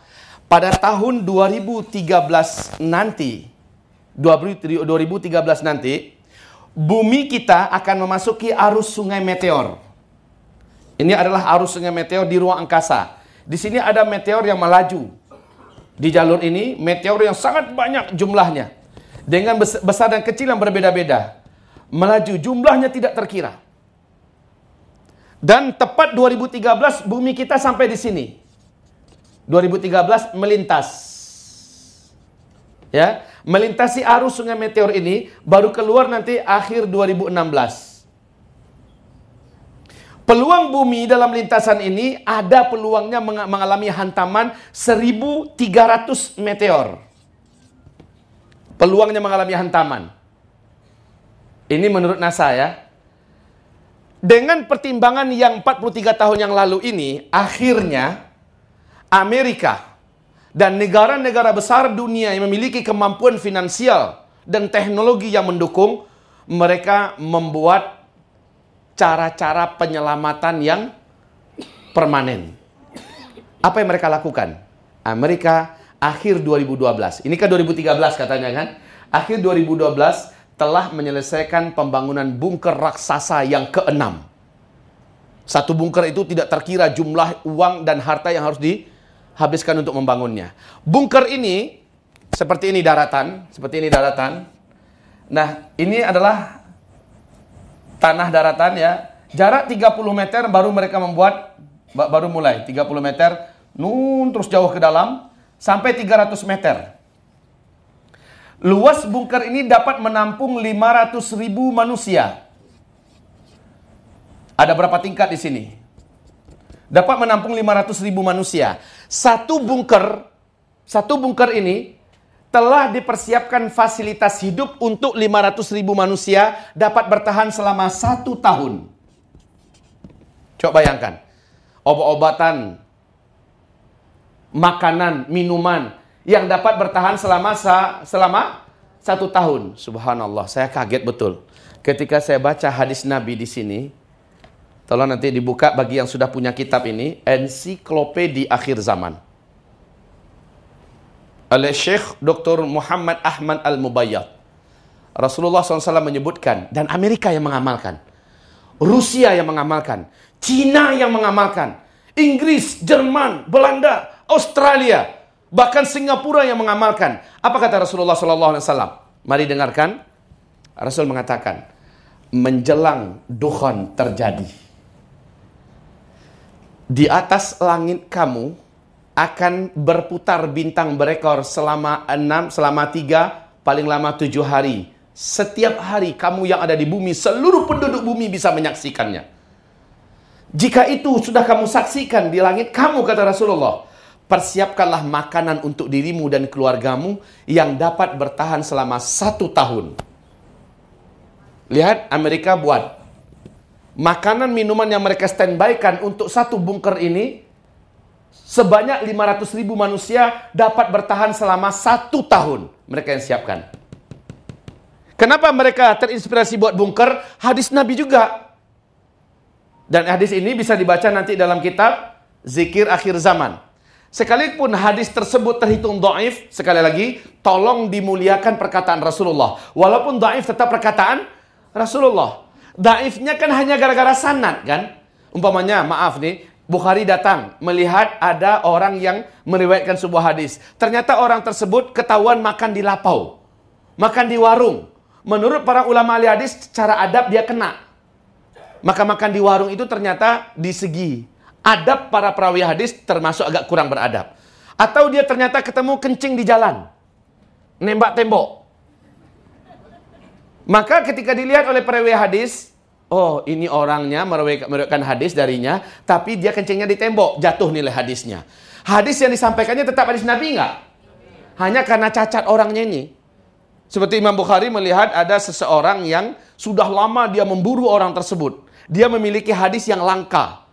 pada tahun 2013 nanti, 2013 nanti, bumi kita akan memasuki arus sungai meteor. Ini adalah arus sungai meteor di ruang angkasa. Di sini ada meteor yang melaju. Di jalur ini, meteor yang sangat banyak jumlahnya. Dengan besar dan kecil yang berbeda-beda. Melaju, jumlahnya tidak terkira. Dan tepat 2013, bumi kita sampai di sini. 2013 melintas. Ya, melintasi arus sungai meteor ini baru keluar nanti akhir 2016. Peluang bumi dalam lintasan ini ada peluangnya mengalami hantaman 1300 meteor. Peluangnya mengalami hantaman. Ini menurut NASA ya. Dengan pertimbangan yang 43 tahun yang lalu ini, akhirnya Amerika dan negara-negara besar dunia yang memiliki kemampuan finansial dan teknologi yang mendukung, mereka membuat cara-cara penyelamatan yang permanen. Apa yang mereka lakukan? Amerika akhir 2012. Ini kan 2013 katanya kan? Akhir 2012 telah menyelesaikan pembangunan bunker raksasa yang keenam. Satu bunker itu tidak terkira jumlah uang dan harta yang harus dihabiskan untuk membangunnya. Bunker ini seperti ini daratan, seperti ini daratan. Nah, ini adalah tanah daratan ya. Jarak 30 meter baru mereka membuat baru mulai 30 meter nun terus jauh ke dalam sampai 300 meter. Luas bunker ini dapat menampung 500 ribu manusia. Ada berapa tingkat di sini? Dapat menampung 500 ribu manusia. Satu bunker, satu bunker ini telah dipersiapkan fasilitas hidup untuk 500 ribu manusia dapat bertahan selama satu tahun. Coba bayangkan, obat-obatan, makanan, minuman yang dapat bertahan selama selama satu tahun. Subhanallah, saya kaget betul. Ketika saya baca hadis Nabi di sini, tolong nanti dibuka bagi yang sudah punya kitab ini, ensiklopedia akhir zaman oleh Syekh Dr. Muhammad Ahmad Al-Mubayyad. Rasulullah SAW menyebutkan, dan Amerika yang mengamalkan. Rusia yang mengamalkan. Cina yang mengamalkan. Inggris, Jerman, Belanda, Australia. Bahkan Singapura yang mengamalkan. Apa kata Rasulullah SAW? Mari dengarkan. Rasul mengatakan, menjelang dukhon terjadi. Di atas langit kamu, akan berputar bintang berekor selama enam, selama tiga, paling lama tujuh hari. Setiap hari kamu yang ada di bumi, seluruh penduduk bumi bisa menyaksikannya. Jika itu sudah kamu saksikan di langit kamu, kata Rasulullah, persiapkanlah makanan untuk dirimu dan keluargamu yang dapat bertahan selama satu tahun. Lihat, Amerika buat makanan minuman yang mereka standbykan untuk satu bunker ini sebanyak 500 ribu manusia dapat bertahan selama satu tahun. Mereka yang siapkan. Kenapa mereka terinspirasi buat bunker? Hadis Nabi juga. Dan hadis ini bisa dibaca nanti dalam kitab Zikir Akhir Zaman. Sekalipun hadis tersebut terhitung do'if, sekali lagi, tolong dimuliakan perkataan Rasulullah. Walaupun do'if tetap perkataan Rasulullah. Daifnya kan hanya gara-gara sanat kan? Umpamanya, maaf nih, Bukhari datang melihat ada orang yang meriwayatkan sebuah hadis. Ternyata orang tersebut ketahuan makan di lapau. Makan di warung. Menurut para ulama ahli hadis, secara adab dia kena. Maka makan di warung itu ternyata di segi adab para perawi hadis termasuk agak kurang beradab. Atau dia ternyata ketemu kencing di jalan. Nembak tembok. Maka ketika dilihat oleh perawi hadis, Oh, ini orangnya meriwayatkan hadis darinya, tapi dia kencingnya di tembok, jatuh nilai hadisnya. Hadis yang disampaikannya tetap hadis Nabi enggak? Hanya karena cacat orangnya ini. Seperti Imam Bukhari melihat ada seseorang yang sudah lama dia memburu orang tersebut. Dia memiliki hadis yang langka.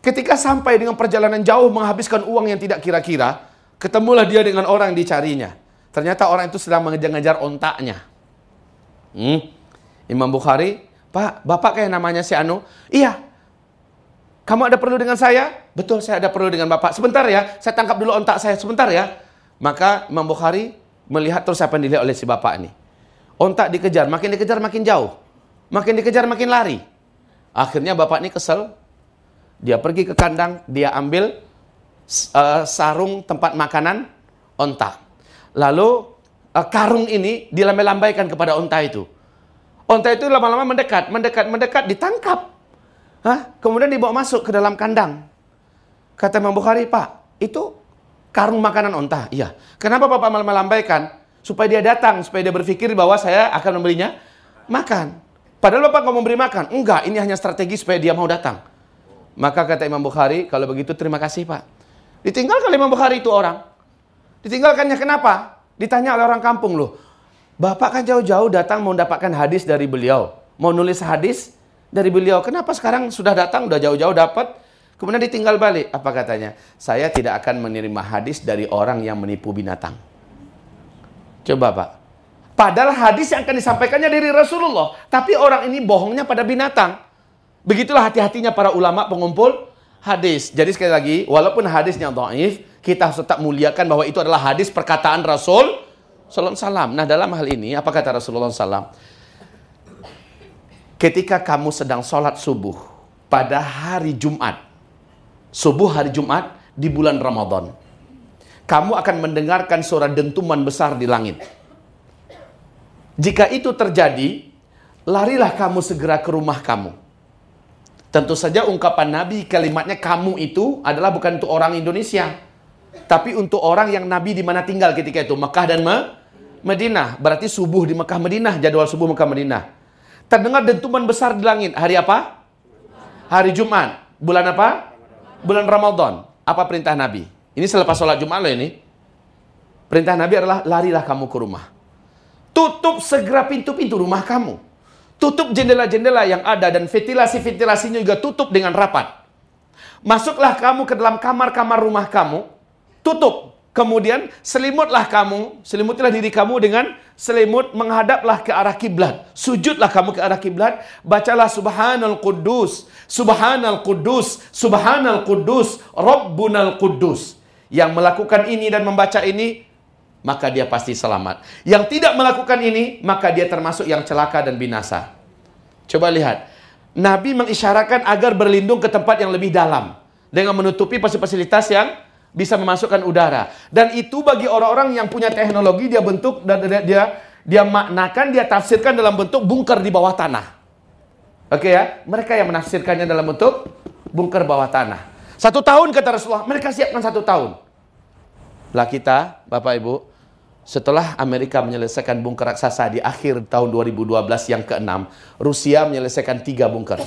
Ketika sampai dengan perjalanan jauh menghabiskan uang yang tidak kira-kira, ketemulah dia dengan orang yang dicarinya. Ternyata orang itu sedang mengejar-ngejar ontaknya. Hmm. Imam Bukhari, Pak, Bapak kayak namanya si Anu? Iya. Kamu ada perlu dengan saya? Betul, saya ada perlu dengan Bapak. Sebentar ya, saya tangkap dulu ontak saya. Sebentar ya. Maka Imam Bukhari melihat terus apa yang dilihat oleh si Bapak ini. Ontak dikejar, makin dikejar makin jauh. Makin dikejar makin lari. Akhirnya Bapak ini kesel, dia pergi ke kandang, dia ambil uh, sarung tempat makanan onta. Lalu uh, karung ini dilambai-lambaikan kepada onta itu. Onta itu lama-lama mendekat, mendekat, mendekat, ditangkap. Hah? Kemudian dibawa masuk ke dalam kandang. Kata Imam Bukhari, Pak, itu karung makanan onta. Iya. Kenapa Bapak melambaikan? Supaya dia datang, supaya dia berpikir bahwa saya akan memberinya makan. Padahal Bapak nggak memberi makan. Enggak, ini hanya strategi supaya dia mau datang. Maka kata Imam Bukhari, kalau begitu terima kasih Pak. Ditinggalkan Imam Bukhari itu orang. Ditinggalkannya kenapa? Ditanya oleh orang kampung loh. Bapak kan jauh-jauh datang mau mendapatkan hadis dari beliau. Mau nulis hadis dari beliau. Kenapa sekarang sudah datang, udah jauh-jauh dapat, kemudian ditinggal balik? Apa katanya? Saya tidak akan menerima hadis dari orang yang menipu binatang. Coba Pak. Padahal hadis yang akan disampaikannya dari Rasulullah. Tapi orang ini bohongnya pada binatang. Begitulah hati-hatinya para ulama pengumpul hadis. Jadi sekali lagi, walaupun hadisnya dhaif, kita harus tetap muliakan bahwa itu adalah hadis perkataan Rasul alaihi Nah, dalam hal ini apa kata Rasulullah SAW? Ketika kamu sedang sholat subuh pada hari Jumat, subuh hari Jumat di bulan Ramadan, kamu akan mendengarkan suara dentuman besar di langit. Jika itu terjadi, larilah kamu segera ke rumah kamu Tentu saja ungkapan Nabi kalimatnya kamu itu adalah bukan untuk orang Indonesia. Tapi untuk orang yang Nabi di mana tinggal ketika itu. Mekah dan Me Madinah. Berarti subuh di Mekah Madinah. Jadwal subuh Mekah Madinah. Terdengar dentuman besar di langit. Hari apa? Hari Jumat. Bulan apa? Bulan Ramadan. Apa perintah Nabi? Ini selepas sholat Jumat loh ini. Perintah Nabi adalah larilah kamu ke rumah. Tutup segera pintu-pintu rumah kamu. Tutup jendela-jendela yang ada dan ventilasi-ventilasinya juga tutup dengan rapat. Masuklah kamu ke dalam kamar-kamar rumah kamu, tutup. Kemudian selimutlah kamu, selimutilah diri kamu dengan selimut menghadaplah ke arah kiblat. Sujudlah kamu ke arah kiblat, bacalah subhanal Kudus, subhanal Kudus, subhanal Kudus, rabbunal Kudus. Yang melakukan ini dan membaca ini maka dia pasti selamat. Yang tidak melakukan ini, maka dia termasuk yang celaka dan binasa. Coba lihat. Nabi mengisyaratkan agar berlindung ke tempat yang lebih dalam. Dengan menutupi fasilitas yang bisa memasukkan udara. Dan itu bagi orang-orang yang punya teknologi, dia bentuk, dan dia, dia, dia maknakan, dia tafsirkan dalam bentuk bunker di bawah tanah. Oke ya, mereka yang menafsirkannya dalam bentuk bunker bawah tanah. Satu tahun kata Rasulullah, mereka siapkan satu tahun. Lah kita, Bapak Ibu, setelah Amerika menyelesaikan bunker raksasa di akhir tahun 2012 yang keenam, Rusia menyelesaikan tiga bunker.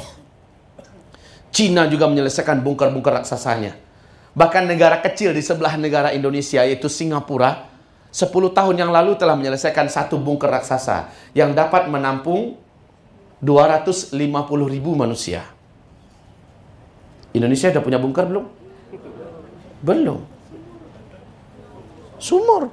Cina juga menyelesaikan bunker-bunker raksasanya. Bahkan negara kecil di sebelah negara Indonesia yaitu Singapura, 10 tahun yang lalu telah menyelesaikan satu bunker raksasa yang dapat menampung 250 ribu manusia. Indonesia sudah punya bunker belum? Belum. Sumur.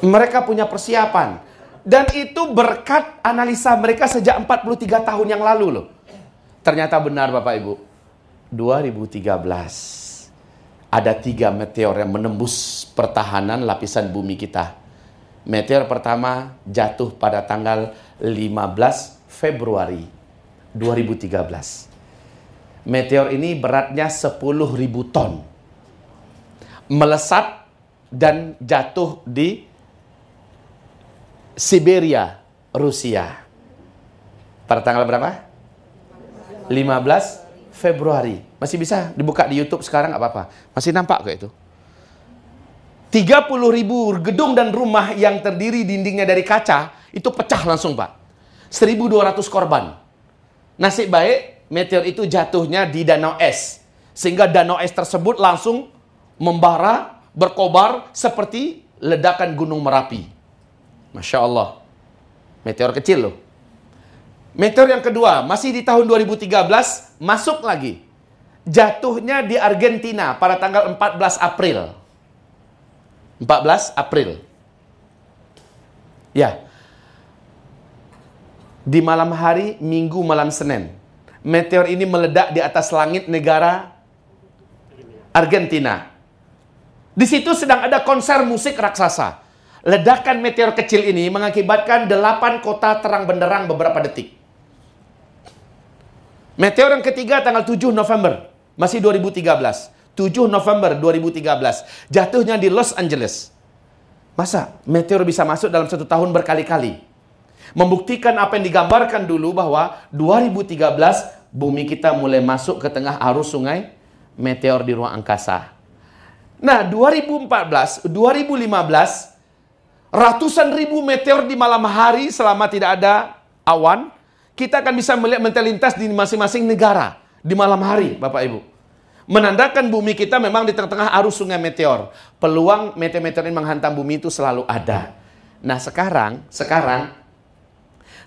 Mereka punya persiapan. Dan itu berkat analisa mereka sejak 43 tahun yang lalu loh. Ternyata benar Bapak Ibu. 2013 ada tiga meteor yang menembus pertahanan lapisan bumi kita. Meteor pertama jatuh pada tanggal 15 Februari 2013. Meteor ini beratnya 10.000 ton. Melesat dan jatuh di Siberia, Rusia. Pada tanggal berapa? 15 Februari. Masih bisa dibuka di YouTube sekarang nggak apa-apa. Masih nampak kok itu. 30 ribu gedung dan rumah yang terdiri dindingnya dari kaca itu pecah langsung pak. 1200 korban. Nasib baik meteor itu jatuhnya di danau es. Sehingga danau es tersebut langsung membara, berkobar seperti ledakan gunung Merapi. Masya Allah. Meteor kecil loh. Meteor yang kedua, masih di tahun 2013, masuk lagi. Jatuhnya di Argentina pada tanggal 14 April. 14 April. Ya. Di malam hari, Minggu malam Senin. Meteor ini meledak di atas langit negara Argentina. Di situ sedang ada konser musik raksasa. Ledakan meteor kecil ini mengakibatkan delapan kota terang benderang beberapa detik. Meteor yang ketiga tanggal 7 November, masih 2013. 7 November 2013, jatuhnya di Los Angeles. Masa meteor bisa masuk dalam satu tahun berkali-kali? Membuktikan apa yang digambarkan dulu bahwa 2013 bumi kita mulai masuk ke tengah arus sungai meteor di ruang angkasa. Nah, 2014, 2015 ratusan ribu meteor di malam hari selama tidak ada awan, kita akan bisa melihat metelintas di masing-masing negara di malam hari, Bapak Ibu. Menandakan bumi kita memang di tengah-tengah arus sungai meteor. Peluang meteor-meteor ini menghantam bumi itu selalu ada. Nah sekarang, sekarang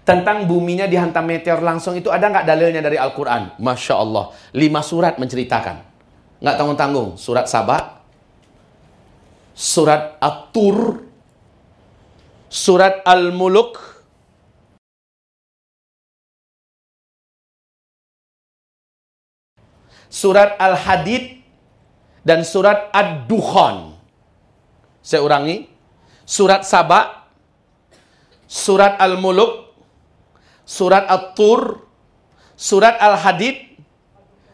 tentang buminya dihantam meteor langsung itu ada nggak dalilnya dari Al-Quran? Masya Allah. Lima surat menceritakan. Nggak tanggung-tanggung. Surat Sabah, surat At-Tur, surat Al-Muluk, surat Al-Hadid, dan surat Ad-Dukhan. Saya ulangi. Surat Sabah, surat Al-Muluk, surat At-Tur, surat Al-Hadid,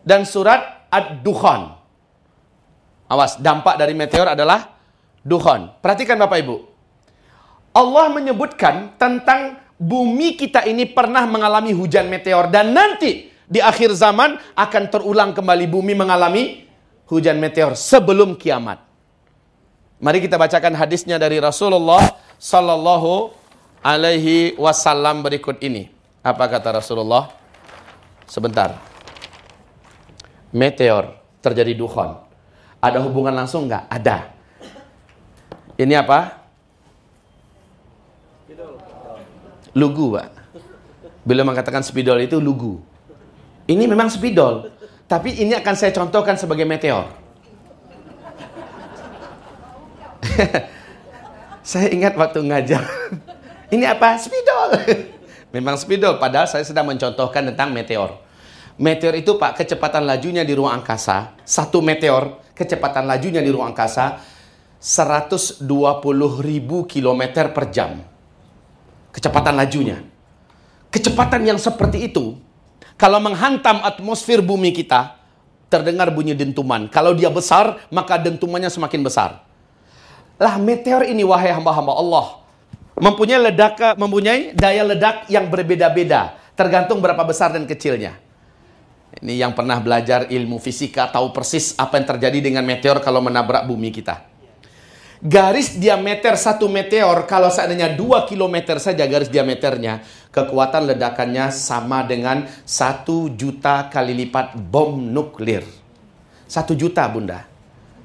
dan surat Ad-Dukhan. Awas, dampak dari meteor adalah Dukhan. Perhatikan Bapak Ibu. Allah menyebutkan tentang bumi kita ini pernah mengalami hujan meteor dan nanti di akhir zaman akan terulang kembali bumi mengalami hujan meteor sebelum kiamat. Mari kita bacakan hadisnya dari Rasulullah sallallahu alaihi wasallam berikut ini. Apa kata Rasulullah? Sebentar. Meteor terjadi dukhon. Ada hubungan langsung nggak? Ada. Ini apa? Lugu, Pak. Bila mengatakan spidol itu lugu. Ini memang spidol, tapi ini akan saya contohkan sebagai meteor. saya ingat waktu ngajar. ini apa? Spidol. memang spidol, padahal saya sedang mencontohkan tentang meteor. Meteor itu Pak, kecepatan lajunya di ruang angkasa, satu meteor, kecepatan lajunya di ruang angkasa 120 ribu kilometer per jam. Kecepatan lajunya. Kecepatan yang seperti itu kalau menghantam atmosfer bumi kita, terdengar bunyi dentuman. Kalau dia besar, maka dentumannya semakin besar. Lah meteor ini wahai hamba-hamba Allah mempunyai ledak mempunyai daya ledak yang berbeda-beda, tergantung berapa besar dan kecilnya. Ini yang pernah belajar ilmu fisika tahu persis apa yang terjadi dengan meteor kalau menabrak bumi kita. Garis diameter satu meteor kalau seandainya 2 km saja garis diameternya, kekuatan ledakannya sama dengan satu juta kali lipat bom nuklir. Satu juta bunda.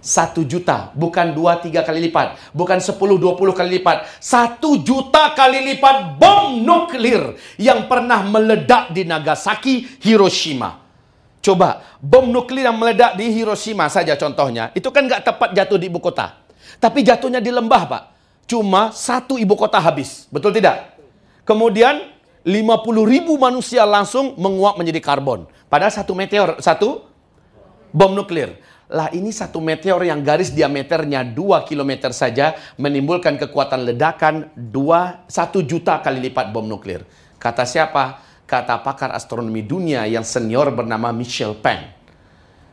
Satu juta, bukan dua tiga kali lipat, bukan sepuluh dua puluh kali lipat, satu juta kali lipat bom nuklir yang pernah meledak di Nagasaki, Hiroshima. Coba, bom nuklir yang meledak di Hiroshima saja contohnya, itu kan nggak tepat jatuh di ibu kota. Tapi jatuhnya di lembah, Pak. Cuma satu ibu kota habis. Betul tidak? Kemudian 50 ribu manusia langsung menguap menjadi karbon. Padahal satu meteor, satu bom nuklir. Lah ini satu meteor yang garis diameternya 2 km saja menimbulkan kekuatan ledakan 2, 1 juta kali lipat bom nuklir. Kata siapa? Kata pakar astronomi dunia yang senior bernama Michel Peng.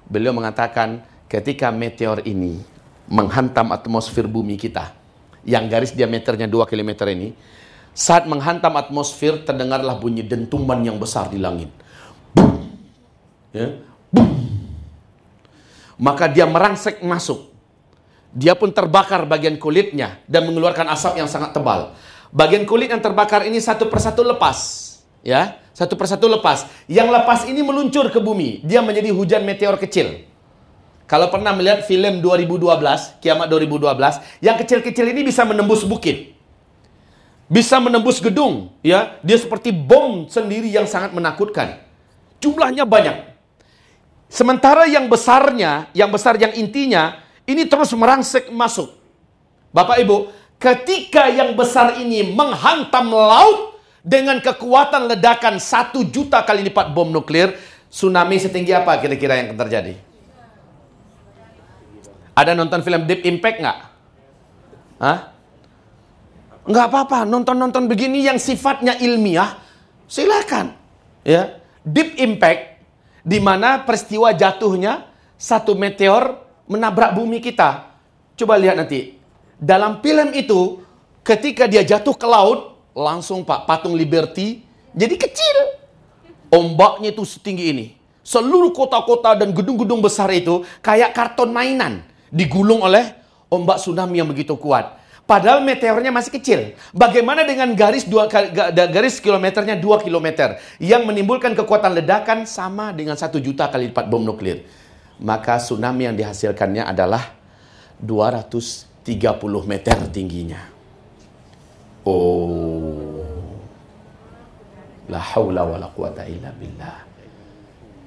Beliau mengatakan ketika meteor ini menghantam atmosfer bumi kita yang garis diameternya 2 km ini, saat menghantam atmosfer, terdengarlah bunyi dentuman yang besar di langit. Boom. Ya. Boom. Maka dia merangsek masuk. Dia pun terbakar bagian kulitnya dan mengeluarkan asap yang sangat tebal. Bagian kulit yang terbakar ini satu persatu lepas. Ya, satu persatu lepas. Yang lepas ini meluncur ke bumi. Dia menjadi hujan meteor kecil. Kalau pernah melihat film 2012, Kiamat 2012, yang kecil-kecil ini bisa menembus bukit. bisa menembus gedung, ya. Dia seperti bom sendiri yang sangat menakutkan. Jumlahnya banyak. Sementara yang besarnya, yang besar yang intinya, ini terus merangsek masuk. Bapak Ibu, ketika yang besar ini menghantam laut dengan kekuatan ledakan satu juta kali lipat bom nuklir, tsunami setinggi apa kira-kira yang terjadi? Ada nonton film Deep Impact nggak? Hah? Nggak apa-apa, nonton-nonton begini yang sifatnya ilmiah, silakan. Ya, Deep Impact, di mana peristiwa jatuhnya satu meteor menabrak bumi kita. Coba lihat nanti. Dalam film itu, ketika dia jatuh ke laut, langsung Pak patung Liberty jadi kecil. Ombaknya itu setinggi ini. Seluruh kota-kota dan gedung-gedung besar itu kayak karton mainan digulung oleh ombak tsunami yang begitu kuat. Padahal meteornya masih kecil. Bagaimana dengan garis dua garis kilometernya 2 kilometer yang menimbulkan kekuatan ledakan sama dengan satu juta kali lipat bom nuklir. Maka tsunami yang dihasilkannya adalah 230 meter tingginya. Oh. La haula wa la quwata illa billah.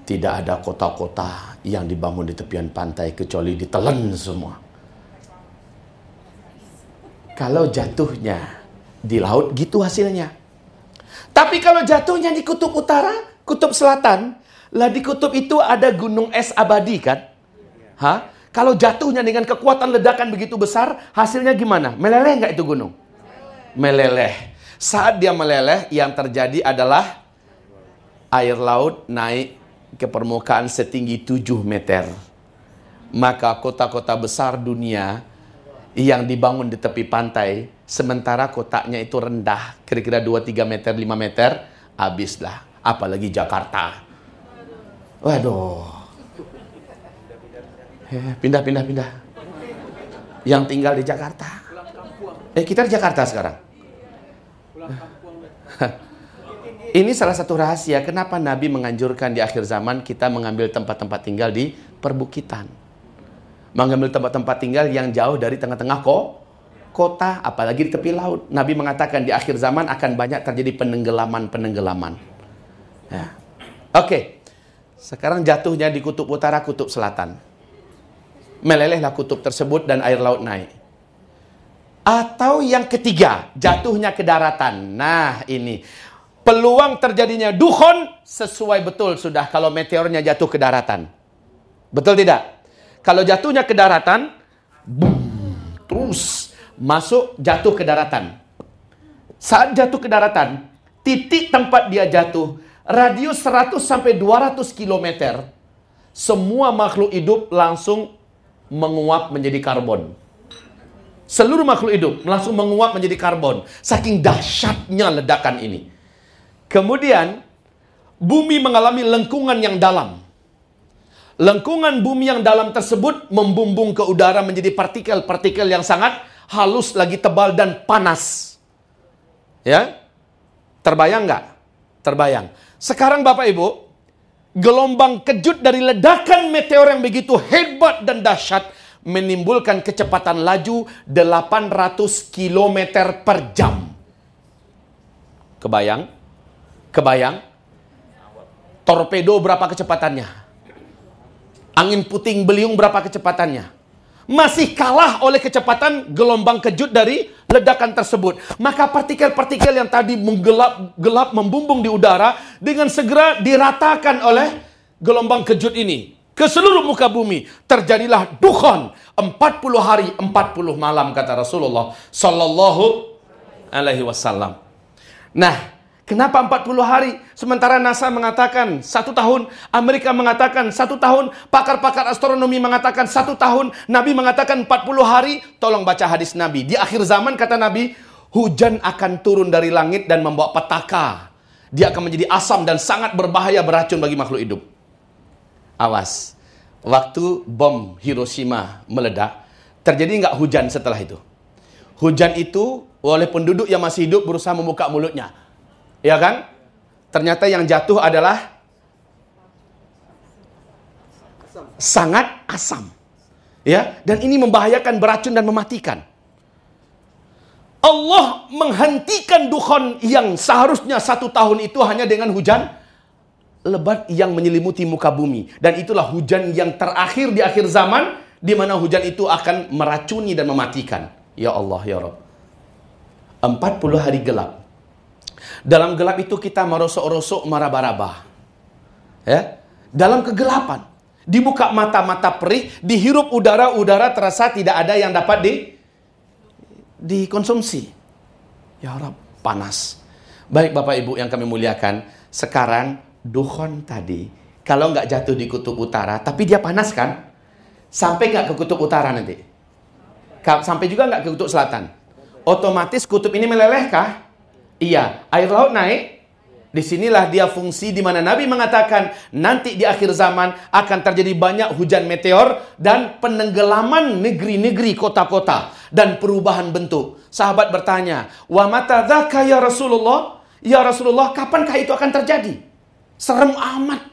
Tidak ada kota-kota yang dibangun di tepian pantai kecuali ditelan semua. Kalau jatuhnya di laut, gitu hasilnya. Tapi kalau jatuhnya di kutub utara, kutub selatan, lah di kutub itu ada gunung es abadi kan? Hah? Kalau jatuhnya dengan kekuatan ledakan begitu besar, hasilnya gimana? Meleleh nggak itu gunung? Meleleh. Saat dia meleleh, yang terjadi adalah air laut naik ke permukaan setinggi 7 meter. Maka kota-kota besar dunia yang dibangun di tepi pantai, sementara kotaknya itu rendah, kira-kira 2-3 meter, 5 meter, habislah. Apalagi Jakarta. Waduh. Eh, pindah, pindah, pindah. Yang tinggal di Jakarta. Eh, kita di Jakarta sekarang. Ini salah satu rahasia kenapa Nabi menganjurkan di akhir zaman kita mengambil tempat-tempat tinggal di perbukitan mengambil tempat-tempat tinggal yang jauh dari tengah-tengah kok kota, apalagi di tepi laut. Nabi mengatakan di akhir zaman akan banyak terjadi penenggelaman-penenggelaman. Ya. Oke, sekarang jatuhnya di kutub utara, kutub selatan. Melelehlah kutub tersebut dan air laut naik. Atau yang ketiga, jatuhnya ke daratan. Nah ini, peluang terjadinya dukhon sesuai betul sudah kalau meteornya jatuh ke daratan. Betul tidak? Kalau jatuhnya ke daratan, boom, terus masuk jatuh ke daratan. Saat jatuh ke daratan, titik tempat dia jatuh, radius 100 sampai 200 km, semua makhluk hidup langsung menguap menjadi karbon. Seluruh makhluk hidup langsung menguap menjadi karbon. Saking dahsyatnya ledakan ini. Kemudian, bumi mengalami lengkungan yang dalam. Lengkungan bumi yang dalam tersebut membumbung ke udara menjadi partikel-partikel yang sangat halus lagi tebal dan panas. Ya? Terbayang nggak? Terbayang. Sekarang Bapak Ibu, gelombang kejut dari ledakan meteor yang begitu hebat dan dahsyat menimbulkan kecepatan laju 800 km per jam. Kebayang? Kebayang? Torpedo berapa kecepatannya? Angin puting beliung berapa kecepatannya? Masih kalah oleh kecepatan gelombang kejut dari ledakan tersebut. Maka partikel-partikel yang tadi menggelap gelap membumbung di udara dengan segera diratakan oleh gelombang kejut ini ke seluruh muka bumi terjadilah dukhon 40 hari 40 malam kata Rasulullah sallallahu alaihi wasallam. Nah, Kenapa 40 hari? Sementara NASA mengatakan satu tahun, Amerika mengatakan satu tahun, pakar-pakar astronomi mengatakan satu tahun, Nabi mengatakan 40 hari. Tolong baca hadis Nabi. Di akhir zaman kata Nabi, hujan akan turun dari langit dan membawa petaka. Dia akan menjadi asam dan sangat berbahaya beracun bagi makhluk hidup. Awas, waktu bom Hiroshima meledak, terjadi nggak hujan setelah itu? Hujan itu oleh penduduk yang masih hidup berusaha membuka mulutnya Ya kan? Ternyata yang jatuh adalah sangat asam. Ya, dan ini membahayakan beracun dan mematikan. Allah menghentikan dukhon yang seharusnya satu tahun itu hanya dengan hujan lebat yang menyelimuti muka bumi. Dan itulah hujan yang terakhir di akhir zaman, di mana hujan itu akan meracuni dan mematikan. Ya Allah, ya Rabb. 40 hari gelap. Dalam gelap itu kita merosok-rosok maraba-raba. Ya? Dalam kegelapan. Dibuka mata-mata perih, dihirup udara-udara terasa tidak ada yang dapat di dikonsumsi. Ya Rab, panas. Baik Bapak Ibu yang kami muliakan, sekarang dukhon tadi, kalau nggak jatuh di kutub utara, tapi dia panas kan? Sampai nggak ke kutub utara nanti? Sampai juga nggak ke kutub selatan? Otomatis kutub ini meleleh kah? Iya. Air laut naik, Di sinilah dia fungsi di mana Nabi mengatakan nanti di akhir zaman akan terjadi banyak hujan meteor dan penenggelaman negeri-negeri kota-kota dan perubahan bentuk. Sahabat bertanya, "Wa mata ya Rasulullah?" Ya Rasulullah, kapankah itu akan terjadi? Serem amat.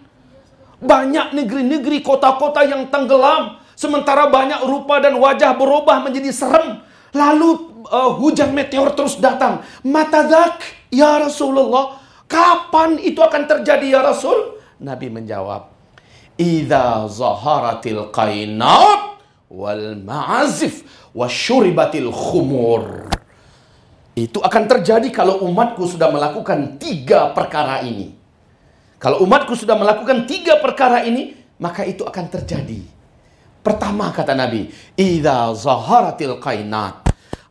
Banyak negeri-negeri kota-kota yang tenggelam, sementara banyak rupa dan wajah berubah menjadi serem. Lalu uh, hujan meteor terus datang. Mata ya Rasulullah? Kapan itu akan terjadi ya Rasul? Nabi menjawab, "Idza zaharatil qainat wal ma'azif wasyuribatil khumur." Itu akan terjadi kalau umatku sudah melakukan tiga perkara ini. Kalau umatku sudah melakukan tiga perkara ini, maka itu akan terjadi. Pertama kata Nabi, "Idza zaharatil qainat."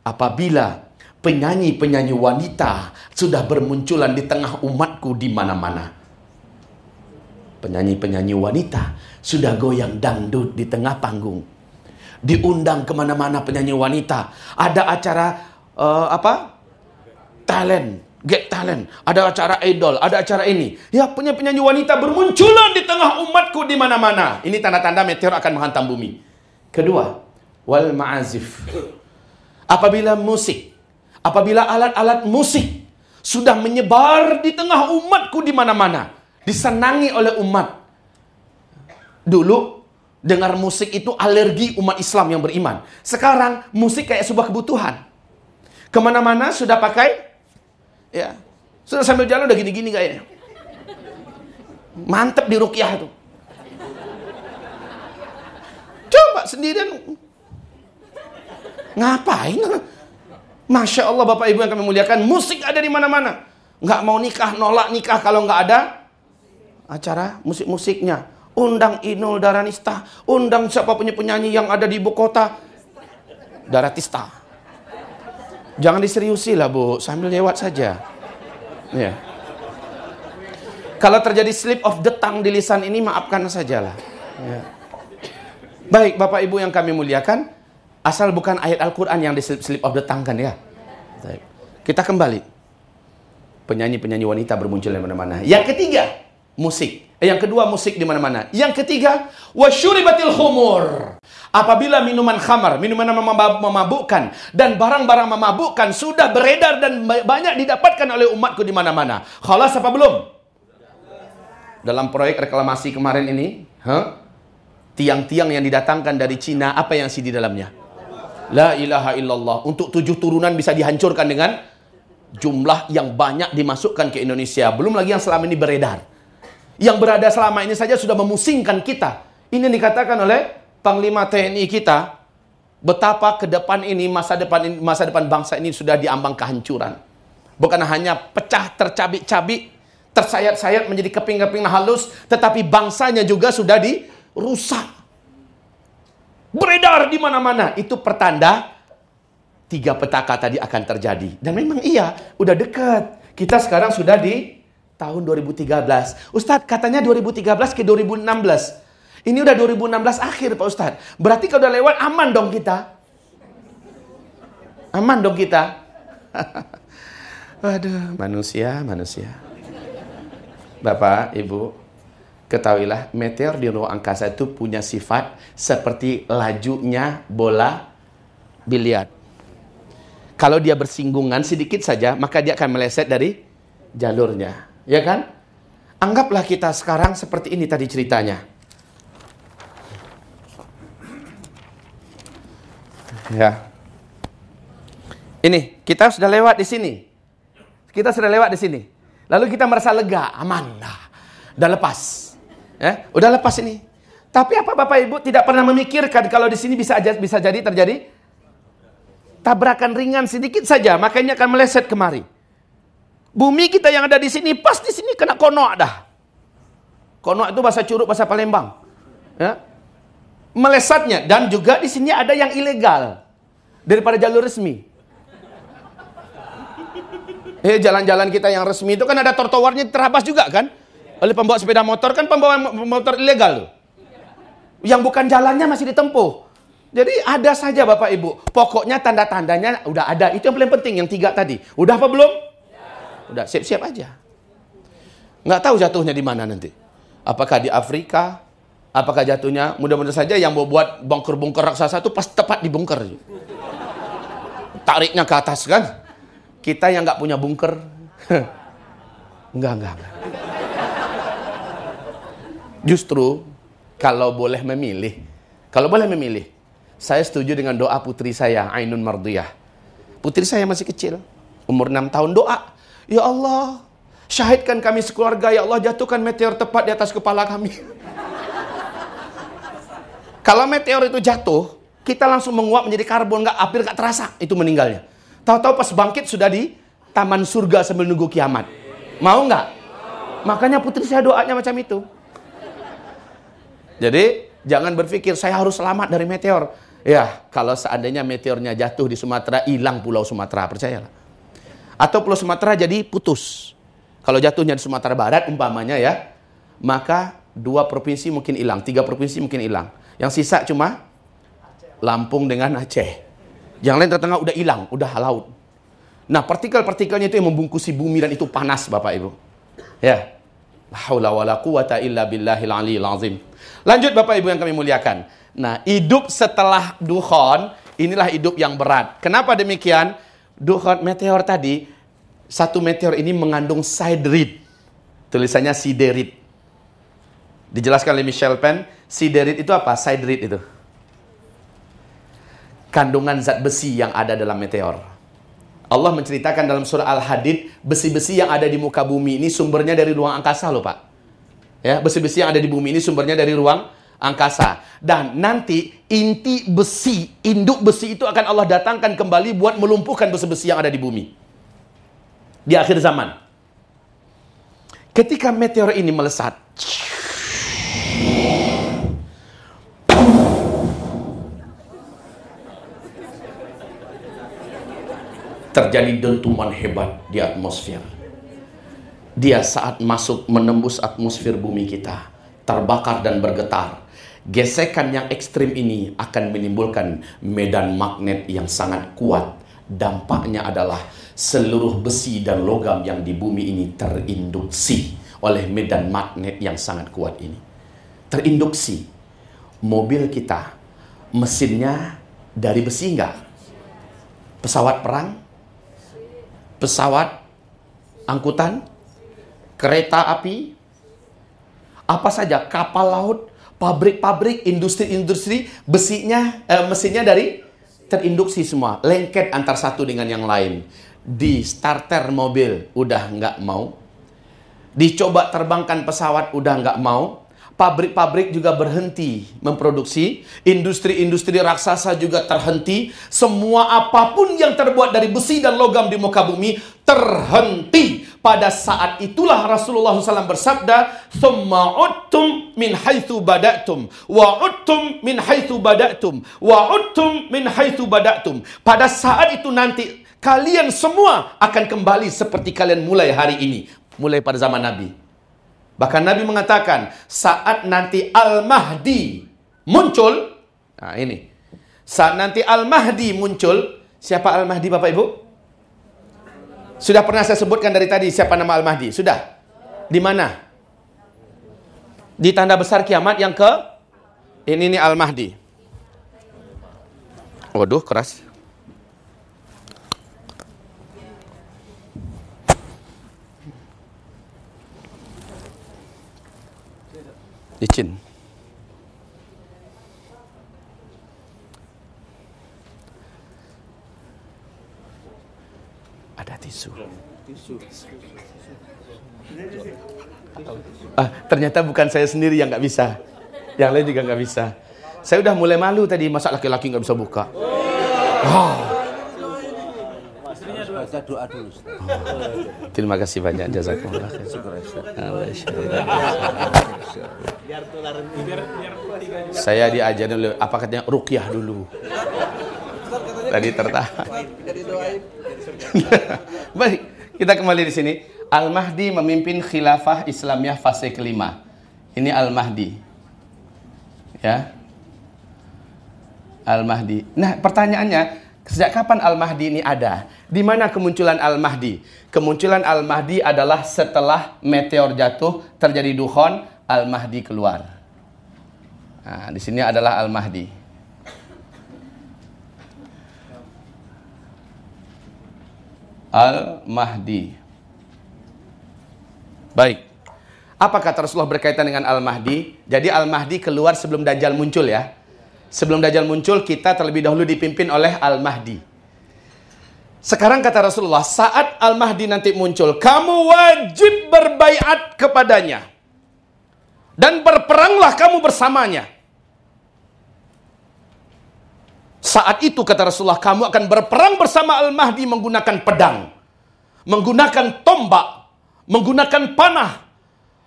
Apabila penyanyi-penyanyi wanita sudah bermunculan di tengah umatku di mana-mana. Penyanyi-penyanyi wanita sudah goyang dangdut di tengah panggung. Diundang ke mana-mana penyanyi wanita. Ada acara uh, apa? Talent, get talent. Ada acara idol, ada acara ini. Ya punya penyanyi wanita bermunculan di tengah umatku di mana-mana. Ini tanda-tanda meteor akan menghantam bumi. Kedua, wal ma'azif. Apabila musik Apabila alat-alat musik sudah menyebar di tengah umatku di mana-mana, disenangi oleh umat. Dulu dengar musik itu alergi umat Islam yang beriman. Sekarang musik kayak sebuah kebutuhan. Ke mana-mana sudah pakai, ya sudah sambil jalan udah gini-gini kayaknya. Mantep di rukyah itu. Coba sendirian. Ngapain? Masya Allah Bapak Ibu yang kami muliakan, musik ada di mana-mana. Nggak mau nikah, nolak nikah kalau nggak ada acara musik-musiknya. Undang Inul Daranista, undang siapa punya penyanyi yang ada di ibu kota. Daratista. Jangan diseriusi lah Bu, sambil lewat saja. Ya. Kalau terjadi slip of the tongue di lisan ini, maafkan sajalah. Ya. Baik, Bapak Ibu yang kami muliakan, Asal bukan ayat Al-Quran yang diselip-selip of the tongue kan ya. Kita kembali. Penyanyi-penyanyi wanita bermuncul di mana-mana. Yang ketiga, musik. Eh, yang kedua, musik di mana-mana. Yang ketiga, wasyuribatil khumur. Apabila minuman khamar, minuman memabukkan, dan barang-barang memabukkan sudah beredar dan banyak didapatkan oleh umatku di mana-mana. Khalas apa belum? Dalam proyek reklamasi kemarin ini, tiang-tiang yang didatangkan dari Cina, apa yang sih di dalamnya? La ilaha illallah. Untuk tujuh turunan bisa dihancurkan dengan jumlah yang banyak dimasukkan ke Indonesia. Belum lagi yang selama ini beredar. Yang berada selama ini saja sudah memusingkan kita. Ini dikatakan oleh Panglima TNI kita. Betapa ke depan ini, masa depan ini, masa depan bangsa ini sudah diambang kehancuran. Bukan hanya pecah, tercabik-cabik, tersayat-sayat menjadi keping-keping halus, tetapi bangsanya juga sudah dirusak beredar di mana-mana. Itu pertanda tiga petaka tadi akan terjadi. Dan memang iya, udah dekat. Kita sekarang sudah di tahun 2013. Ustadz, katanya 2013 ke 2016. Ini udah 2016 akhir Pak Ustadz. Berarti kalau udah lewat aman dong kita. Aman dong kita. Waduh, manusia, manusia. Bapak, Ibu, Ketahuilah, meteor di ruang angkasa itu punya sifat seperti lajunya bola biliar. Kalau dia bersinggungan sedikit saja, maka dia akan meleset dari jalurnya. Ya kan? Anggaplah kita sekarang seperti ini tadi ceritanya. Ya. Ini, kita sudah lewat di sini. Kita sudah lewat di sini. Lalu kita merasa lega, aman. Nah, udah lepas. Ya, udah lepas ini. Tapi apa Bapak Ibu tidak pernah memikirkan kalau di sini bisa aja bisa jadi terjadi tabrakan ringan sedikit saja, makanya akan meleset kemari. Bumi kita yang ada di sini pas di sini kena konok dah. Konok itu bahasa Curug, bahasa Palembang. Ya. Melesatnya dan juga di sini ada yang ilegal daripada jalur resmi. Eh jalan-jalan kita yang resmi itu kan ada trotoarnya terabas juga kan? Oleh pembawa sepeda motor kan pembawa motor ilegal tuh. Yang bukan jalannya masih ditempuh. Jadi ada saja Bapak Ibu. Pokoknya tanda-tandanya udah ada. Itu yang paling penting yang tiga tadi. Udah apa belum? Udah siap-siap aja. Nggak tahu jatuhnya di mana nanti. Apakah di Afrika? Apakah jatuhnya? Mudah-mudahan saja yang mau buat bunker-bunker raksasa itu pas tepat di bunker. Tariknya ke atas kan? Kita yang nggak punya bunker, enggak, enggak, enggak. Justru kalau boleh memilih, kalau boleh memilih, saya setuju dengan doa putri saya, Ainun Mardiyah. Putri saya masih kecil, umur 6 tahun doa. Ya Allah, syahidkan kami sekeluarga, ya Allah jatuhkan meteor tepat di atas kepala kami. Kalau meteor itu jatuh, kita langsung menguap menjadi karbon, nggak hampir nggak terasa itu meninggalnya. Tahu-tahu pas bangkit sudah di taman surga sambil nunggu kiamat. Mau nggak? Makanya putri saya doanya macam itu. Jadi jangan berpikir saya harus selamat dari meteor. Ya, kalau seandainya meteornya jatuh di Sumatera, hilang pulau Sumatera, percayalah. Atau pulau Sumatera jadi putus. Kalau jatuhnya di Sumatera Barat umpamanya ya, maka dua provinsi mungkin hilang, tiga provinsi mungkin hilang. Yang sisa cuma Lampung dengan Aceh. Yang lain tengah udah hilang, udah laut. Nah, partikel-partikelnya itu yang membungkusi bumi dan itu panas, Bapak Ibu. Ya. La haula wala quwata illa billahil aliyil azim. Lanjut Bapak Ibu yang kami muliakan. Nah, hidup setelah dukhon, inilah hidup yang berat. Kenapa demikian? Dukhon meteor tadi, satu meteor ini mengandung siderit. Tulisannya siderit. Dijelaskan oleh Michel Penn, siderit itu apa? Siderit itu kandungan zat besi yang ada dalam meteor. Allah menceritakan dalam surah Al-Hadid, besi-besi yang ada di muka bumi ini sumbernya dari ruang angkasa loh Pak. Ya, besi-besi yang ada di bumi ini sumbernya dari ruang angkasa. Dan nanti inti besi, induk besi itu akan Allah datangkan kembali buat melumpuhkan besi-besi yang ada di bumi. Di akhir zaman. Ketika meteor ini melesat, terjadi dentuman hebat di atmosfer. Dia saat masuk menembus atmosfer bumi kita, terbakar dan bergetar. Gesekan yang ekstrim ini akan menimbulkan medan magnet yang sangat kuat. Dampaknya adalah seluruh besi dan logam yang di bumi ini terinduksi oleh medan magnet yang sangat kuat ini. Terinduksi. Mobil kita, mesinnya dari besi enggak? Pesawat perang pesawat, angkutan, kereta api, apa saja, kapal laut, pabrik-pabrik, industri-industri, besinya, eh, mesinnya dari terinduksi semua, lengket antar satu dengan yang lain. Di starter mobil udah nggak mau, dicoba terbangkan pesawat udah nggak mau, pabrik-pabrik juga berhenti memproduksi, industri-industri raksasa juga terhenti, semua apa pun yang terbuat dari besi dan logam di muka bumi terhenti. Pada saat itulah Rasulullah SAW bersabda, "Thumma uttum min haitsu bada'tum, wa uttum min haitsu bada'tum, wa uttum min haitsu bada'tum." Pada saat itu nanti kalian semua akan kembali seperti kalian mulai hari ini, mulai pada zaman Nabi. Bahkan Nabi mengatakan, saat nanti Al-Mahdi muncul, nah ini, saat nanti Al-Mahdi muncul, siapa Al-Mahdi Bapak Ibu? Sudah pernah saya sebutkan dari tadi siapa nama Al-Mahdi? Sudah? Di mana? Di tanda besar kiamat yang ke? Ini nih Al-Mahdi. Waduh, keras. licin. Tisu. Ah, ternyata bukan saya sendiri yang nggak bisa. Yang lain juga nggak bisa. Saya udah mulai malu tadi, masa laki-laki nggak bisa buka. Oh. doa dulu. Oh. Terima kasih banyak jazakumullah. Saya diajarin dulu apa katanya rukyah dulu. Tadi tertahan. Baik, kita kembali di sini. Al-Mahdi memimpin khilafah Islamiyah fase kelima. Ini Al-Mahdi. Ya. Al-Mahdi. Nah, pertanyaannya, sejak kapan Al-Mahdi ini ada? Di mana kemunculan Al-Mahdi? Kemunculan Al-Mahdi adalah setelah meteor jatuh, terjadi duhon, Al-Mahdi keluar. Nah, di sini adalah Al-Mahdi. Al-Mahdi. Baik. Apa kata Rasulullah berkaitan dengan Al-Mahdi? Jadi Al-Mahdi keluar sebelum Dajjal muncul ya. Sebelum Dajjal muncul, kita terlebih dahulu dipimpin oleh Al-Mahdi. Sekarang kata Rasulullah, saat Al-Mahdi nanti muncul, kamu wajib berbaiat kepadanya. Dan berperanglah kamu bersamanya. Saat itu kata Rasulullah, kamu akan berperang bersama Al-Mahdi menggunakan pedang. Menggunakan tombak menggunakan panah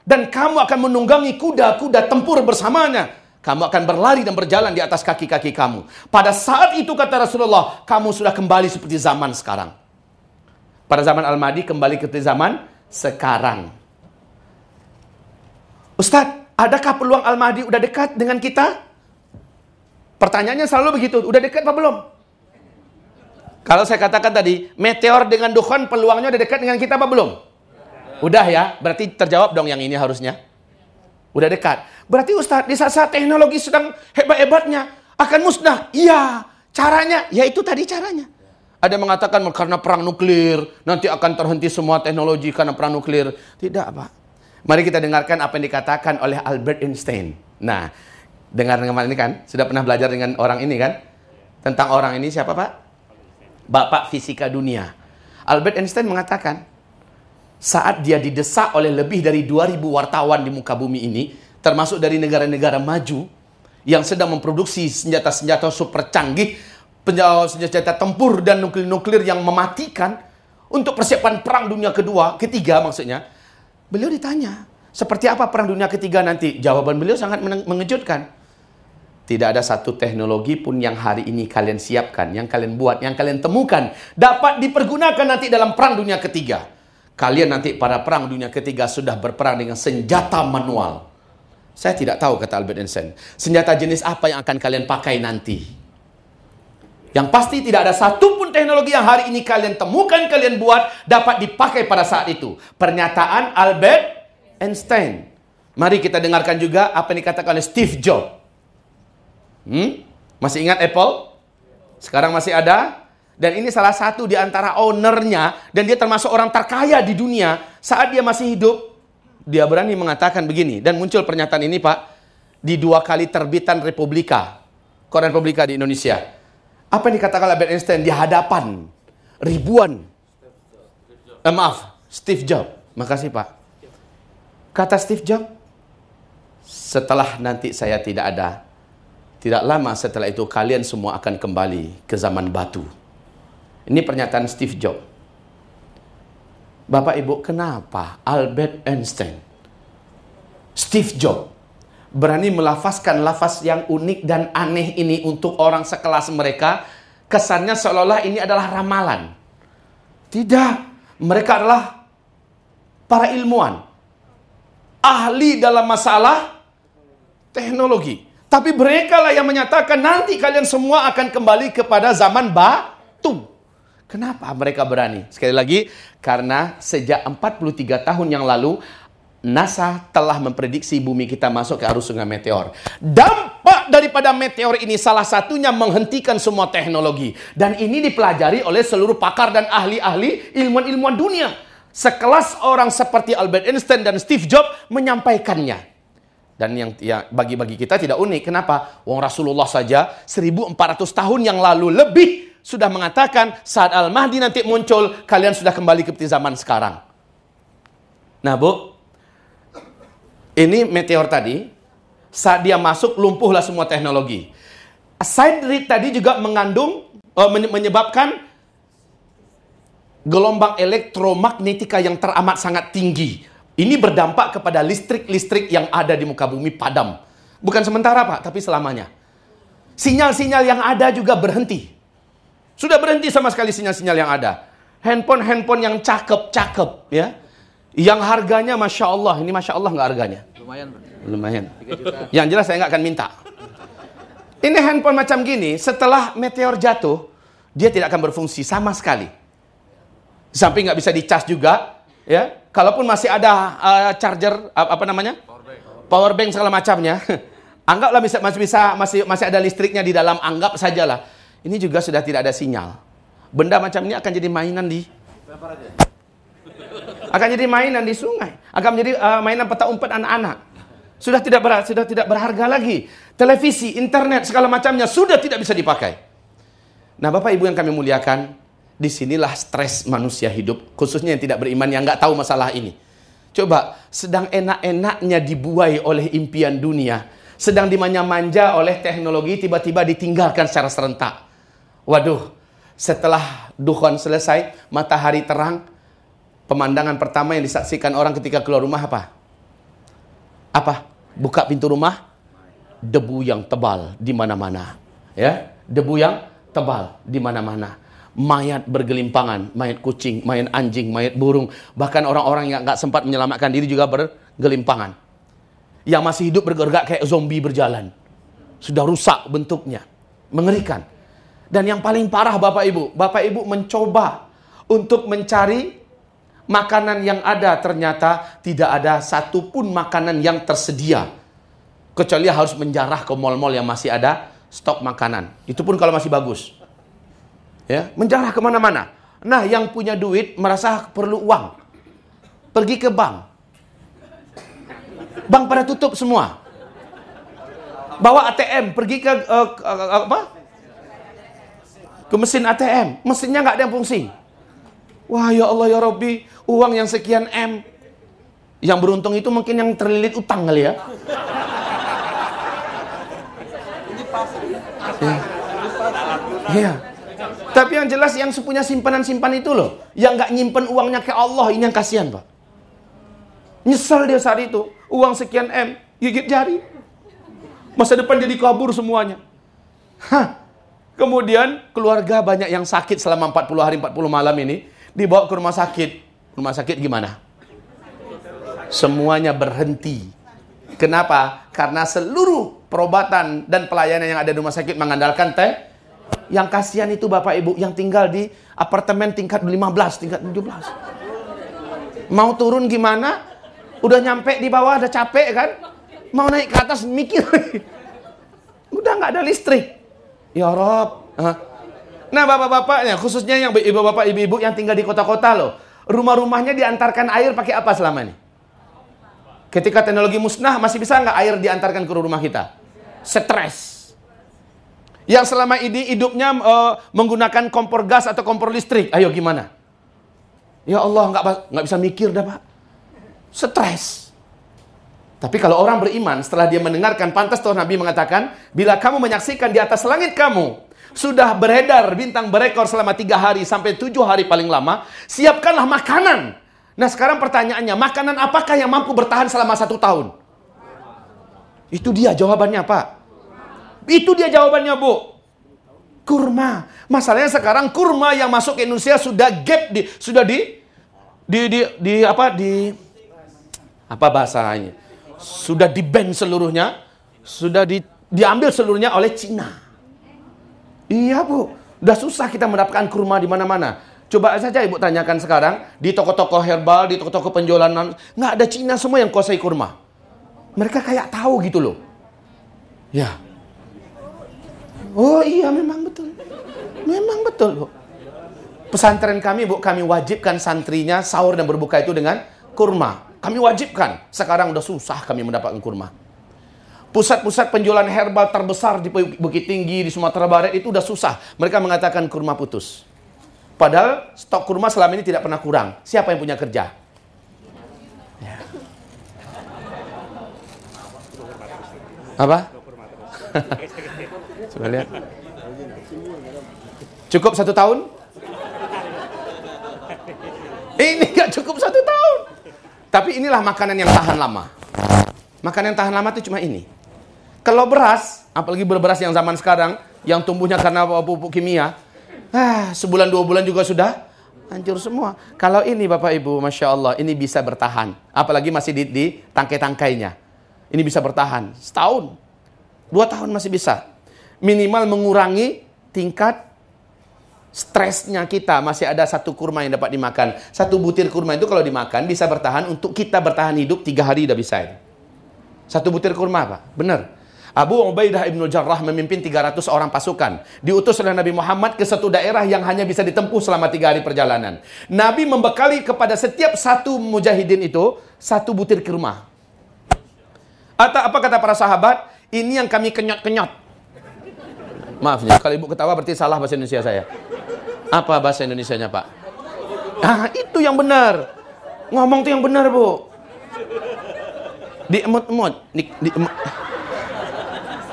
dan kamu akan menunggangi kuda-kuda tempur bersamanya. Kamu akan berlari dan berjalan di atas kaki-kaki kamu. Pada saat itu kata Rasulullah, kamu sudah kembali seperti zaman sekarang. Pada zaman Al-Mahdi kembali ke zaman sekarang. Ustadz, adakah peluang Al-Mahdi udah dekat dengan kita? Pertanyaannya selalu begitu, udah dekat apa belum? Kalau saya katakan tadi, meteor dengan dukhan peluangnya udah dekat dengan kita apa belum? Udah ya, berarti terjawab dong yang ini harusnya. Udah dekat. Berarti Ustadz, di saat, saat teknologi sedang hebat-hebatnya, akan musnah. Iya, caranya, ya itu tadi caranya. Ada yang mengatakan karena perang nuklir, nanti akan terhenti semua teknologi karena perang nuklir. Tidak, Pak. Mari kita dengarkan apa yang dikatakan oleh Albert Einstein. Nah, dengar dengan ini kan, sudah pernah belajar dengan orang ini kan? Tentang orang ini siapa, Pak? Bapak fisika dunia. Albert Einstein mengatakan, saat dia didesak oleh lebih dari 2000 wartawan di muka bumi ini, termasuk dari negara-negara maju yang sedang memproduksi senjata-senjata super canggih, senjata tempur dan nuklir-nuklir yang mematikan untuk persiapan perang dunia kedua, ketiga maksudnya. Beliau ditanya, seperti apa perang dunia ketiga nanti? Jawaban beliau sangat mengejutkan. Tidak ada satu teknologi pun yang hari ini kalian siapkan, yang kalian buat, yang kalian temukan dapat dipergunakan nanti dalam perang dunia ketiga. Kalian nanti pada perang dunia ketiga sudah berperang dengan senjata manual. Saya tidak tahu kata Albert Einstein. Senjata jenis apa yang akan kalian pakai nanti? Yang pasti tidak ada satupun teknologi yang hari ini kalian temukan, kalian buat, dapat dipakai pada saat itu. Pernyataan Albert Einstein. Mari kita dengarkan juga apa yang dikatakan oleh Steve Jobs. Hmm? Masih ingat Apple? Sekarang masih ada? Dan ini salah satu di antara ownernya dan dia termasuk orang terkaya di dunia. Saat dia masih hidup, dia berani mengatakan begini. Dan muncul pernyataan ini Pak, di dua kali terbitan Republika. Koran Republika di Indonesia. Apa yang dikatakan Albert Einstein di hadapan ribuan. Eh, maaf, Steve Jobs. Makasih Pak. Kata Steve Jobs, setelah nanti saya tidak ada, tidak lama setelah itu kalian semua akan kembali ke zaman batu ini pernyataan Steve Jobs. Bapak Ibu, kenapa Albert Einstein, Steve Jobs, berani melafazkan lafaz yang unik dan aneh ini untuk orang sekelas mereka, kesannya seolah-olah ini adalah ramalan. Tidak, mereka adalah para ilmuwan, ahli dalam masalah teknologi. Tapi mereka lah yang menyatakan nanti kalian semua akan kembali kepada zaman batu. Kenapa mereka berani? Sekali lagi, karena sejak 43 tahun yang lalu, NASA telah memprediksi bumi kita masuk ke arus sungai meteor. Dampak daripada meteor ini salah satunya menghentikan semua teknologi. Dan ini dipelajari oleh seluruh pakar dan ahli-ahli ilmuwan-ilmuwan dunia. Sekelas orang seperti Albert Einstein dan Steve Jobs menyampaikannya. Dan yang ya, bagi-bagi kita tidak unik. Kenapa? Wong Rasulullah saja 1400 tahun yang lalu lebih sudah mengatakan saat Al-Mahdi nanti muncul, kalian sudah kembali ke zaman sekarang. Nah, Bu, ini meteor tadi, saat dia masuk lumpuhlah semua teknologi. Side tadi juga mengandung uh, menyebabkan gelombang elektromagnetika yang teramat sangat tinggi. Ini berdampak kepada listrik-listrik yang ada di muka bumi padam. Bukan sementara Pak, tapi selamanya. Sinyal-sinyal yang ada juga berhenti. Sudah berhenti sama sekali sinyal-sinyal yang ada. Handphone-handphone yang cakep-cakep ya. Yang harganya Masya Allah. Ini Masya Allah nggak harganya? Lumayan. Lumayan. Yang jelas saya nggak akan minta. Ini handphone macam gini, setelah meteor jatuh, dia tidak akan berfungsi sama sekali. Sampai nggak bisa dicas juga, ya. Kalaupun masih ada uh, charger apa namanya? Power bank. Power bank segala macamnya. Anggaplah bisa masih bisa masih masih ada listriknya di dalam, anggap sajalah. Ini juga sudah tidak ada sinyal. Benda macam ini akan jadi mainan di akan jadi mainan di sungai, akan menjadi uh, mainan peta umpet anak-anak. Sudah tidak ber, sudah tidak berharga lagi. Televisi, internet segala macamnya sudah tidak bisa dipakai. Nah, Bapak Ibu yang kami muliakan, di sinilah stres manusia hidup, khususnya yang tidak beriman yang nggak tahu masalah ini. Coba, sedang enak-enaknya dibuai oleh impian dunia, sedang dimanja-manja oleh teknologi, tiba-tiba ditinggalkan secara serentak. Waduh, setelah dukhon selesai, matahari terang, pemandangan pertama yang disaksikan orang ketika keluar rumah apa? Apa? Buka pintu rumah, debu yang tebal di mana-mana. Ya, debu yang tebal di mana-mana mayat bergelimpangan, mayat kucing, mayat anjing, mayat burung, bahkan orang-orang yang nggak sempat menyelamatkan diri juga bergelimpangan. Yang masih hidup bergerak kayak zombie berjalan. Sudah rusak bentuknya. Mengerikan. Dan yang paling parah Bapak Ibu, Bapak Ibu mencoba untuk mencari makanan yang ada ternyata tidak ada satupun makanan yang tersedia. Kecuali harus menjarah ke mal-mal yang masih ada stok makanan. Itu pun kalau masih bagus ya menjarah ke mana-mana. Nah, yang punya duit merasa perlu uang, pergi ke bank. Bank pada tutup semua. Bawa ATM, pergi ke uh, uh, apa? Ke mesin ATM, mesinnya nggak ada yang fungsi. Wah ya Allah ya Robbi, uang yang sekian M. Yang beruntung itu mungkin yang terlilit utang kali ya. Iya. Ya. Tapi yang jelas yang punya simpanan-simpan itu loh. Yang nggak nyimpen uangnya ke Allah. Ini yang kasihan Pak. Nyesel dia saat itu. Uang sekian M. Gigit jari. Masa depan jadi kabur semuanya. Hah. Kemudian keluarga banyak yang sakit selama 40 hari 40 malam ini. Dibawa ke rumah sakit. Rumah sakit gimana? Semuanya berhenti. Kenapa? Karena seluruh perobatan dan pelayanan yang ada di rumah sakit mengandalkan teh yang kasihan itu Bapak Ibu yang tinggal di apartemen tingkat 15, tingkat 17. Mau turun gimana? Udah nyampe di bawah ada capek kan? Mau naik ke atas mikir. Udah nggak ada listrik. Ya Rob. Nah bapak-bapaknya, khususnya yang ibu bapak ibu-ibu yang tinggal di kota-kota loh. Rumah-rumahnya diantarkan air pakai apa selama ini? Ketika teknologi musnah, masih bisa nggak air diantarkan ke rumah kita? Stres yang selama ini hidupnya uh, menggunakan kompor gas atau kompor listrik. Ayo gimana? Ya Allah, nggak nggak bisa mikir dah pak. Stres. Tapi kalau orang beriman, setelah dia mendengarkan, pantas tuh Nabi mengatakan, bila kamu menyaksikan di atas langit kamu, sudah beredar bintang berekor selama tiga hari sampai tujuh hari paling lama, siapkanlah makanan. Nah sekarang pertanyaannya, makanan apakah yang mampu bertahan selama satu tahun? Itu dia jawabannya Pak. Itu dia jawabannya, Bu. Kurma. Masalahnya sekarang kurma yang masuk ke Indonesia sudah gap di sudah di di di, di apa di apa bahasanya? Sudah di ban seluruhnya, sudah di, diambil seluruhnya oleh Cina. Iya, Bu. Udah susah kita mendapatkan kurma di mana-mana. Coba saja ibu tanyakan sekarang di toko-toko herbal, di toko-toko penjualan nggak ada Cina semua yang kuasai kurma. Mereka kayak tahu gitu loh. Ya, Oh iya memang betul. Memang betul bu. Pesantren kami bu, kami wajibkan santrinya sahur dan berbuka itu dengan kurma. Kami wajibkan. Sekarang udah susah kami mendapatkan kurma. Pusat-pusat penjualan herbal terbesar di Bukit Tinggi, di Sumatera Barat itu udah susah. Mereka mengatakan kurma putus. Padahal stok kurma selama ini tidak pernah kurang. Siapa yang punya kerja? Ya. Apa? Lihat. Cukup satu tahun? Ini gak cukup satu tahun. Tapi inilah makanan yang tahan lama. Makanan yang tahan lama itu cuma ini. Kalau beras, apalagi beras yang zaman sekarang, yang tumbuhnya karena pupuk kimia, ah, sebulan dua bulan juga sudah hancur semua. Kalau ini Bapak Ibu, Masya Allah, ini bisa bertahan. Apalagi masih di, di tangkai-tangkainya. Ini bisa bertahan. Setahun. Dua tahun masih bisa. Minimal mengurangi tingkat stresnya kita. Masih ada satu kurma yang dapat dimakan. Satu butir kurma itu kalau dimakan bisa bertahan untuk kita bertahan hidup tiga hari udah bisa. Satu butir kurma Pak. Benar. Abu Ubaidah ibnu Jarrah memimpin 300 orang pasukan. Diutus oleh Nabi Muhammad ke satu daerah yang hanya bisa ditempuh selama tiga hari perjalanan. Nabi membekali kepada setiap satu mujahidin itu satu butir kurma. Atau apa kata para sahabat? Ini yang kami kenyot-kenyot. Maaf ya, kalau ibu ketawa berarti salah bahasa Indonesia saya. Apa bahasa Indonesia-nya Pak? Ah, itu yang benar. Ngomong tuh yang benar, Bu. Diemut-emut. Di, di,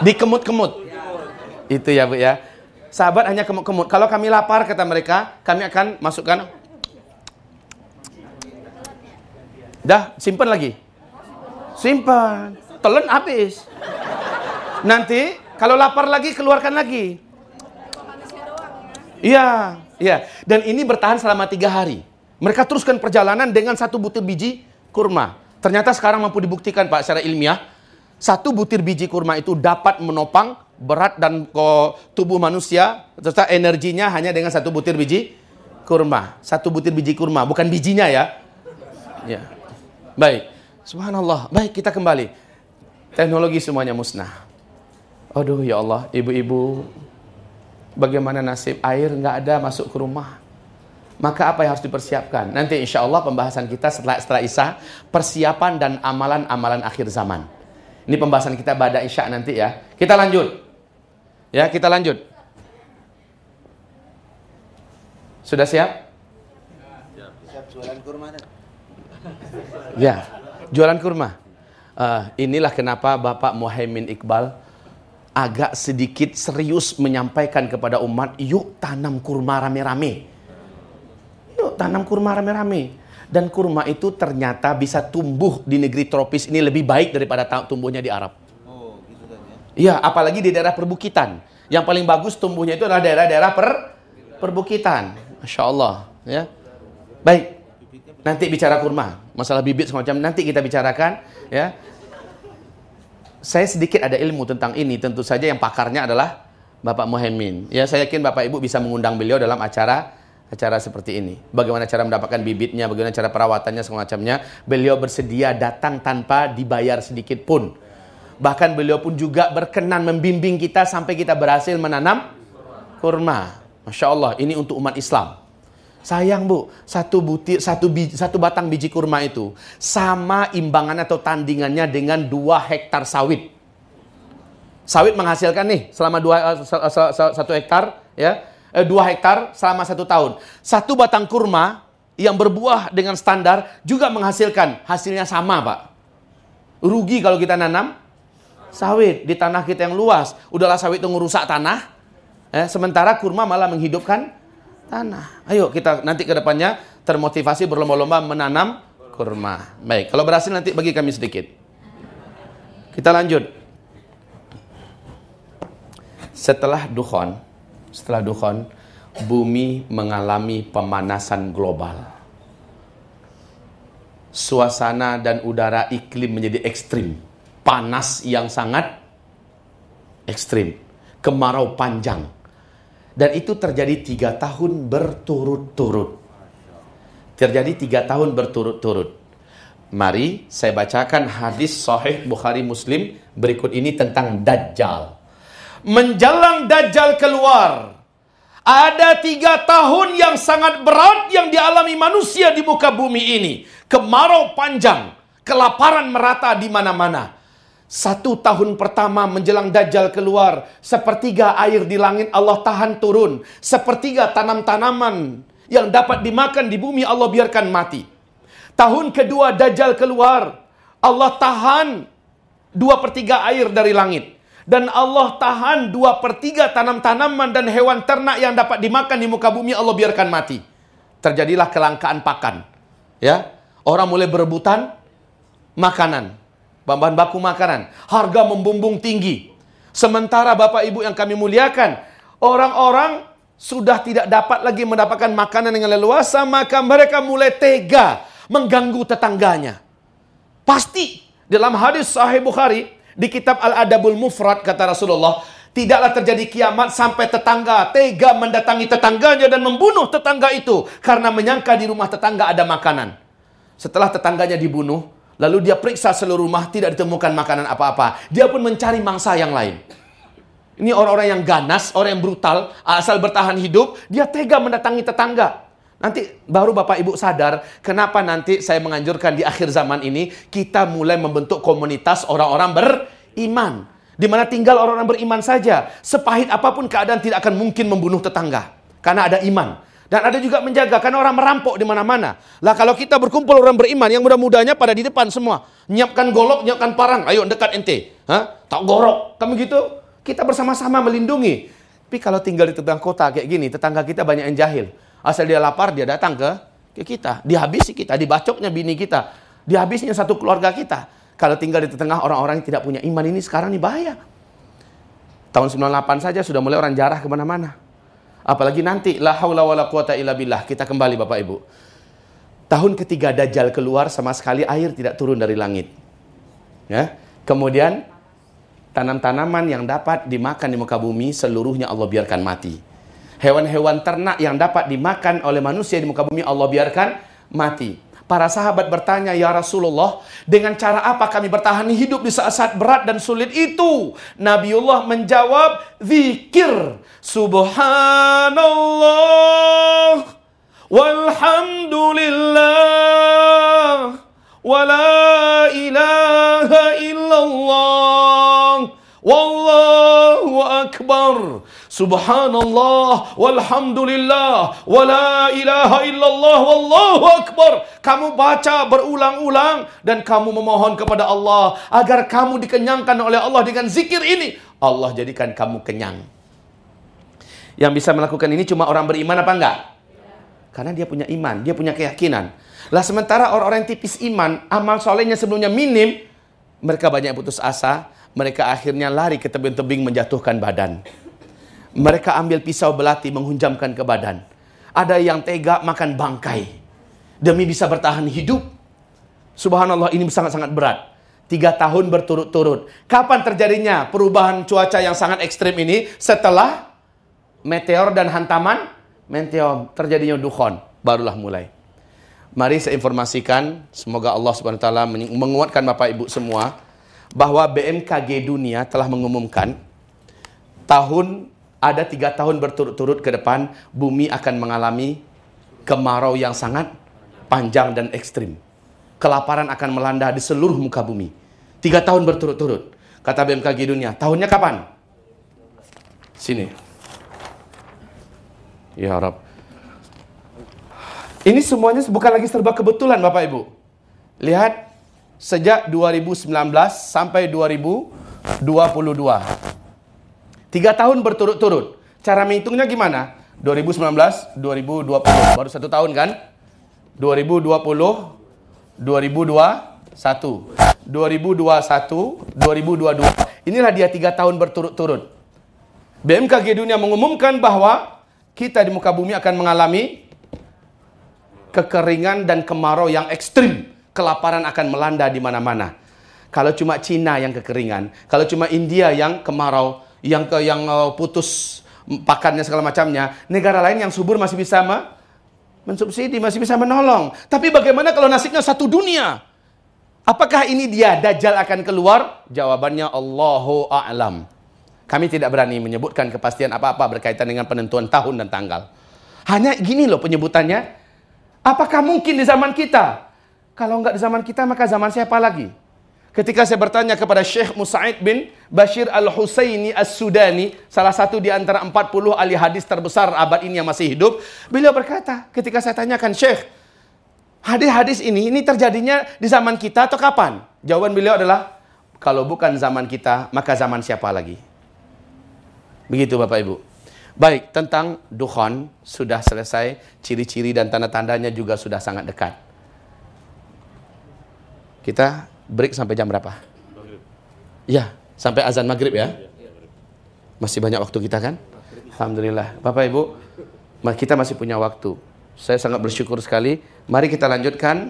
Dikemut-kemut. Itu ya, Bu ya. Sahabat hanya kemut-kemut. Kalau kami lapar kata mereka, kami akan masukkan Dah, simpan lagi. Simpan. Telan habis. Nanti kalau lapar lagi keluarkan lagi. Iya, iya. Dan ini bertahan selama tiga hari. Mereka teruskan perjalanan dengan satu butir biji kurma. Ternyata sekarang mampu dibuktikan Pak secara ilmiah satu butir biji kurma itu dapat menopang berat dan tubuh manusia serta energinya hanya dengan satu butir biji kurma. Satu butir biji kurma, bukan bijinya ya. Ya. Baik. Subhanallah. Baik, kita kembali. Teknologi semuanya musnah. Aduh ya Allah, ibu-ibu, bagaimana nasib air nggak ada masuk ke rumah? Maka apa yang harus dipersiapkan? Nanti insya Allah pembahasan kita setelah setelah Isa, persiapan dan amalan-amalan akhir zaman. Ini pembahasan kita pada Isya nanti ya. Kita lanjut. Ya, kita lanjut. Sudah siap? Jualan kurma. Ya, jualan kurma. Uh, inilah kenapa Bapak Muhaimin Iqbal agak sedikit serius menyampaikan kepada umat, yuk tanam kurma rame-rame. Yuk tanam kurma rame-rame. Dan kurma itu ternyata bisa tumbuh di negeri tropis ini lebih baik daripada tumbuhnya di Arab. Oh, gitu kan ya? Iya, apalagi di daerah perbukitan. Yang paling bagus tumbuhnya itu adalah daerah-daerah per perbukitan. Masya Allah. Ya. Baik. Nanti bicara kurma. Masalah bibit semacam nanti kita bicarakan. Ya. Saya sedikit ada ilmu tentang ini. Tentu saja yang pakarnya adalah Bapak Muhaimin. Ya, saya yakin Bapak Ibu bisa mengundang beliau dalam acara acara seperti ini. Bagaimana cara mendapatkan bibitnya, bagaimana cara perawatannya, semacamnya. Beliau bersedia datang tanpa dibayar sedikit pun. Bahkan beliau pun juga berkenan membimbing kita sampai kita berhasil menanam kurma. Masya Allah, ini untuk umat Islam. Sayang bu, satu butir, satu biji, satu batang biji kurma itu sama imbangannya atau tandingannya dengan dua hektar sawit. Sawit menghasilkan nih selama dua uh, satu hektar ya eh, 2 hektar selama satu tahun. Satu batang kurma yang berbuah dengan standar juga menghasilkan hasilnya sama, Pak. Rugi kalau kita nanam sawit di tanah kita yang luas. Udahlah sawit itu ngerusak tanah. Eh, sementara kurma malah menghidupkan tanah. Ayo kita nanti ke depannya termotivasi berlomba-lomba menanam kurma. Baik, kalau berhasil nanti bagi kami sedikit. Kita lanjut. Setelah dukhon, setelah dukhon, bumi mengalami pemanasan global. Suasana dan udara iklim menjadi ekstrim. Panas yang sangat ekstrim. Kemarau panjang. Dan itu terjadi tiga tahun berturut-turut. Terjadi tiga tahun berturut-turut. Mari saya bacakan hadis sahih Bukhari Muslim berikut ini tentang Dajjal menjelang Dajjal keluar. Ada tiga tahun yang sangat berat yang dialami manusia di muka bumi ini. Kemarau panjang, kelaparan merata di mana-mana. Satu tahun pertama menjelang Dajjal keluar, sepertiga air di langit Allah tahan turun. Sepertiga tanam-tanaman yang dapat dimakan di bumi Allah biarkan mati. Tahun kedua Dajjal keluar, Allah tahan dua per tiga air dari langit. Dan Allah tahan dua per tiga tanam-tanaman dan hewan ternak yang dapat dimakan di muka bumi Allah biarkan mati. Terjadilah kelangkaan pakan. Ya, orang mulai berebutan makanan bahan baku makanan. Harga membumbung tinggi. Sementara Bapak Ibu yang kami muliakan, orang-orang sudah tidak dapat lagi mendapatkan makanan dengan leluasa, maka mereka mulai tega mengganggu tetangganya. Pasti dalam hadis Sahih Bukhari di kitab Al-Adabul Mufrad kata Rasulullah, tidaklah terjadi kiamat sampai tetangga tega mendatangi tetangganya dan membunuh tetangga itu karena menyangka di rumah tetangga ada makanan. Setelah tetangganya dibunuh, Lalu dia periksa seluruh rumah, tidak ditemukan makanan apa-apa. Dia pun mencari mangsa yang lain. Ini orang-orang yang ganas, orang yang brutal, asal bertahan hidup, dia tega mendatangi tetangga. Nanti baru Bapak Ibu sadar kenapa nanti saya menganjurkan di akhir zaman ini kita mulai membentuk komunitas orang-orang beriman. Di mana tinggal orang-orang beriman saja. Sepahit apa pun keadaan tidak akan mungkin membunuh tetangga. Karena ada iman. Dan ada juga menjaga karena orang merampok di mana-mana. Lah kalau kita berkumpul orang beriman yang mudah-mudahnya pada di depan semua. Nyiapkan golok, nyiapkan parang. Ayo dekat ente. Hah? Tak gorok. Kamu gitu? Kita bersama-sama melindungi. Tapi kalau tinggal di tetangga kota kayak gini, tetangga kita banyak yang jahil. Asal dia lapar, dia datang ke ke kita. Dihabisi kita, dibacoknya bini kita. Dihabisnya satu keluarga kita. Kalau tinggal di tengah orang-orang yang tidak punya iman ini sekarang ini bahaya. Tahun 98 saja sudah mulai orang jarah ke mana-mana. Apalagi nanti la haula wala quwata illa billah. Kita kembali Bapak Ibu. Tahun ketiga Dajjal keluar sama sekali air tidak turun dari langit. Ya. Kemudian tanam-tanaman yang dapat dimakan di muka bumi seluruhnya Allah biarkan mati. Hewan-hewan ternak yang dapat dimakan oleh manusia di muka bumi Allah biarkan mati. Para sahabat bertanya, "Ya Rasulullah, dengan cara apa kami bertahan hidup di saat-saat berat dan sulit itu?" Nabiullah menjawab, "Zikir. Subhanallah walhamdulillah wa la ilaha illallah Subhanallah, walhamdulillah, wa la ilaha illallah, wallahu akbar. Kamu baca berulang-ulang dan kamu memohon kepada Allah agar kamu dikenyangkan oleh Allah dengan zikir ini. Allah jadikan kamu kenyang. Yang bisa melakukan ini cuma orang beriman apa enggak? Karena dia punya iman, dia punya keyakinan. Lah sementara orang-orang yang tipis iman, amal solehnya sebelumnya minim, mereka banyak putus asa, mereka akhirnya lari ke tebing-tebing menjatuhkan badan. Mereka ambil pisau belati menghunjamkan ke badan. Ada yang tega makan bangkai. Demi bisa bertahan hidup. Subhanallah ini sangat-sangat berat. Tiga tahun berturut-turut. Kapan terjadinya perubahan cuaca yang sangat ekstrim ini? Setelah meteor dan hantaman meteor terjadinya dukhon. Barulah mulai. Mari saya informasikan, semoga Allah taala menguatkan Bapak Ibu semua bahwa BMKG dunia telah mengumumkan tahun ada tiga tahun berturut-turut ke depan bumi akan mengalami kemarau yang sangat panjang dan ekstrim. Kelaparan akan melanda di seluruh muka bumi. Tiga tahun berturut-turut. Kata BMKG dunia. Tahunnya kapan? Sini. Ya Rab. Ini semuanya bukan lagi serba kebetulan Bapak Ibu. Lihat. Sejak 2019 sampai 2022. Tiga tahun berturut-turut. Cara menghitungnya gimana? 2019, 2020. Baru satu tahun kan? 2020, 2021, 2021, 2022. Inilah dia tiga tahun berturut-turut. BMKG dunia mengumumkan bahwa kita di muka bumi akan mengalami kekeringan dan kemarau yang ekstrim. Kelaparan akan melanda di mana-mana. Kalau cuma Cina yang kekeringan, kalau cuma India yang kemarau, yang ke yang uh, putus pakannya segala macamnya, negara lain yang subur masih bisa ma mensubsidi, masih bisa menolong. Tapi bagaimana kalau nasibnya satu dunia? Apakah ini dia Dajjal akan keluar? Jawabannya Allahu a'lam. Kami tidak berani menyebutkan kepastian apa-apa berkaitan dengan penentuan tahun dan tanggal. Hanya gini loh penyebutannya. Apakah mungkin di zaman kita? Kalau enggak di zaman kita, maka zaman siapa lagi? Ketika saya bertanya kepada Syekh Musa'id bin Bashir Al-Husaini As-Sudani, salah satu di antara 40 ahli hadis terbesar abad ini yang masih hidup, beliau berkata, ketika saya tanyakan, Syekh, hadis-hadis ini, ini terjadinya di zaman kita atau kapan? Jawaban beliau adalah, kalau bukan zaman kita, maka zaman siapa lagi? Begitu Bapak Ibu. Baik, tentang dukhon sudah selesai, ciri-ciri dan tanda-tandanya juga sudah sangat dekat. Kita break sampai jam berapa? Ya, sampai azan maghrib ya. Masih banyak waktu kita kan? Alhamdulillah. Bapak Ibu, kita masih punya waktu. Saya sangat bersyukur sekali. Mari kita lanjutkan.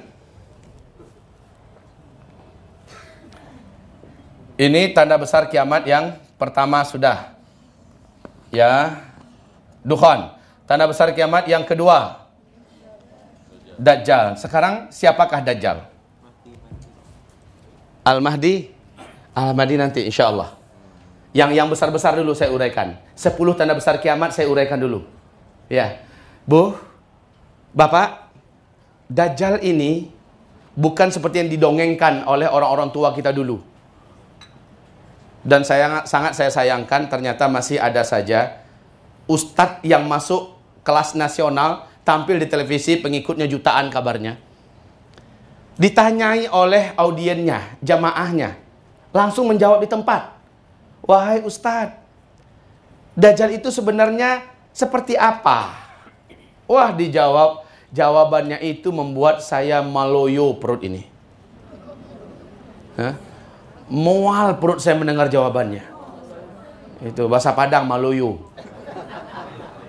Ini tanda besar kiamat yang pertama sudah. Ya. Dukhon. Tanda besar kiamat yang kedua. Dajjal. Sekarang siapakah Dajjal? Al-Mahdi, Al-Mahdi nanti insya Allah. Yang yang besar-besar dulu saya uraikan. Sepuluh tanda besar kiamat saya uraikan dulu. Ya. Bu, Bapak, Dajjal ini bukan seperti yang didongengkan oleh orang-orang tua kita dulu. Dan saya sangat saya sayangkan ternyata masih ada saja ustadz yang masuk kelas nasional tampil di televisi pengikutnya jutaan kabarnya ditanyai oleh audiennya, jamaahnya, langsung menjawab di tempat. Wahai Ustadz, Dajjal itu sebenarnya seperti apa? Wah dijawab, jawabannya itu membuat saya maloyo perut ini. Hah? Mual perut saya mendengar jawabannya. Itu bahasa Padang maloyo.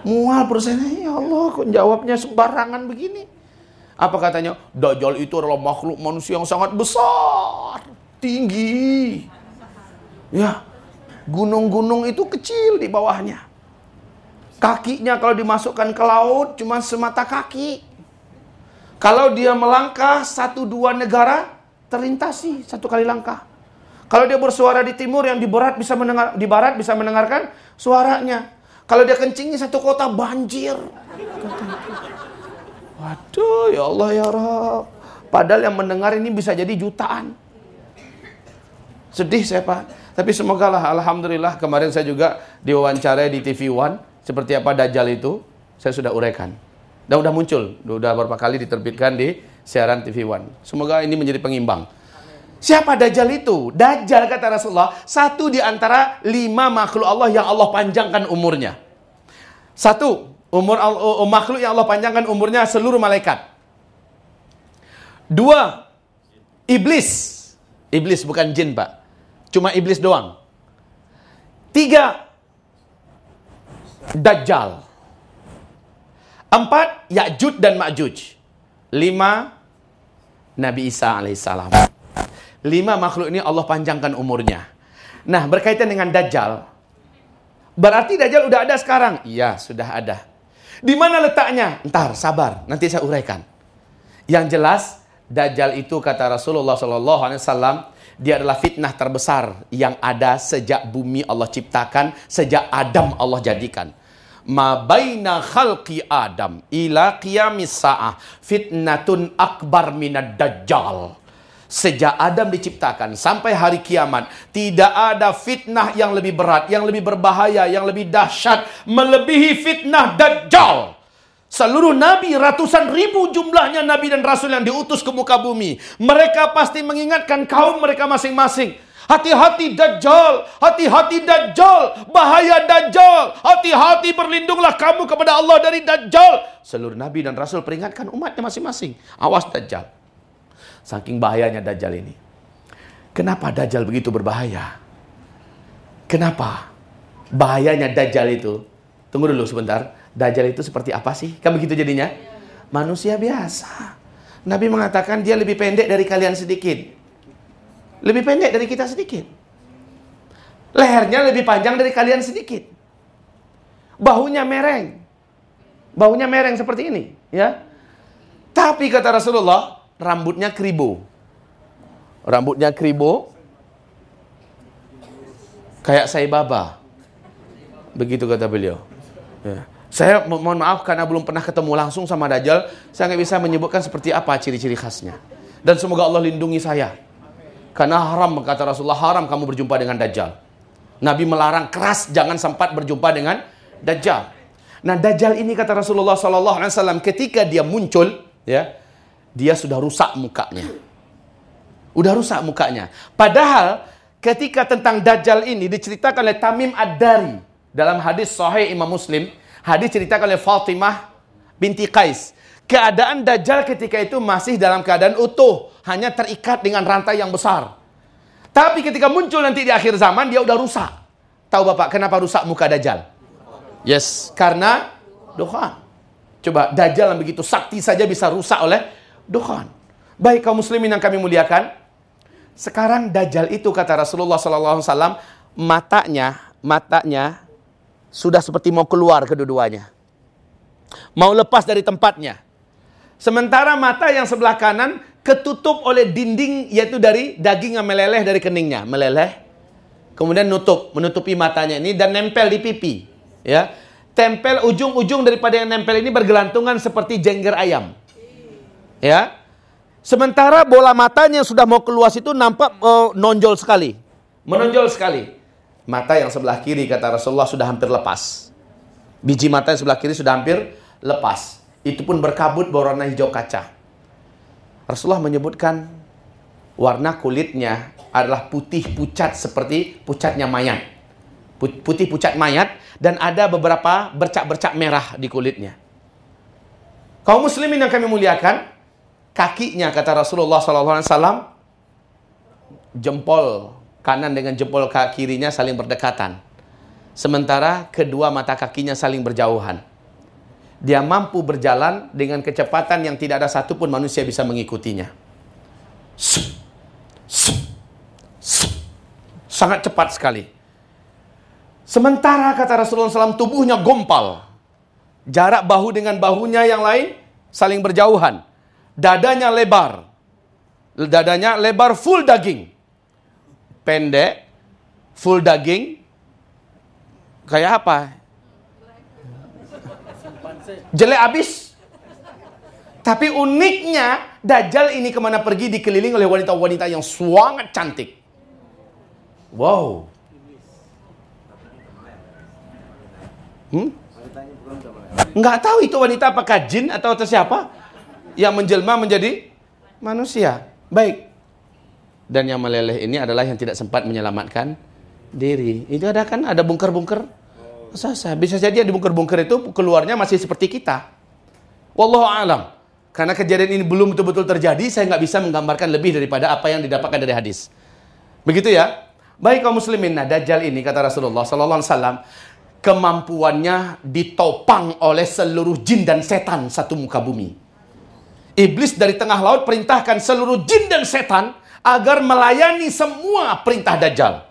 Mual perut saya, ya Allah kok jawabnya sembarangan begini. Apa katanya? Dajjal itu adalah makhluk manusia yang sangat besar, tinggi. Ya, gunung-gunung itu kecil di bawahnya. Kakinya kalau dimasukkan ke laut cuma semata kaki. Kalau dia melangkah satu dua negara terlintasi satu kali langkah. Kalau dia bersuara di timur yang di barat bisa mendengar di barat bisa mendengarkan suaranya. Kalau dia kencingi satu kota banjir. Waduh, ya Allah ya Rob. Padahal yang mendengar ini bisa jadi jutaan. Sedih saya Pak. Tapi semoga lah, Alhamdulillah kemarin saya juga diwawancara di TV One. Seperti apa Dajjal itu, saya sudah uraikan. Dan udah muncul, udah beberapa kali diterbitkan di siaran TV One. Semoga ini menjadi pengimbang. Siapa Dajjal itu? Dajjal kata Rasulullah, satu di antara lima makhluk Allah yang Allah panjangkan umurnya. Satu, Umur uh, makhluk yang Allah panjangkan umurnya seluruh malaikat. Dua, iblis. Iblis bukan jin, Pak. Cuma iblis doang. Tiga, Dajjal. Empat, Ya'jud dan Ma'juj. Lima, Nabi Isa alaihissalam. Lima makhluk ini Allah panjangkan umurnya. Nah, berkaitan dengan Dajjal. Berarti Dajjal udah ada sekarang? Iya, sudah ada. Di mana letaknya? Ntar, sabar, nanti saya uraikan. Yang jelas, Dajjal itu kata Rasulullah Wasallam, dia adalah fitnah terbesar yang ada sejak bumi Allah ciptakan, sejak Adam Allah jadikan. Ma baina khalqi Adam ila qiyamis sa'ah fitnatun akbar minad dajjal. Sejak Adam diciptakan sampai hari kiamat, tidak ada fitnah yang lebih berat, yang lebih berbahaya, yang lebih dahsyat, melebihi fitnah Dajjal. Seluruh nabi, ratusan ribu jumlahnya nabi dan rasul yang diutus ke muka bumi. Mereka pasti mengingatkan kaum mereka masing-masing. Hati-hati Dajjal, hati-hati Dajjal, bahaya Dajjal, hati-hati berlindunglah kamu kepada Allah dari Dajjal. Seluruh nabi dan rasul peringatkan umatnya masing-masing. Awas Dajjal. Saking bahayanya Dajjal ini. Kenapa Dajjal begitu berbahaya? Kenapa? Bahayanya Dajjal itu. Tunggu dulu sebentar. Dajjal itu seperti apa sih? Kan begitu jadinya? Manusia biasa. Nabi mengatakan dia lebih pendek dari kalian sedikit. Lebih pendek dari kita sedikit. Lehernya lebih panjang dari kalian sedikit. Bahunya mereng. Bahunya mereng seperti ini, ya. Tapi kata Rasulullah, rambutnya kribo. Rambutnya kribo. Kayak saya baba. Begitu kata beliau. Ya. Saya mohon maaf karena belum pernah ketemu langsung sama Dajjal. Saya nggak bisa menyebutkan seperti apa ciri-ciri khasnya. Dan semoga Allah lindungi saya. Karena haram kata Rasulullah haram kamu berjumpa dengan Dajjal. Nabi melarang keras jangan sempat berjumpa dengan Dajjal. Nah, Dajjal ini kata Rasulullah wasallam ketika dia muncul, ya, dia sudah rusak mukanya. Udah rusak mukanya. Padahal ketika tentang Dajjal ini diceritakan oleh Tamim Ad-Dari dalam hadis sahih Imam Muslim, hadis ceritakan oleh Fatimah binti Qais. Keadaan Dajjal ketika itu masih dalam keadaan utuh, hanya terikat dengan rantai yang besar. Tapi ketika muncul nanti di akhir zaman dia udah rusak. Tahu Bapak kenapa rusak muka Dajjal? Yes, karena dukhan. Coba Dajjal yang begitu sakti saja bisa rusak oleh dukhan. Baik kaum muslimin yang kami muliakan, sekarang Dajjal itu kata Rasulullah SAW, matanya, matanya sudah seperti mau keluar kedua-duanya. Mau lepas dari tempatnya. Sementara mata yang sebelah kanan ketutup oleh dinding yaitu dari daging yang meleleh dari keningnya, meleleh. Kemudian nutup, menutupi matanya ini dan nempel di pipi, ya. Tempel ujung-ujung daripada yang nempel ini bergelantungan seperti jengger ayam. Ya. Sementara bola matanya yang sudah mau keluar itu nampak uh, nonjol sekali. Menonjol sekali. Mata yang sebelah kiri kata Rasulullah sudah hampir lepas. Biji mata yang sebelah kiri sudah hampir lepas. Itu pun berkabut berwarna hijau kaca. Rasulullah menyebutkan warna kulitnya adalah putih pucat seperti pucatnya mayat. Putih pucat mayat dan ada beberapa bercak-bercak merah di kulitnya. Kaum muslimin yang kami muliakan, kakinya kata Rasulullah SAW, jempol kanan dengan jempol kirinya saling berdekatan. Sementara kedua mata kakinya saling berjauhan dia mampu berjalan dengan kecepatan yang tidak ada satupun manusia bisa mengikutinya. Sangat cepat sekali. Sementara kata Rasulullah SAW tubuhnya gompal. Jarak bahu dengan bahunya yang lain saling berjauhan. Dadanya lebar. Dadanya lebar full daging. Pendek, full daging. Kayak apa? Jelek habis. Tapi uniknya, Dajjal ini ke mana pergi dikelilingi oleh wanita-wanita yang sangat cantik. Wow. Hmm? Nggak tahu itu wanita apakah jin atau siapa yang menjelma menjadi manusia. Baik. Dan yang meleleh ini adalah yang tidak sempat menyelamatkan diri. Itu ada kan ada bungker-bungker Sasa. Bisa jadi di bunker-bunker itu keluarnya masih seperti kita. Wallahu alam. Karena kejadian ini belum betul-betul terjadi, saya nggak bisa menggambarkan lebih daripada apa yang didapatkan dari hadis. Begitu ya? Baik kaum muslimin, nah Dajjal ini kata Rasulullah sallallahu alaihi wasallam kemampuannya ditopang oleh seluruh jin dan setan satu muka bumi. Iblis dari tengah laut perintahkan seluruh jin dan setan agar melayani semua perintah Dajjal.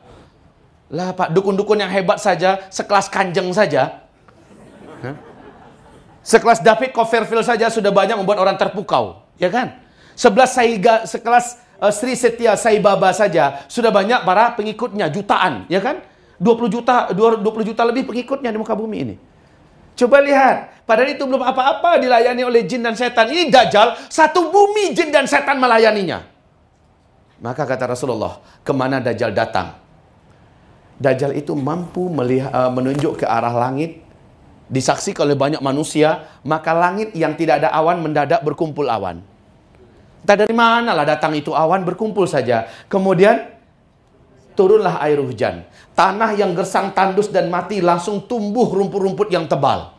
Lah Pak, dukun-dukun yang hebat saja, sekelas kanjeng saja. Sekelas David Copperfield saja sudah banyak membuat orang terpukau. Ya kan? Sebelas Saiga, sekelas uh, Sri Setia Sai Baba saja sudah banyak para pengikutnya, jutaan. Ya kan? 20 juta, 20 juta lebih pengikutnya di muka bumi ini. Coba lihat, padahal itu belum apa-apa dilayani oleh jin dan setan. Ini Dajjal, satu bumi jin dan setan melayaninya. Maka kata Rasulullah, ke mana Dajjal datang? Dajjal itu mampu melihat, uh, menunjuk ke arah langit, disaksikan oleh banyak manusia, maka langit yang tidak ada awan mendadak berkumpul awan. Entah dari mana lah datang itu awan berkumpul saja. Kemudian turunlah air hujan. Tanah yang gersang tandus dan mati langsung tumbuh rumput-rumput yang tebal.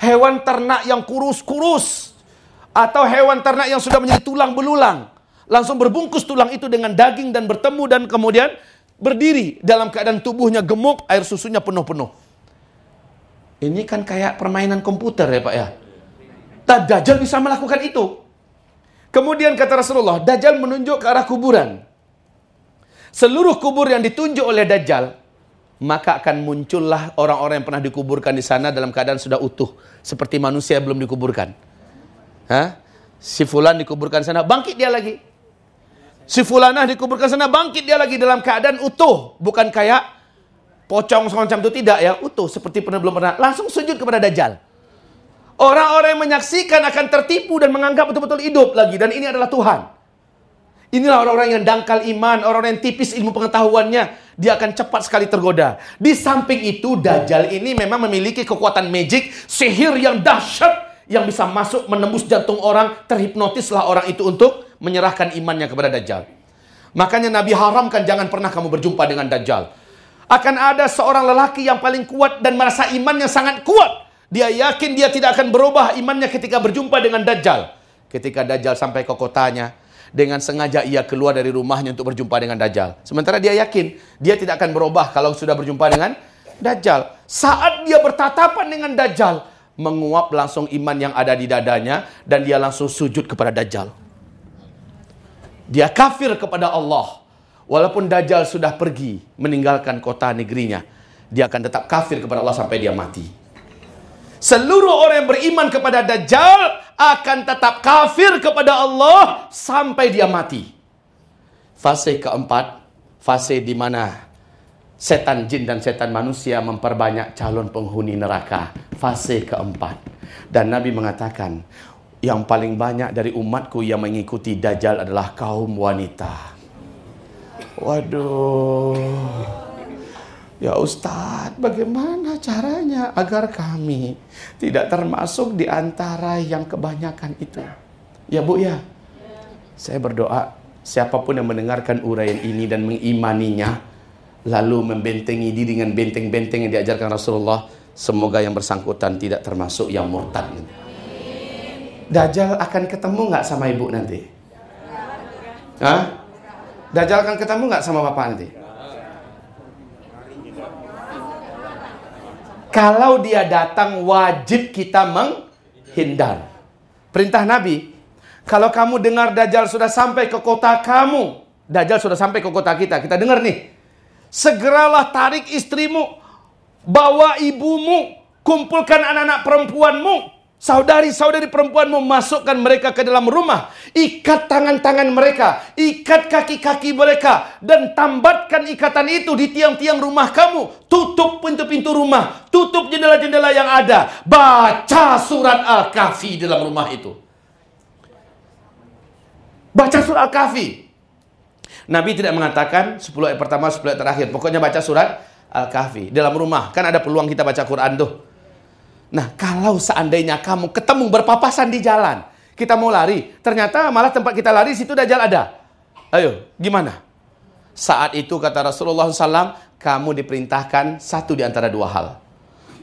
Hewan ternak yang kurus-kurus atau hewan ternak yang sudah menjadi tulang belulang langsung berbungkus tulang itu dengan daging dan bertemu dan kemudian berdiri dalam keadaan tubuhnya gemuk, air susunya penuh-penuh. Ini kan kayak permainan komputer ya Pak ya. Dajjal bisa melakukan itu. Kemudian kata Rasulullah, Dajjal menunjuk ke arah kuburan. Seluruh kubur yang ditunjuk oleh Dajjal, maka akan muncullah orang-orang yang pernah dikuburkan di sana dalam keadaan sudah utuh. Seperti manusia belum dikuburkan. Hah? Si Fulan dikuburkan sana, bangkit dia lagi. Si fulanah dikuburkan sana bangkit dia lagi dalam keadaan utuh, bukan kayak pocong semacam itu tidak ya, utuh seperti pernah belum pernah. Langsung sujud kepada Dajjal. Orang-orang yang menyaksikan akan tertipu dan menganggap betul-betul hidup lagi dan ini adalah Tuhan. Inilah orang-orang yang dangkal iman, orang-orang yang tipis ilmu pengetahuannya. Dia akan cepat sekali tergoda. Di samping itu, Dajjal ini memang memiliki kekuatan magic, sihir yang dahsyat yang bisa masuk menembus jantung orang, terhipnotislah orang itu untuk menyerahkan imannya kepada Dajjal. Makanya Nabi haramkan jangan pernah kamu berjumpa dengan Dajjal. Akan ada seorang lelaki yang paling kuat dan merasa imannya sangat kuat. Dia yakin dia tidak akan berubah imannya ketika berjumpa dengan Dajjal. Ketika Dajjal sampai ke kotanya, dengan sengaja ia keluar dari rumahnya untuk berjumpa dengan Dajjal. Sementara dia yakin dia tidak akan berubah kalau sudah berjumpa dengan Dajjal. Saat dia bertatapan dengan Dajjal, menguap langsung iman yang ada di dadanya dan dia langsung sujud kepada Dajjal. Dia kafir kepada Allah. Walaupun Dajjal sudah pergi meninggalkan kota negerinya, dia akan tetap kafir kepada Allah sampai dia mati. Seluruh orang yang beriman kepada Dajjal akan tetap kafir kepada Allah sampai dia mati. Fase keempat, fase di mana setan jin dan setan manusia memperbanyak calon penghuni neraka. Fase keempat. Dan Nabi mengatakan, yang paling banyak dari umatku yang mengikuti Dajjal adalah kaum wanita. Waduh. Ya Ustadz, bagaimana caranya agar kami tidak termasuk di antara yang kebanyakan itu? Ya Bu ya, saya berdoa siapa pun yang mendengarkan uraian ini dan mengimaninya, lalu membentengi diri dengan benteng-benteng yang diajarkan Rasulullah, semoga yang bersangkutan tidak termasuk yang murtad. Dajjal akan ketemu nggak sama ibu nanti? Hah? Dajjal akan ketemu nggak sama bapak nanti? Kalau dia datang wajib kita menghindar. Perintah Nabi, kalau kamu dengar Dajjal sudah sampai ke kota kamu, Dajjal sudah sampai ke kota kita, kita dengar nih. Segeralah tarik istrimu, bawa ibumu, kumpulkan anak-anak perempuanmu, Saudari-saudari perempuanmu masukkan mereka ke dalam rumah. Ikat tangan-tangan mereka. Ikat kaki-kaki mereka. Dan tambatkan ikatan itu di tiang-tiang rumah kamu. Tutup pintu-pintu rumah. Tutup jendela-jendela yang ada. Baca surat Al-Kahfi dalam rumah itu. Baca surat Al-Kahfi. Nabi tidak mengatakan 10 ayat pertama, 10 ayat terakhir. Pokoknya baca surat Al-Kahfi. Dalam rumah. Kan ada peluang kita baca Quran tuh. Nah, kalau seandainya kamu ketemu berpapasan di jalan, kita mau lari, ternyata malah tempat kita lari situ dajjal ada. Ayo, gimana? Saat itu kata Rasulullah SAW, kamu diperintahkan satu di antara dua hal.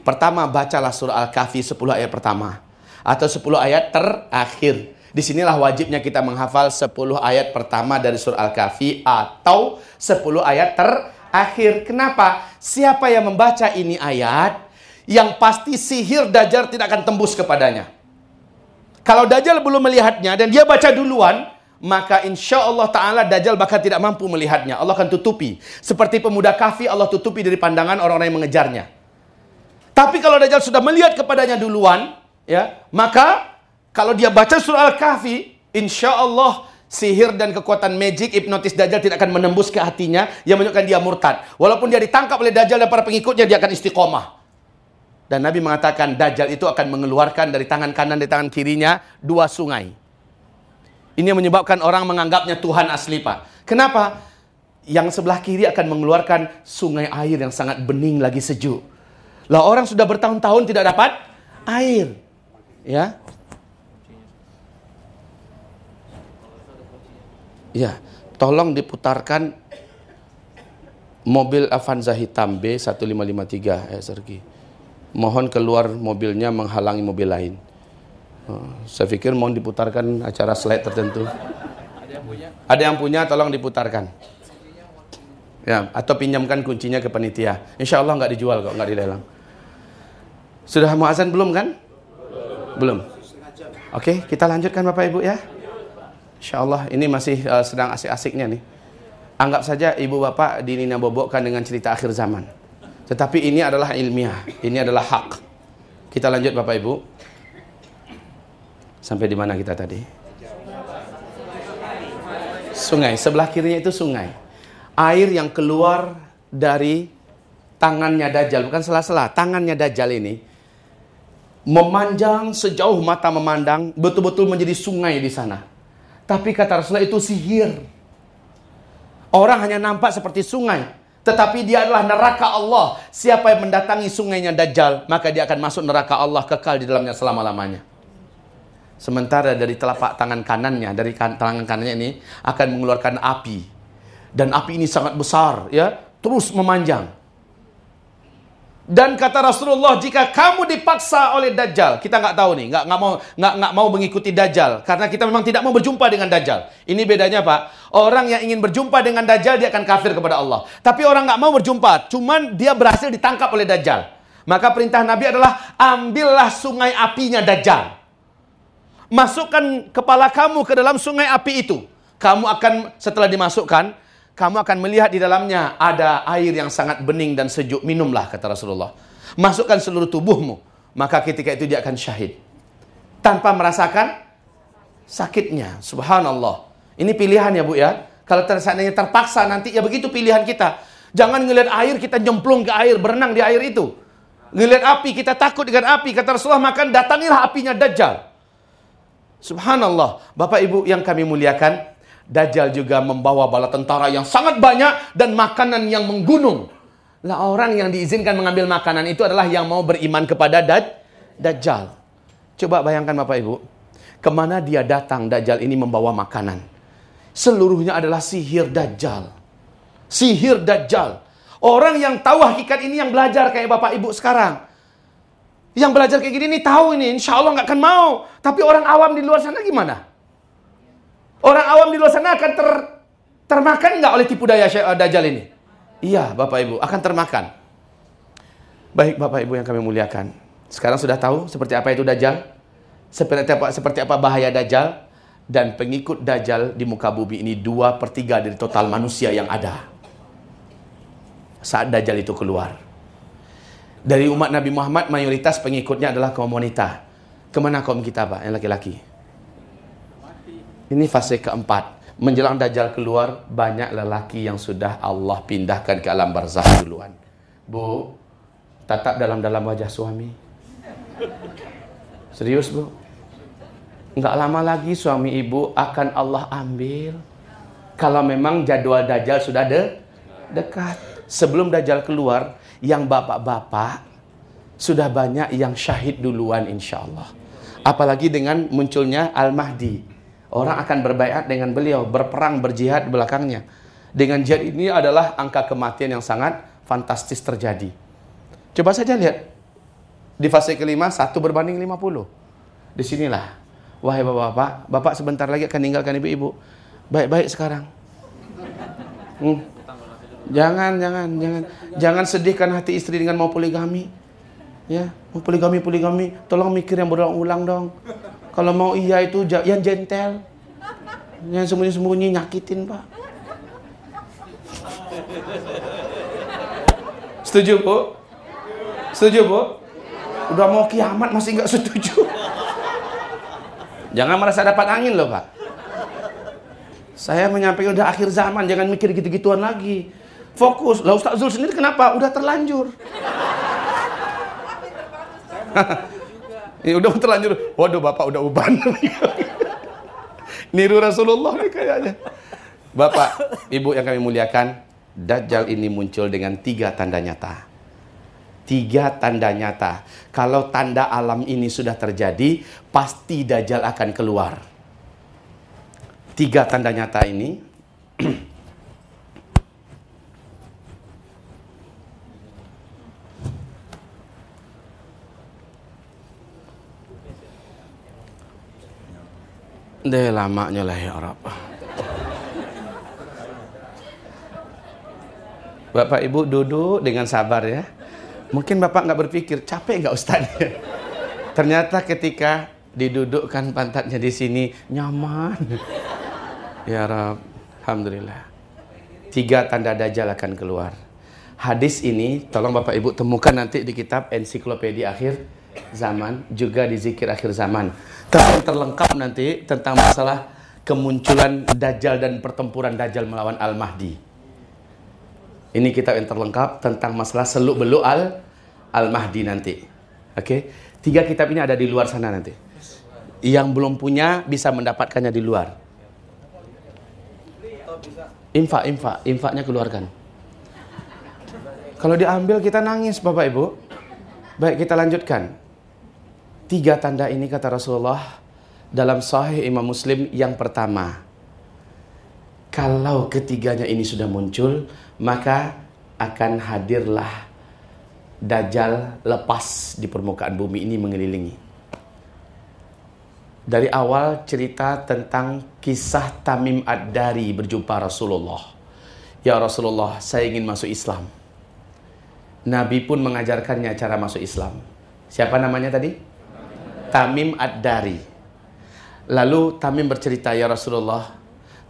Pertama, bacalah surah Al-Kahfi 10 ayat pertama. Atau 10 ayat terakhir. Di sinilah wajibnya kita menghafal 10 ayat pertama dari surah Al-Kahfi atau 10 ayat terakhir. Kenapa? Siapa yang membaca ini ayat, yang pasti sihir Dajjal tidak akan tembus kepadanya. Kalau Dajjal belum melihatnya dan dia baca duluan, maka insya Allah Ta'ala Dajjal bakal tidak mampu melihatnya. Allah akan tutupi. Seperti pemuda kafi, Allah tutupi dari pandangan orang-orang yang mengejarnya. Tapi kalau Dajjal sudah melihat kepadanya duluan, ya maka kalau dia baca surah Al-Kahfi, insya Allah sihir dan kekuatan magic hipnotis Dajjal tidak akan menembus ke hatinya yang menunjukkan dia murtad. Walaupun dia ditangkap oleh Dajjal dan para pengikutnya, dia akan istiqomah. Dan Nabi mengatakan Dajjal itu akan mengeluarkan dari tangan kanan dan tangan kirinya dua sungai. Ini yang menyebabkan orang menganggapnya Tuhan asli Pak. Kenapa? Yang sebelah kiri akan mengeluarkan sungai air yang sangat bening lagi sejuk. Lah orang sudah bertahun-tahun tidak dapat air. Ya. Ya, tolong diputarkan mobil Avanza hitam B1553 eh Sergi mohon keluar mobilnya menghalangi mobil lain. Oh, saya pikir mohon diputarkan acara slide tertentu. Ada yang punya? Ada yang punya, tolong diputarkan. Ya, atau pinjamkan kuncinya ke panitia. Insya Allah nggak dijual kok, nggak dilelang. Sudah mau azan belum kan? Belum. Oke, kita lanjutkan Bapak Ibu ya. Insya Allah ini masih uh, sedang asik-asiknya nih. Anggap saja ibu bapak dinina bobokkan dengan cerita akhir zaman. Tetapi ini adalah ilmiah, ini adalah hak. Kita lanjut Bapak Ibu. Sampai di mana kita tadi? Sungai, sebelah kirinya itu sungai. Air yang keluar dari tangannya Dajjal, bukan sela-sela, tangannya Dajjal ini memanjang sejauh mata memandang, betul-betul menjadi sungai di sana. Tapi kata Rasulullah itu sihir. Orang hanya nampak seperti sungai, tetapi dia adalah neraka Allah. Siapa yang mendatangi sungainya Dajjal, maka dia akan masuk neraka Allah kekal di dalamnya selama-lamanya. Sementara dari telapak tangan kanannya, dari kan, tangan kanannya ini akan mengeluarkan api. Dan api ini sangat besar, ya, terus memanjang. Dan kata Rasulullah, jika kamu dipaksa oleh Dajjal, kita nggak tahu nih, nggak nggak mau nggak nggak mau mengikuti Dajjal, karena kita memang tidak mau berjumpa dengan Dajjal. Ini bedanya pak, orang yang ingin berjumpa dengan Dajjal dia akan kafir kepada Allah. Tapi orang nggak mau berjumpa, cuman dia berhasil ditangkap oleh Dajjal. Maka perintah Nabi adalah ambillah sungai apinya Dajjal. Masukkan kepala kamu ke dalam sungai api itu. Kamu akan setelah dimasukkan, kamu akan melihat di dalamnya ada air yang sangat bening dan sejuk. Minumlah, kata Rasulullah. Masukkan seluruh tubuhmu. Maka ketika itu dia akan syahid. Tanpa merasakan sakitnya. Subhanallah. Ini pilihan ya Bu ya. Kalau seandainya terpaksa nanti ya begitu pilihan kita. Jangan ngelihat air kita nyemplung ke air, berenang di air itu. Ngelihat api kita takut dengan api. Kata Rasulullah makan datangilah apinya Dajjal. Subhanallah. Bapak Ibu yang kami muliakan, Dajjal juga membawa bala tentara yang sangat banyak dan makanan yang menggunung. Lah orang yang diizinkan mengambil makanan itu adalah yang mau beriman kepada Daj Dajjal. Coba bayangkan Bapak Ibu, ke mana dia datang Dajjal ini membawa makanan. Seluruhnya adalah sihir Dajjal. Sihir Dajjal. Orang yang tahu hakikat ini yang belajar kayak Bapak Ibu sekarang. Yang belajar kayak gini nih tahu ini, insya Allah nggak akan mau. Tapi orang awam di luar sana gimana? Orang awam di luar sana akan ter, termakan nggak oleh tipu daya uh, Dajjal ini? Iya, Bapak Ibu, akan termakan. Baik, Bapak Ibu yang kami muliakan. Sekarang sudah tahu seperti apa itu Dajjal? Seperti apa, seperti apa bahaya Dajjal? Dan pengikut Dajjal di muka bumi ini dua per tiga dari total manusia yang ada. Saat Dajjal itu keluar. Dari umat Nabi Muhammad, mayoritas pengikutnya adalah kaum wanita. Ke mana kaum kita, Pak, yang laki-laki? Ini fase keempat. Menjelang Dajjal keluar, banyak lelaki yang sudah Allah pindahkan ke alam barzah duluan. Bu, tatap dalam-dalam wajah suami. Serius, Bu? Enggak lama lagi suami ibu akan Allah ambil. Kalau memang jadwal Dajjal sudah de dekat. Sebelum Dajjal keluar, yang bapak-bapak sudah banyak yang syahid duluan insya Allah. Apalagi dengan munculnya Al-Mahdi. Orang akan berbaikat dengan beliau, berperang, berjihad di belakangnya. Dengan jihad ini adalah angka kematian yang sangat fantastis terjadi. Coba saja lihat. Di fase kelima, satu berbanding 50. Di sinilah. Wahai bapak-bapak, bapak sebentar lagi akan meninggalkan ibu-ibu. Baik-baik sekarang. Hmm. Jangan, jangan, jangan. Jangan sedihkan hati istri dengan mau poligami. Ya, mau poligami, poligami. Tolong mikir yang berulang-ulang dong. Kalau mau iya itu yang gentle. Yang sembunyi-sembunyi nyakitin, Pak. Setuju, Bu? Setuju, Bu? Udah mau kiamat masih nggak setuju. Jangan merasa dapat angin loh, Pak. Saya menyampaikan udah akhir zaman, jangan mikir gitu-gituan lagi. Fokus. Lah Ustaz Zul sendiri kenapa? Udah terlanjur. Ini udah terlanjur. Waduh, Bapak udah uban. Niru Rasulullah nih kayaknya. Bapak, Ibu yang kami muliakan, Dajjal ini muncul dengan tiga tanda nyata. Tiga tanda nyata. Kalau tanda alam ini sudah terjadi, pasti Dajjal akan keluar. Tiga tanda nyata ini Deh lamanya lah ya Arab. Bapak Ibu duduk dengan sabar ya. Mungkin Bapak nggak berpikir capek nggak Ustaz? Ternyata ketika didudukkan pantatnya di sini nyaman. Ya Rab, Alhamdulillah. Tiga tanda dajjal akan keluar. Hadis ini tolong Bapak Ibu temukan nanti di kitab ensiklopedia akhir zaman juga di zikir akhir zaman yang terlengkap nanti tentang masalah kemunculan Dajjal dan pertempuran Dajjal melawan Al-Mahdi. Ini kitab yang terlengkap tentang masalah seluk beluk Al Al-Mahdi nanti. Oke. Okay? Tiga kitab ini ada di luar sana nanti. Yang belum punya bisa mendapatkannya di luar. Infak, infak, infaknya keluarkan. Kalau diambil kita nangis Bapak Ibu. Baik kita lanjutkan. Tiga tanda ini kata Rasulullah dalam sahih Imam Muslim yang pertama. Kalau ketiganya ini sudah muncul, maka akan hadirlah Dajjal lepas di permukaan bumi ini mengelilingi. Dari awal cerita tentang kisah Tamim Ad-Dari berjumpa Rasulullah. Ya Rasulullah, saya ingin masuk Islam. Nabi pun mengajarkannya cara masuk Islam. Siapa namanya tadi? Tamim Ad-Dari. Lalu Tamim bercerita, "Ya Rasulullah,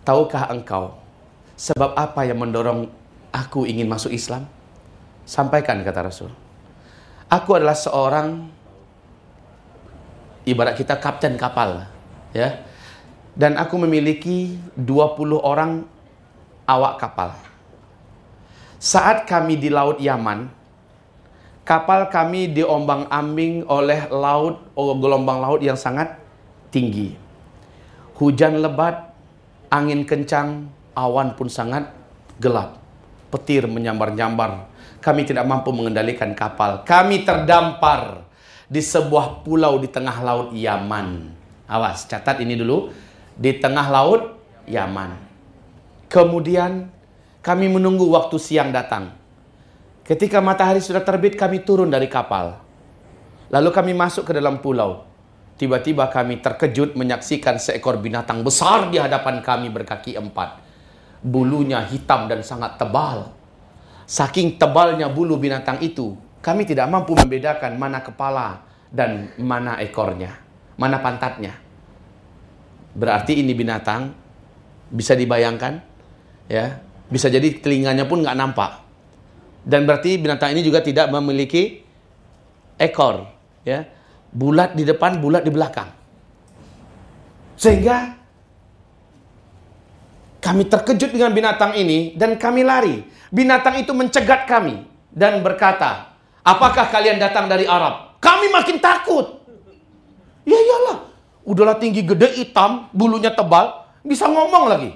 tahukah engkau sebab apa yang mendorong aku ingin masuk Islam?" Sampaikan kata Rasul. Aku adalah seorang ibarat kita kapten kapal, ya. Dan aku memiliki 20 orang awak kapal. Saat kami di laut Yaman, kapal kami diombang-ambing oleh laut gelombang laut yang sangat tinggi. Hujan lebat, angin kencang, awan pun sangat gelap. Petir menyambar-nyambar kami tidak mampu mengendalikan kapal. Kami terdampar di sebuah pulau di tengah laut Yaman. Awas, catat ini dulu. Di tengah laut Yaman. Kemudian kami menunggu waktu siang datang. Ketika matahari sudah terbit, kami turun dari kapal. Lalu kami masuk ke dalam pulau. Tiba-tiba kami terkejut menyaksikan seekor binatang besar di hadapan kami berkaki empat. Bulunya hitam dan sangat tebal. Saking tebalnya bulu binatang itu, kami tidak mampu membedakan mana kepala dan mana ekornya, mana pantatnya. Berarti ini binatang bisa dibayangkan, ya, bisa jadi telinganya pun nggak nampak. Dan berarti binatang ini juga tidak memiliki ekor, ya, bulat di depan, bulat di belakang. Sehingga kami terkejut dengan binatang ini dan kami lari. Binatang itu mencegat kami dan berkata, apakah kalian datang dari Arab? Kami makin takut. Ya iyalah, udahlah tinggi gede hitam, bulunya tebal, bisa ngomong lagi.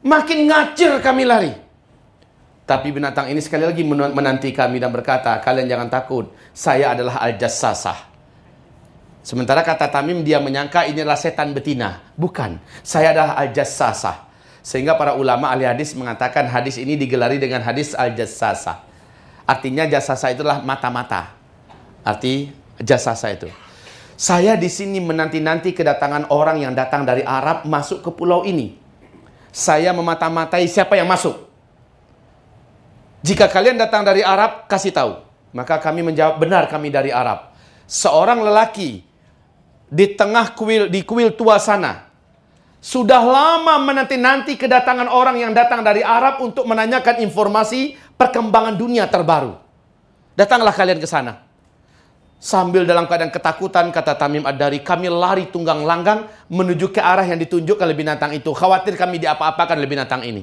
Makin ngacir kami lari. Tapi binatang ini sekali lagi menanti kami dan berkata, kalian jangan takut, saya adalah Al-Jassasah. Sementara kata Tamim dia menyangka ini adalah setan betina. Bukan, saya adalah Al-Jassasah. Sehingga para ulama ahli hadis mengatakan hadis ini digelari dengan hadis al-jassasa. Artinya jasasa itulah mata-mata. Arti jasasa itu. Saya di sini menanti-nanti kedatangan orang yang datang dari Arab masuk ke pulau ini. Saya memata-matai siapa yang masuk. Jika kalian datang dari Arab, kasih tahu. Maka kami menjawab, benar kami dari Arab. Seorang lelaki di tengah kuil di kuil tua sana sudah lama menanti-nanti kedatangan orang yang datang dari Arab untuk menanyakan informasi perkembangan dunia terbaru. Datanglah kalian ke sana. Sambil dalam keadaan ketakutan, kata Tamim Ad-Dari, kami lari tunggang langgang menuju ke arah yang ditunjukkan oleh binatang itu. Khawatir kami diapa-apakan oleh binatang ini.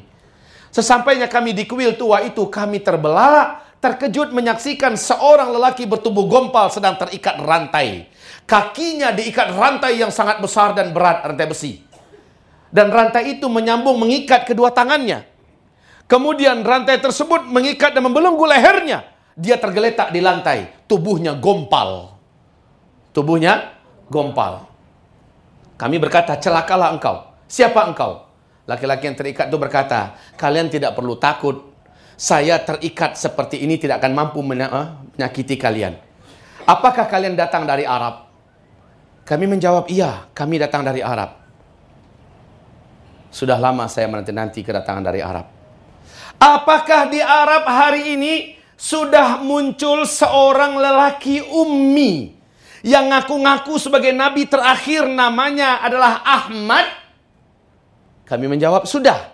Sesampainya kami di kuil tua itu, kami terbelalak, terkejut menyaksikan seorang lelaki bertubuh gompal sedang terikat rantai. Kakinya diikat rantai yang sangat besar dan berat, rantai besi. Dan rantai itu menyambung mengikat kedua tangannya. Kemudian rantai tersebut mengikat dan membelenggu lehernya. Dia tergeletak di lantai. Tubuhnya gompal. Tubuhnya gompal. Kami berkata, celakalah engkau. Siapa engkau? Laki-laki yang terikat itu berkata, kalian tidak perlu takut. Saya terikat seperti ini tidak akan mampu eh, menyakiti kalian. Apakah kalian datang dari Arab? Kami menjawab, iya, kami datang dari Arab. Sudah lama saya menanti-nanti kedatangan dari Arab. Apakah di Arab hari ini sudah muncul seorang lelaki ummi yang ngaku-ngaku sebagai nabi terakhir namanya adalah Ahmad? Kami menjawab, sudah.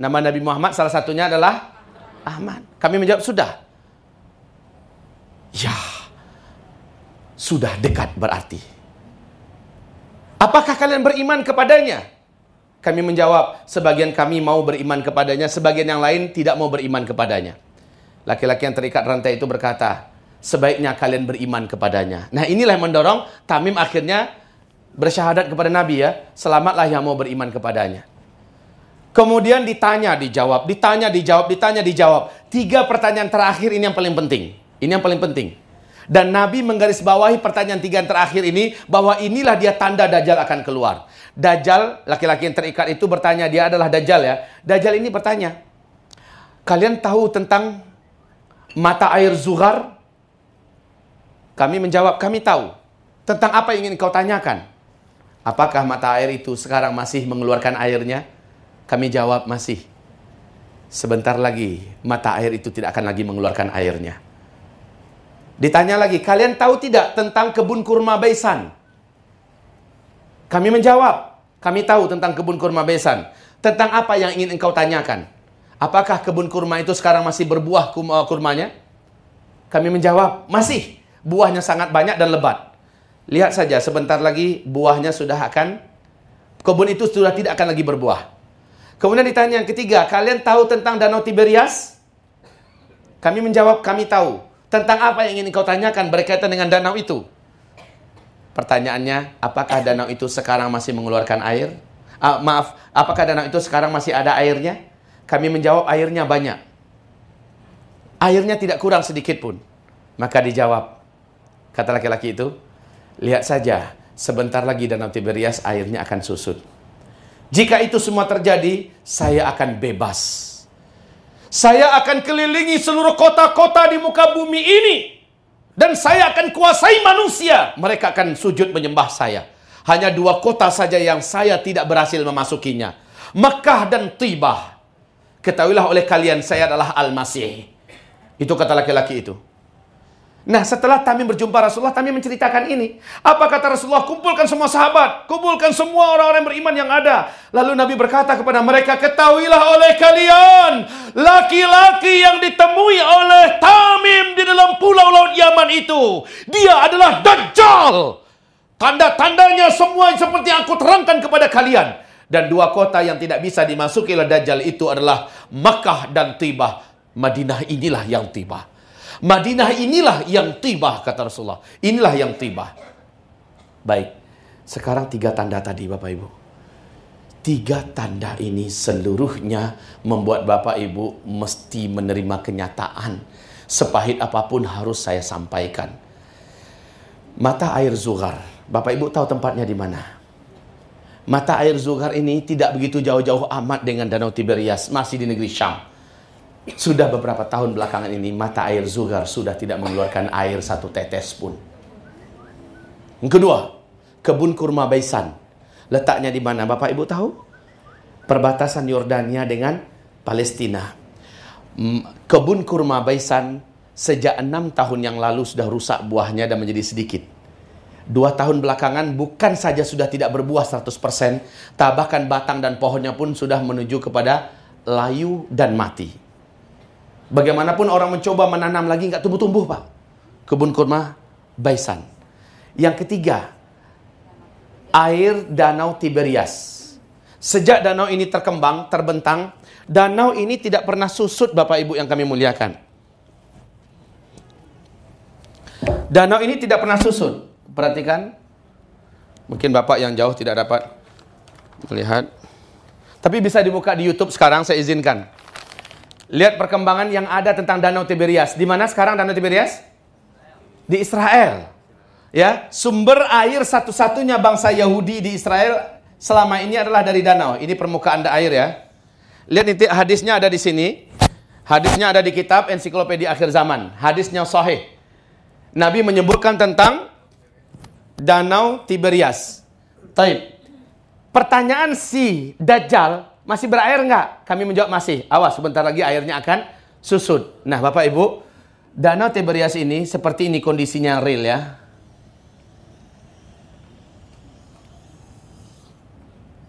Nama Nabi Muhammad salah satunya adalah Ahmad. Kami menjawab, sudah. Ya, sudah dekat berarti. Apakah kalian beriman kepadanya? Kami menjawab, sebagian kami mau beriman kepadanya, sebagian yang lain tidak mau beriman kepadanya. Laki-laki yang terikat rantai itu berkata, sebaiknya kalian beriman kepadanya. Nah inilah yang mendorong Tamim akhirnya bersyahadat kepada Nabi ya, selamatlah yang mau beriman kepadanya. Kemudian ditanya, dijawab, ditanya, dijawab, ditanya, dijawab. Tiga pertanyaan terakhir ini yang paling penting. Ini yang paling penting. Dan Nabi menggarisbawahi pertanyaan tiga yang terakhir ini bahwa inilah dia tanda Dajjal akan keluar. Dajjal, laki-laki yang terikat itu bertanya, dia adalah Dajjal ya. Dajjal ini bertanya, kalian tahu tentang mata air Zuhar? Kami menjawab, kami tahu. Tentang apa yang ingin kau tanyakan? Apakah mata air itu sekarang masih mengeluarkan airnya? Kami jawab masih. Sebentar lagi mata air itu tidak akan lagi mengeluarkan airnya. Ditanya lagi, kalian tahu tidak tentang kebun kurma Baisan? Kami menjawab, kami tahu tentang kebun kurma Baisan. Tentang apa yang ingin engkau tanyakan? Apakah kebun kurma itu sekarang masih berbuah uh, kurmanya? Kami menjawab, masih. Buahnya sangat banyak dan lebat. Lihat saja, sebentar lagi buahnya sudah akan, kebun itu sudah tidak akan lagi berbuah. Kemudian ditanya yang ketiga, kalian tahu tentang Danau Tiberias? Kami menjawab, kami tahu. Tentang apa yang ingin kau tanyakan berkaitan dengan danau itu? Pertanyaannya, apakah danau itu sekarang masih mengeluarkan air? Uh, maaf, apakah danau itu sekarang masih ada airnya? Kami menjawab, airnya banyak. Airnya tidak kurang sedikit pun. Maka dijawab, kata laki-laki itu, lihat saja, sebentar lagi danau Tiberias airnya akan susut. Jika itu semua terjadi, saya akan bebas. Saya akan kelilingi seluruh kota-kota di muka bumi ini. Dan saya akan kuasai manusia. Mereka akan sujud menyembah saya. Hanya dua kota saja yang saya tidak berhasil memasukinya. Mekah dan Tibah. Ketahuilah oleh kalian, saya adalah Al-Masih. Itu kata laki-laki itu. Nah setelah Tamim berjumpa Rasulullah, Tamim menceritakan ini. Apa kata Rasulullah? Kumpulkan semua sahabat. Kumpulkan semua orang-orang beriman yang ada. Lalu Nabi berkata kepada mereka, Ketahuilah oleh kalian, laki-laki yang ditemui oleh Tamim di dalam pulau Laut Yaman itu, dia adalah Dajjal. Tanda-tandanya semua seperti aku terangkan kepada kalian. Dan dua kota yang tidak bisa dimasuki oleh Dajjal itu adalah Makkah dan Tibah. Madinah inilah yang tiba. Madinah inilah yang tiba, kata Rasulullah. Inilah yang tiba. Baik, sekarang tiga tanda tadi Bapak Ibu. Tiga tanda ini seluruhnya membuat Bapak Ibu mesti menerima kenyataan. Sepahit apa pun harus saya sampaikan. Mata air Zuhar. Bapak Ibu tahu tempatnya di mana? Mata air Zuhar ini tidak begitu jauh-jauh amat dengan Danau Tiberias. Masih di negeri Syam. Sudah beberapa tahun belakangan ini mata air Zuhar sudah tidak mengeluarkan air satu tetes pun. Yang kedua, kebun kurma Baisan. Letaknya di mana Bapak Ibu tahu? Perbatasan Yordania dengan Palestina. Kebun kurma Baisan sejak enam tahun yang lalu sudah rusak buahnya dan menjadi sedikit. Dua tahun belakangan bukan saja sudah tidak berbuah 100%, bahkan batang dan pohonnya pun sudah menuju kepada layu dan mati. Bagaimanapun orang mencoba menanam lagi nggak tumbuh-tumbuh pak. Kebun kurma Baisan. Yang ketiga, air danau Tiberias. Sejak danau ini terkembang, terbentang, danau ini tidak pernah susut Bapak Ibu yang kami muliakan. Danau ini tidak pernah susut. Perhatikan. Mungkin Bapak yang jauh tidak dapat melihat. Tapi bisa dibuka di YouTube sekarang saya izinkan. Lihat perkembangan yang ada tentang Danau Tiberias. Di mana sekarang Danau Tiberias? Di Israel. Ya, sumber air satu-satunya bangsa Yahudi di Israel selama ini adalah dari danau. Ini permukaan air ya. Lihat nanti hadisnya ada di sini. Hadisnya ada di kitab Ensiklopedia Akhir Zaman. Hadisnya sahih. Nabi menyebutkan tentang Danau Tiberias. Taib. Pertanyaan si Dajjal masih berair nggak? Kami menjawab masih. Awas, sebentar lagi airnya akan susut. Nah, Bapak Ibu, Danau Tiberias ini seperti ini kondisinya real ya.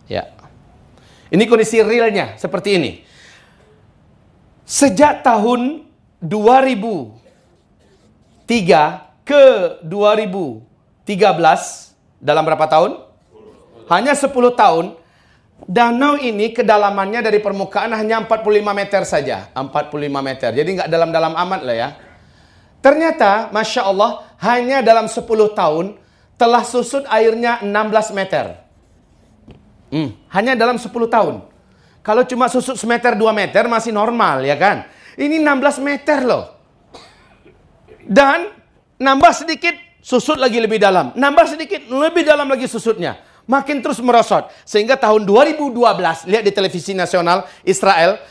Ya. Ini kondisi realnya seperti ini. Sejak tahun 2003 ke 2013 dalam berapa tahun? Hanya 10 tahun Danau ini kedalamannya dari permukaan hanya 45 meter saja. 45 meter. Jadi nggak dalam-dalam amat lah ya. Ternyata, Masya Allah, hanya dalam 10 tahun telah susut airnya 16 meter. Hmm, hanya dalam 10 tahun. Kalau cuma susut semeter dua meter masih normal ya kan. Ini 16 meter loh. Dan nambah sedikit susut lagi lebih dalam. Nambah sedikit lebih dalam lagi susutnya. Makin terus merosot. Sehingga tahun 2012 lihat di televisi nasional Israel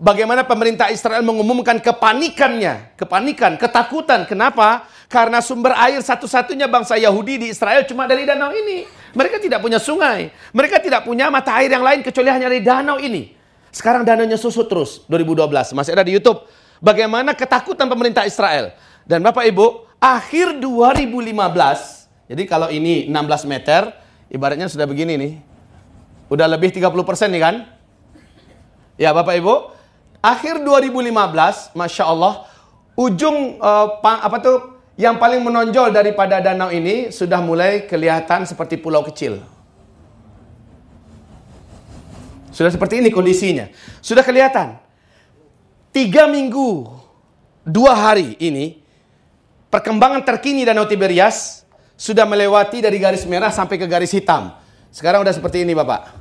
bagaimana pemerintah Israel mengumumkan kepanikannya, kepanikan, ketakutan. Kenapa? Karena sumber air satu-satunya bangsa Yahudi di Israel cuma dari danau ini. Mereka tidak punya sungai. Mereka tidak punya mata air yang lain kecuali hanya dari danau ini. Sekarang danaunya susut terus 2012. Masih ada di Youtube. Bagaimana ketakutan pemerintah Israel. Dan Bapak Ibu, akhir 2015. Jadi kalau ini 16 meter, ibaratnya sudah begini nih. Udah lebih 30 persen nih kan? Ya Bapak Ibu, akhir 2015, Masya Allah, ujung uh, apa tuh yang paling menonjol daripada danau ini sudah mulai kelihatan seperti pulau kecil. Sudah seperti ini kondisinya. Sudah kelihatan. Tiga minggu, dua hari ini, perkembangan terkini Danau Tiberias sudah melewati dari garis merah sampai ke garis hitam. Sekarang udah seperti ini Bapak.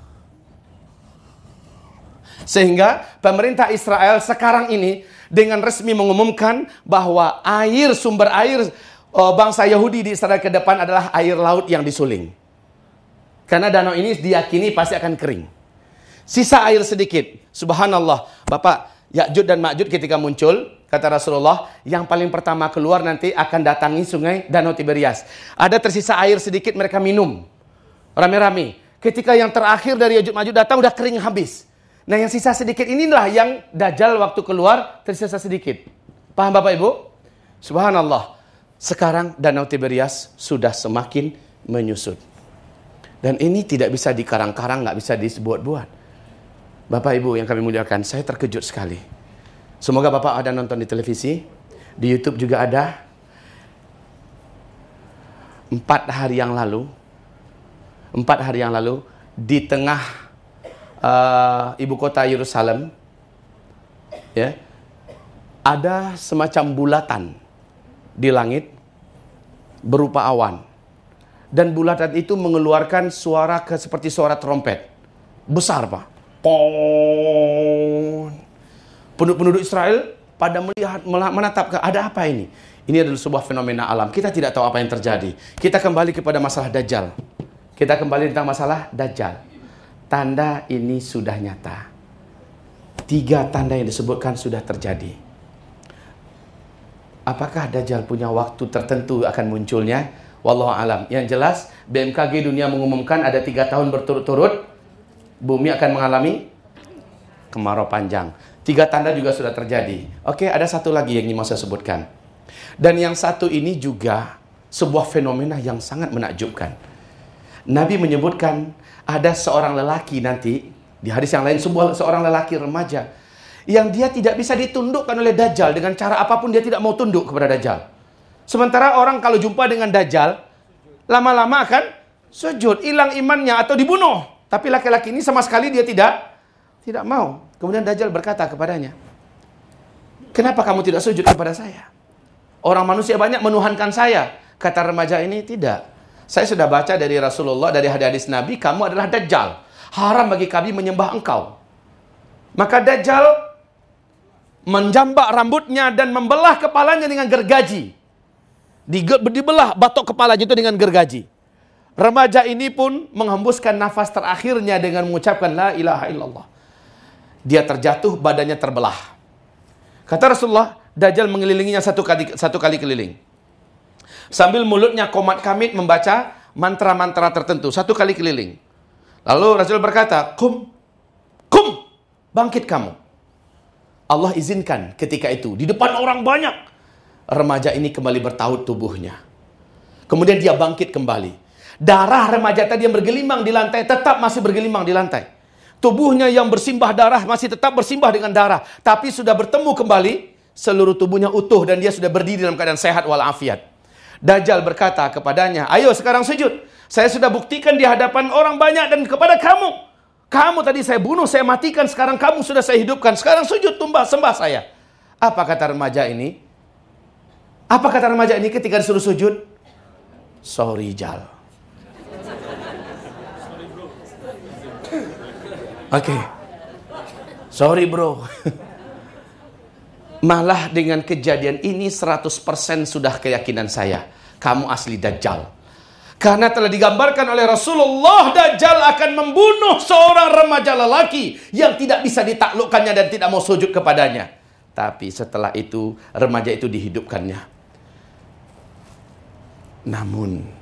Sehingga pemerintah Israel sekarang ini dengan resmi mengumumkan bahwa air sumber air uh, bangsa Yahudi di Israel ke depan adalah air laut yang disuling. Karena danau ini diyakini pasti akan kering. Sisa air sedikit. Subhanallah. Bapak, Ya'jud dan Ma'jud ketika muncul, kata Rasulullah, yang paling pertama keluar nanti akan datangi sungai Danau Tiberias. Ada tersisa air sedikit mereka minum. Rame-rame. Ketika yang terakhir dari Ya'jud Ma'jud datang udah kering habis. Nah yang sisa sedikit inilah yang Dajjal waktu keluar tersisa sedikit. Paham Bapak Ibu? Subhanallah. Sekarang Danau Tiberias sudah semakin menyusut. Dan ini tidak bisa dikarang-karang, nggak bisa disebut-buat. Bapak Ibu yang kami muliakan, saya terkejut sekali. Semoga Bapak ada nonton di televisi, di YouTube juga ada. Empat hari yang lalu, empat hari yang lalu, di tengah uh, ibu kota Yerusalem, ya, ada semacam bulatan di langit berupa awan. Dan bulatan itu mengeluarkan suara ke seperti suara trompet. Besar, Pak. Pong. Penduduk-penduduk Israel pada melihat menatap ke ada apa ini? Ini adalah sebuah fenomena alam. Kita tidak tahu apa yang terjadi. Kita kembali kepada masalah Dajjal. Kita kembali tentang masalah Dajjal tanda ini sudah nyata. Tiga tanda yang disebutkan sudah terjadi. Apakah Dajjal punya waktu tertentu akan munculnya? Wallahu alam. Yang jelas, BMKG dunia mengumumkan ada tiga tahun berturut-turut bumi akan mengalami kemarau panjang. Tiga tanda juga sudah terjadi. Oke, ada satu lagi yang mau saya sebutkan. Dan yang satu ini juga sebuah fenomena yang sangat menakjubkan. Nabi menyebutkan ada seorang lelaki nanti di hadis yang lain sebuah seorang lelaki remaja yang dia tidak bisa ditundukkan oleh dajjal dengan cara apa pun dia tidak mau tunduk kepada dajjal. Sementara orang kalau jumpa dengan dajjal lama-lama akan sujud, hilang imannya atau dibunuh. Tapi laki-laki ini sama sekali dia tidak tidak mau. Kemudian dajjal berkata kepadanya, "Kenapa kamu tidak sujud kepada saya? Orang manusia banyak menuhankan saya." Kata remaja ini, "Tidak. Saya sudah baca dari Rasulullah, dari hadis Nabi, kamu adalah Dajjal. Haram bagi kami menyembah engkau. Maka Dajjal menjambak rambutnya dan membelah kepalanya dengan gergaji. Dibelah batok kepalanya itu dengan gergaji. Remaja ini pun menghembuskan nafas terakhirnya dengan mengucapkan La ilaha illallah. Dia terjatuh, badannya terbelah. Kata Rasulullah, Dajjal mengelilinginya satu kali, satu kali keliling. Sambil mulutnya komat kamit membaca mantra-mantra tertentu. Satu kali keliling. Lalu Rasul berkata, Kum, kum, bangkit kamu. Allah izinkan ketika itu. Di depan orang banyak. Remaja ini kembali bertaut tubuhnya. Kemudian dia bangkit kembali. Darah remaja tadi yang bergelimang di lantai tetap masih bergelimang di lantai. Tubuhnya yang bersimbah darah masih tetap bersimbah dengan darah. Tapi sudah bertemu kembali, seluruh tubuhnya utuh dan dia sudah berdiri dalam keadaan sehat walafiat. Dajjal berkata kepadanya, ayo sekarang sujud. Saya sudah buktikan di hadapan orang banyak dan kepada kamu. Kamu tadi saya bunuh, saya matikan, sekarang kamu sudah saya hidupkan. Sekarang sujud, tumbah, sembah saya. Apa kata remaja ini? Apa kata remaja ini ketika disuruh sujud? Sorry, Jal. Oke. Okay. Sorry bro. Malah dengan kejadian ini 100% sudah keyakinan saya. Kamu asli Dajjal. Karena telah digambarkan oleh Rasulullah Dajjal akan membunuh seorang remaja lelaki yang tidak bisa ditaklukkannya dan tidak mau sujud kepadanya. Tapi setelah itu remaja itu dihidupkannya. Namun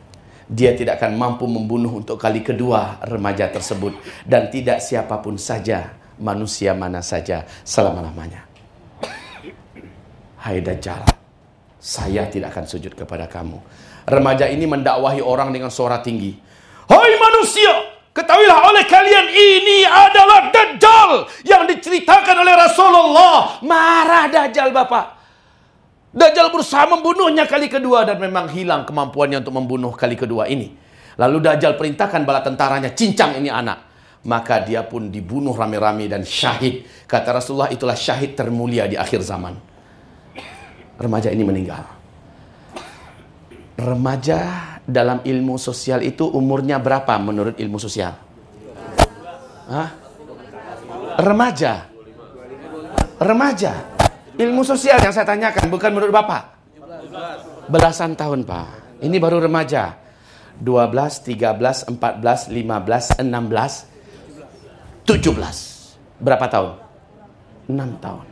dia tidak akan mampu membunuh untuk kali kedua remaja tersebut dan tidak siapa pun saja manusia mana saja selama-lamanya. Hai Dajjal, saya tidak akan sujud kepada kamu. Remaja ini mendakwahi orang dengan suara tinggi. Hai manusia, ketahuilah oleh kalian ini adalah Dajjal yang diceritakan oleh Rasulullah. Marah Dajjal Bapak. Dajjal berusaha membunuhnya kali kedua dan memang hilang kemampuannya untuk membunuh kali kedua ini. Lalu Dajjal perintahkan bala tentaranya, cincang ini anak. Maka dia pun dibunuh rame-rame dan syahid. Kata Rasulullah itulah syahid termulia di akhir zaman remaja ini meninggal. Remaja dalam ilmu sosial itu umurnya berapa menurut ilmu sosial? Hah? Remaja. Remaja. Ilmu sosial yang saya tanyakan bukan menurut Bapak. Belasan tahun, Pak. Ini baru remaja. 12, 13, 14, 15, 16, 17. Berapa tahun? 6 tahun.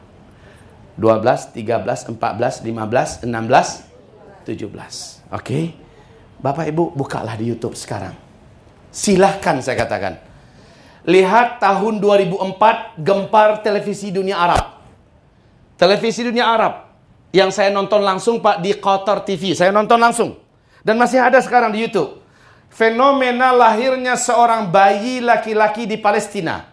12, 13, 14, 15, 16, 17. Oke. Bapak Ibu bukalah di YouTube sekarang. Silahkan saya katakan. Lihat tahun 2004 gempar televisi dunia Arab. Televisi dunia Arab yang saya nonton langsung Pak di Qatar TV. Saya nonton langsung. Dan masih ada sekarang di YouTube. Fenomena lahirnya seorang bayi laki-laki di Palestina.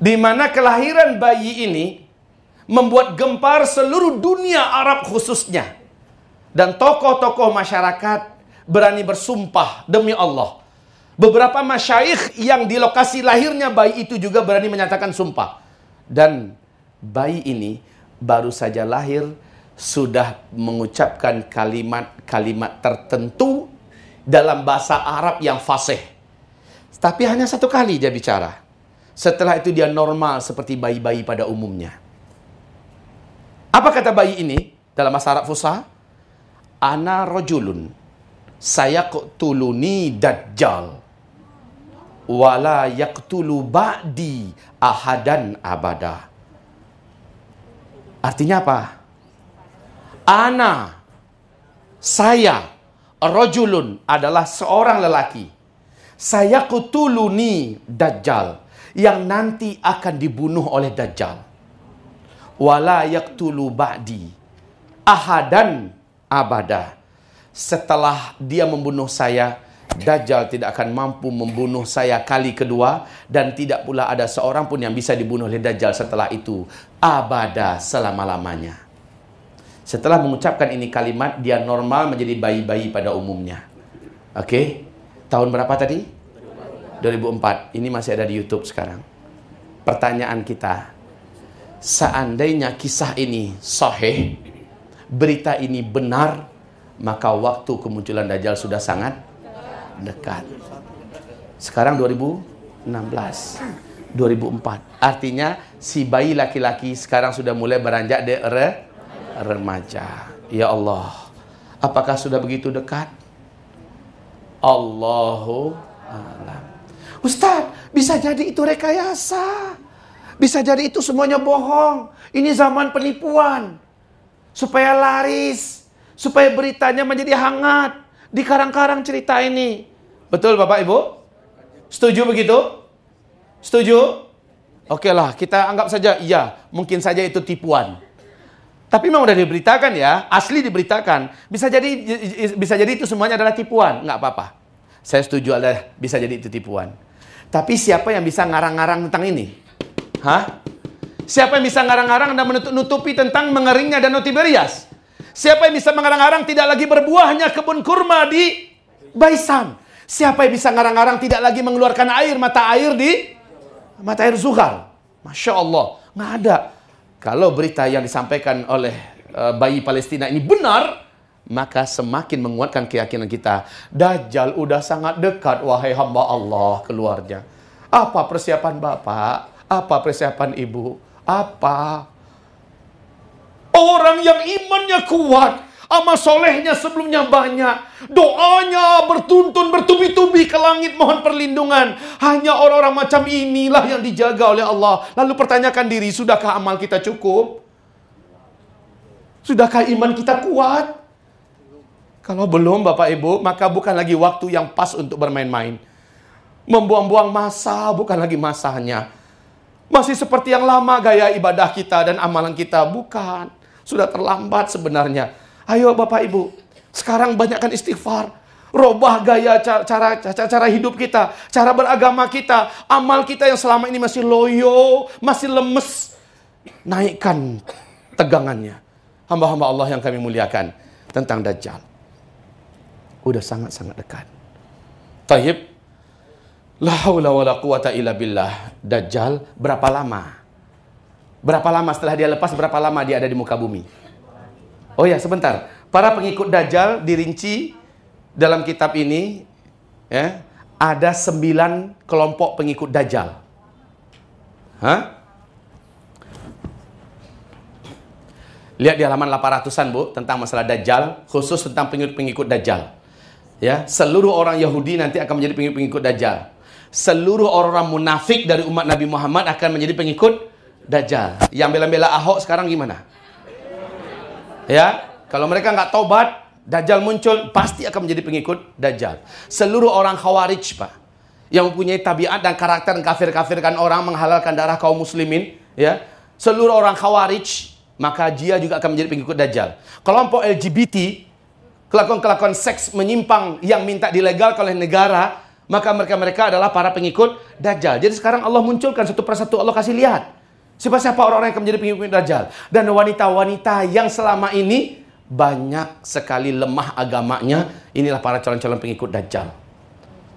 Di mana kelahiran bayi ini membuat gempar seluruh dunia Arab khususnya. Dan tokoh-tokoh masyarakat berani bersumpah demi Allah. Beberapa masyayikh yang di lokasi lahirnya bayi itu juga berani menyatakan sumpah. Dan bayi ini baru saja lahir sudah mengucapkan kalimat-kalimat tertentu dalam bahasa Arab yang fasih. Tapi hanya satu kali dia bicara. Setelah itu dia normal seperti bayi-bayi pada umumnya. Apa kata bayi ini dalam bahasa Arab Fusha? Ana rojulun. Saya tuluni dajjal. Wala yaktulu ba'di ahadan abada. Artinya apa? Ana, saya, rojulun adalah seorang lelaki. Saya kutuluni dajjal. Yang nanti akan dibunuh oleh dajjal wala yaqtulu ba'di ahadan abada setelah dia membunuh saya Dajjal tidak akan mampu membunuh saya kali kedua dan tidak pula ada seorang pun yang bisa dibunuh oleh Dajjal setelah itu abada selama-lamanya. Setelah mengucapkan ini kalimat dia normal menjadi bayi-bayi pada umumnya. Oke. Okay? Tahun berapa tadi? 2004. Ini masih ada di YouTube sekarang. Pertanyaan kita, seandainya kisah ini sahih, berita ini benar, maka waktu kemunculan Dajjal sudah sangat dekat. Sekarang 2016, 2004. Artinya si bayi laki-laki sekarang sudah mulai beranjak de re, remaja. Ya Allah, apakah sudah begitu dekat? Allahu alam. Ustaz, bisa jadi itu rekayasa. Bisa jadi itu semuanya bohong. Ini zaman penipuan. Supaya laris. Supaya beritanya menjadi hangat. Di karang-karang cerita ini. Betul Bapak Ibu? Setuju begitu? Setuju? Oke lah, kita anggap saja iya, mungkin saja itu tipuan. Tapi memang udah diberitakan ya, asli diberitakan. Bisa jadi bisa jadi itu semuanya adalah tipuan, nggak apa-apa. Saya setuju ada bisa jadi itu tipuan. Tapi siapa yang bisa ngarang-ngarang tentang ini? Hah? Siapa yang bisa ngarang-ngarang dan menutupi tentang mengeringnya Danau Tiberias? Siapa yang bisa mengarang-arang tidak lagi berbuahnya kebun kurma di Baisan? Siapa yang bisa ngarang-arang tidak lagi mengeluarkan air, mata air di mata air Zuhal? Masya Allah, nggak ada. Kalau berita yang disampaikan oleh uh, bayi Palestina ini benar, maka semakin menguatkan keyakinan kita. Dajjal udah sangat dekat, wahai hamba Allah, keluarnya. Apa persiapan Bapak? Apa persiapan ibu? Apa? Orang yang imannya kuat, amal solehnya sebelumnya banyak, doanya bertuntun bertubi-tubi ke langit mohon perlindungan. Hanya orang-orang macam inilah yang dijaga oleh Allah. Lalu pertanyakan diri, sudahkah amal kita cukup? Sudahkah iman kita kuat? Kalau belum Bapak Ibu, maka bukan lagi waktu yang pas untuk bermain-main. Membuang-buang masa bukan lagi masanya. Masih seperti yang lama gaya ibadah kita dan amalan kita, bukan. Sudah terlambat sebenarnya. Ayo Bapak Ibu, sekarang banyakkan istighfar. Robah gaya cara, cara cara hidup kita, cara beragama kita, amal kita yang selama ini masih loyo, masih lemes. Naikkan tegangannya. Hamba-hamba Allah yang kami muliakan tentang Dajjal. Udah sangat-sangat dekat. Taib. La haula wala quwata illa billah. Dajjal berapa lama? Berapa lama setelah dia lepas, berapa lama dia ada di muka bumi? Oh ya, sebentar. Para pengikut Dajjal dirinci dalam kitab ini, ya, ada sembilan kelompok pengikut Dajjal. Hah? Lihat di halaman 800-an, Bu, tentang masalah Dajjal, khusus tentang pengikut-pengikut Dajjal. Ya, seluruh orang Yahudi nanti akan menjadi pengikut-pengikut Dajjal. Seluruh orang-orang munafik dari umat Nabi Muhammad akan menjadi pengikut Dajjal. Yang bela-bela Ahok sekarang gimana? Ya, kalau mereka nggak tobat, Dajjal muncul, pasti akan menjadi pengikut Dajjal. Seluruh orang Khawarij, Pak, yang mempunyai tabiat dan karakter kafir-kafirkan orang, menghalalkan darah kaum muslimin, ya. Seluruh orang Khawarij, maka dia juga akan menjadi pengikut Dajjal. Kelompok LGBT, kelakuan-kelakuan seks menyimpang yang minta dilegalkan oleh negara, maka mereka-mereka adalah para pengikut Dajjal. Jadi sekarang Allah munculkan satu persatu, Allah kasih lihat. Siapa-siapa orang-orang yang akan menjadi pengikut Dajjal. Dan wanita-wanita yang selama ini banyak sekali lemah agamanya. Inilah para calon-calon pengikut Dajjal.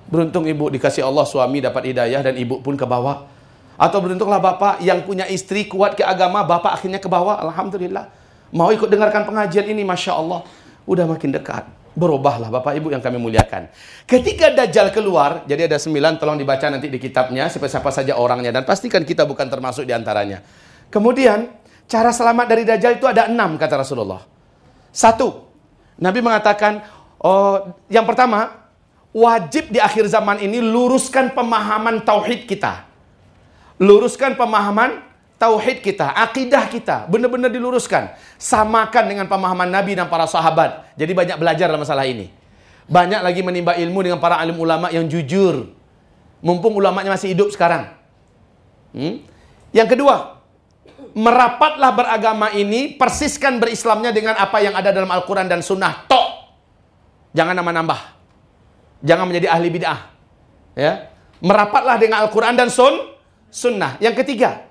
Beruntung ibu dikasih Allah suami dapat hidayah dan ibu pun ke bawah. Atau beruntunglah bapak yang punya istri kuat ke agama, bapak akhirnya ke bawah. Alhamdulillah. Mau ikut dengarkan pengajian ini, Masya Allah. Udah makin dekat berubahlah Bapak Ibu yang kami muliakan. Ketika Dajjal keluar, jadi ada sembilan, tolong dibaca nanti di kitabnya, siapa-siapa saja orangnya, dan pastikan kita bukan termasuk di antaranya. Kemudian, cara selamat dari Dajjal itu ada enam, kata Rasulullah. Satu, Nabi mengatakan, oh, yang pertama, wajib di akhir zaman ini luruskan pemahaman tauhid kita. Luruskan pemahaman tauhid kita, akidah kita, benar-benar diluruskan. Samakan dengan pemahaman Nabi dan para sahabat. Jadi banyak belajar dalam masalah ini. Banyak lagi menimba ilmu dengan para alim ulama yang jujur. Mumpung ulamanya masih hidup sekarang. Hmm? Yang kedua, merapatlah beragama ini, persiskan berislamnya dengan apa yang ada dalam Al-Quran dan Sunnah. Tok! Jangan nambah-nambah. Jangan menjadi ahli bid'ah. Ya. Merapatlah dengan Al-Quran dan sun, Sunnah. Yang ketiga,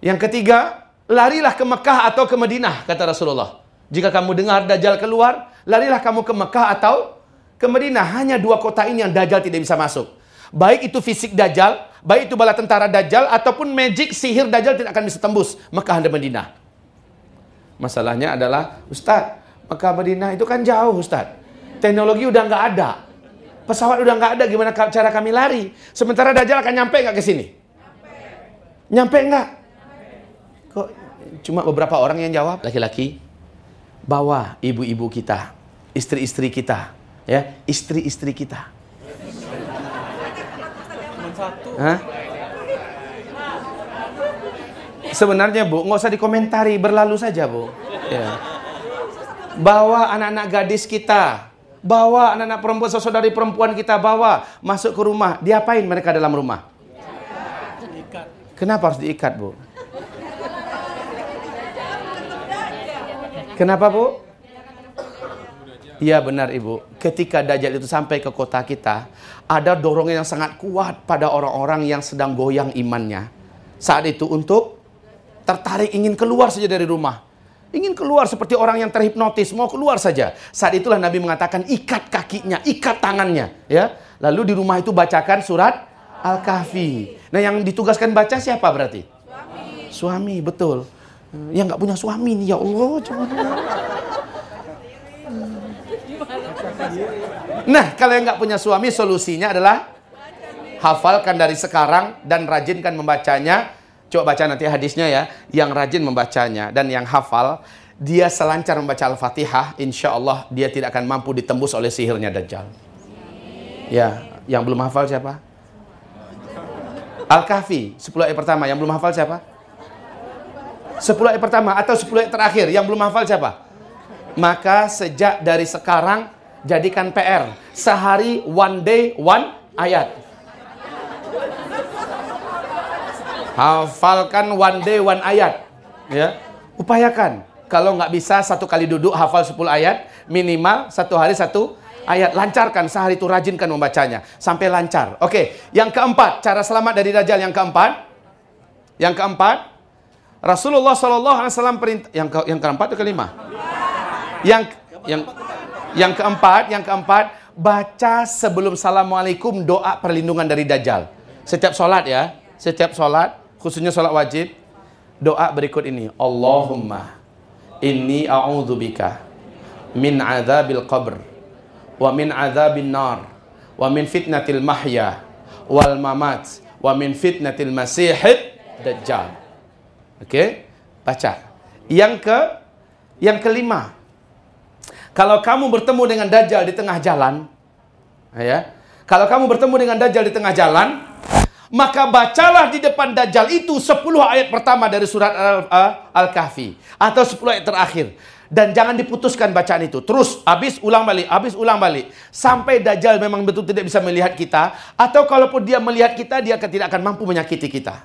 yang ketiga, larilah ke Mekah atau ke Madinah, kata Rasulullah. Jika kamu dengar Dajjal keluar, larilah kamu ke Mekah atau ke Madinah. Hanya dua kota ini yang Dajjal tidak bisa masuk. Baik itu fisik Dajjal, baik itu bala tentara Dajjal, ataupun magic sihir Dajjal tidak akan bisa tembus Mekah dan Madinah. Masalahnya adalah, Ustaz, Mekah Madinah itu kan jauh Ustaz. Teknologi udah nggak ada. Pesawat udah nggak ada, gimana cara kami lari? Sementara Dajjal akan nyampe nggak ke sini? Nyampe. Nyampe nggak? Kok cuma beberapa orang yang jawab? Laki-laki. Bawa ibu-ibu kita, istri-istri kita, ya, istri-istri kita. Hah? Sebenarnya Bu, nggak usah dikomentari, berlalu saja Bu. Ya. Bawa anak-anak gadis kita, bawa anak-anak perempuan, saudari perempuan kita bawa masuk ke rumah. Diapain mereka dalam rumah? Kenapa harus diikat Bu? Kenapa Bu? Iya benar Ibu. Ketika Dajjal itu sampai ke kota kita, ada dorongan yang sangat kuat pada orang-orang yang sedang goyang imannya. Saat itu untuk tertarik ingin keluar saja dari rumah. Ingin keluar seperti orang yang terhipnotis, mau keluar saja. Saat itulah Nabi mengatakan ikat kakinya, ikat tangannya, ya. Lalu di rumah itu bacakan surat Al-Kahfi. Nah, yang ditugaskan baca siapa berarti? Suami. Suami, betul. Yang nggak punya suami nih ya Allah cuman. Nah kalau yang nggak punya suami solusinya adalah hafalkan dari sekarang dan rajinkan membacanya. Coba baca nanti hadisnya ya. Yang rajin membacanya dan yang hafal, dia selancar membaca Al-Fatihah, insya Allah dia tidak akan mampu ditembus oleh sihirnya Dajjal. Ya, yang belum hafal siapa? Al-Kahfi, 10 ayat pertama. Yang belum hafal siapa? 10 ayat pertama atau 10 ayat terakhir. Yang belum hafal siapa? Maka sejak dari sekarang, jadikan PR. Sehari, one day, one ayat. Hafalkan one day, one ayat. Ya, Upayakan. Kalau nggak bisa satu kali duduk hafal 10 ayat, minimal satu hari satu ayat lancarkan sehari itu rajinkan membacanya sampai lancar. Oke, yang keempat cara selamat dari dajjal yang keempat. Yang keempat Rasulullah Shallallahu Alaihi Wasallam perintah yang ke, yang keempat atau kelima? Yang yang yang keempat, yang keempat baca sebelum assalamualaikum doa perlindungan dari dajjal. Setiap sholat ya, setiap sholat khususnya sholat wajib doa berikut ini Allahumma inni a'udzubika min adzabil qabr wa min adzabin nar wa min fitnatil mahya wal mamat wa min fitnatil masihid dajjal. Oke? Baca. Yang ke yang kelima. Kalau kamu bertemu dengan dajjal di tengah jalan, ya. Kalau kamu bertemu dengan dajjal di tengah jalan, maka bacalah di depan dajjal itu 10 ayat pertama dari surat Al-Kahfi atau 10 ayat terakhir dan jangan diputuskan bacaan itu. Terus habis ulang balik, habis ulang balik sampai dajjal memang betul tidak bisa melihat kita atau kalaupun dia melihat kita dia tidak akan mampu menyakiti kita.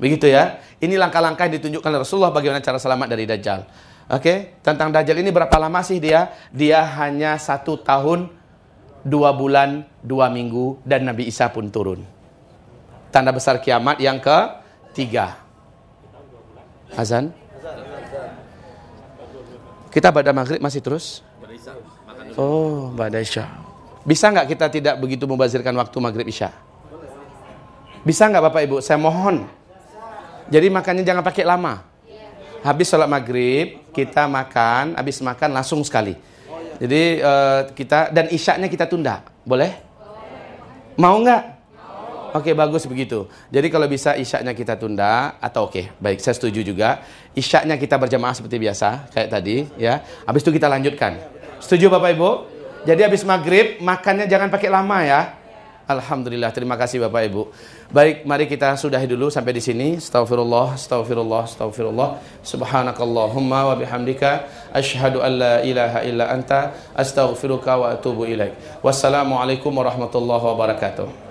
Begitu ya. Ini langkah-langkah yang ditunjukkan Rasulullah bagaimana cara selamat dari dajjal. Oke, okay? tentang dajjal ini berapa lama sih dia? Dia hanya satu tahun, dua bulan, dua minggu, dan Nabi Isa pun turun. Tanda besar kiamat yang ketiga. Azan. Kita pada maghrib masih terus? Oh, pada isya. Bisa nggak kita tidak begitu membazirkan waktu maghrib isya? Bisa nggak Bapak Ibu? Saya mohon. Jadi makannya jangan pakai lama. Habis sholat maghrib, kita makan, habis makan langsung sekali. Jadi uh, kita, dan isyaknya kita tunda. Boleh? Mau nggak? Oke, okay, bagus begitu. Jadi kalau bisa isyaknya kita tunda atau oke, okay, baik saya setuju juga. Isyaknya kita berjamaah seperti biasa kayak tadi ya. Habis itu kita lanjutkan. Setuju Bapak Ibu? Jadi habis maghrib makannya jangan pakai lama ya. Alhamdulillah, terima kasih Bapak Ibu. Baik, mari kita sudahi dulu sampai di sini. Astagfirullah, astagfirullah, astagfirullah. Subhanakallahumma wa bihamdika asyhadu an la ilaha illa anta astaghfiruka wa atubu ilaik. Wassalamualaikum warahmatullahi wabarakatuh.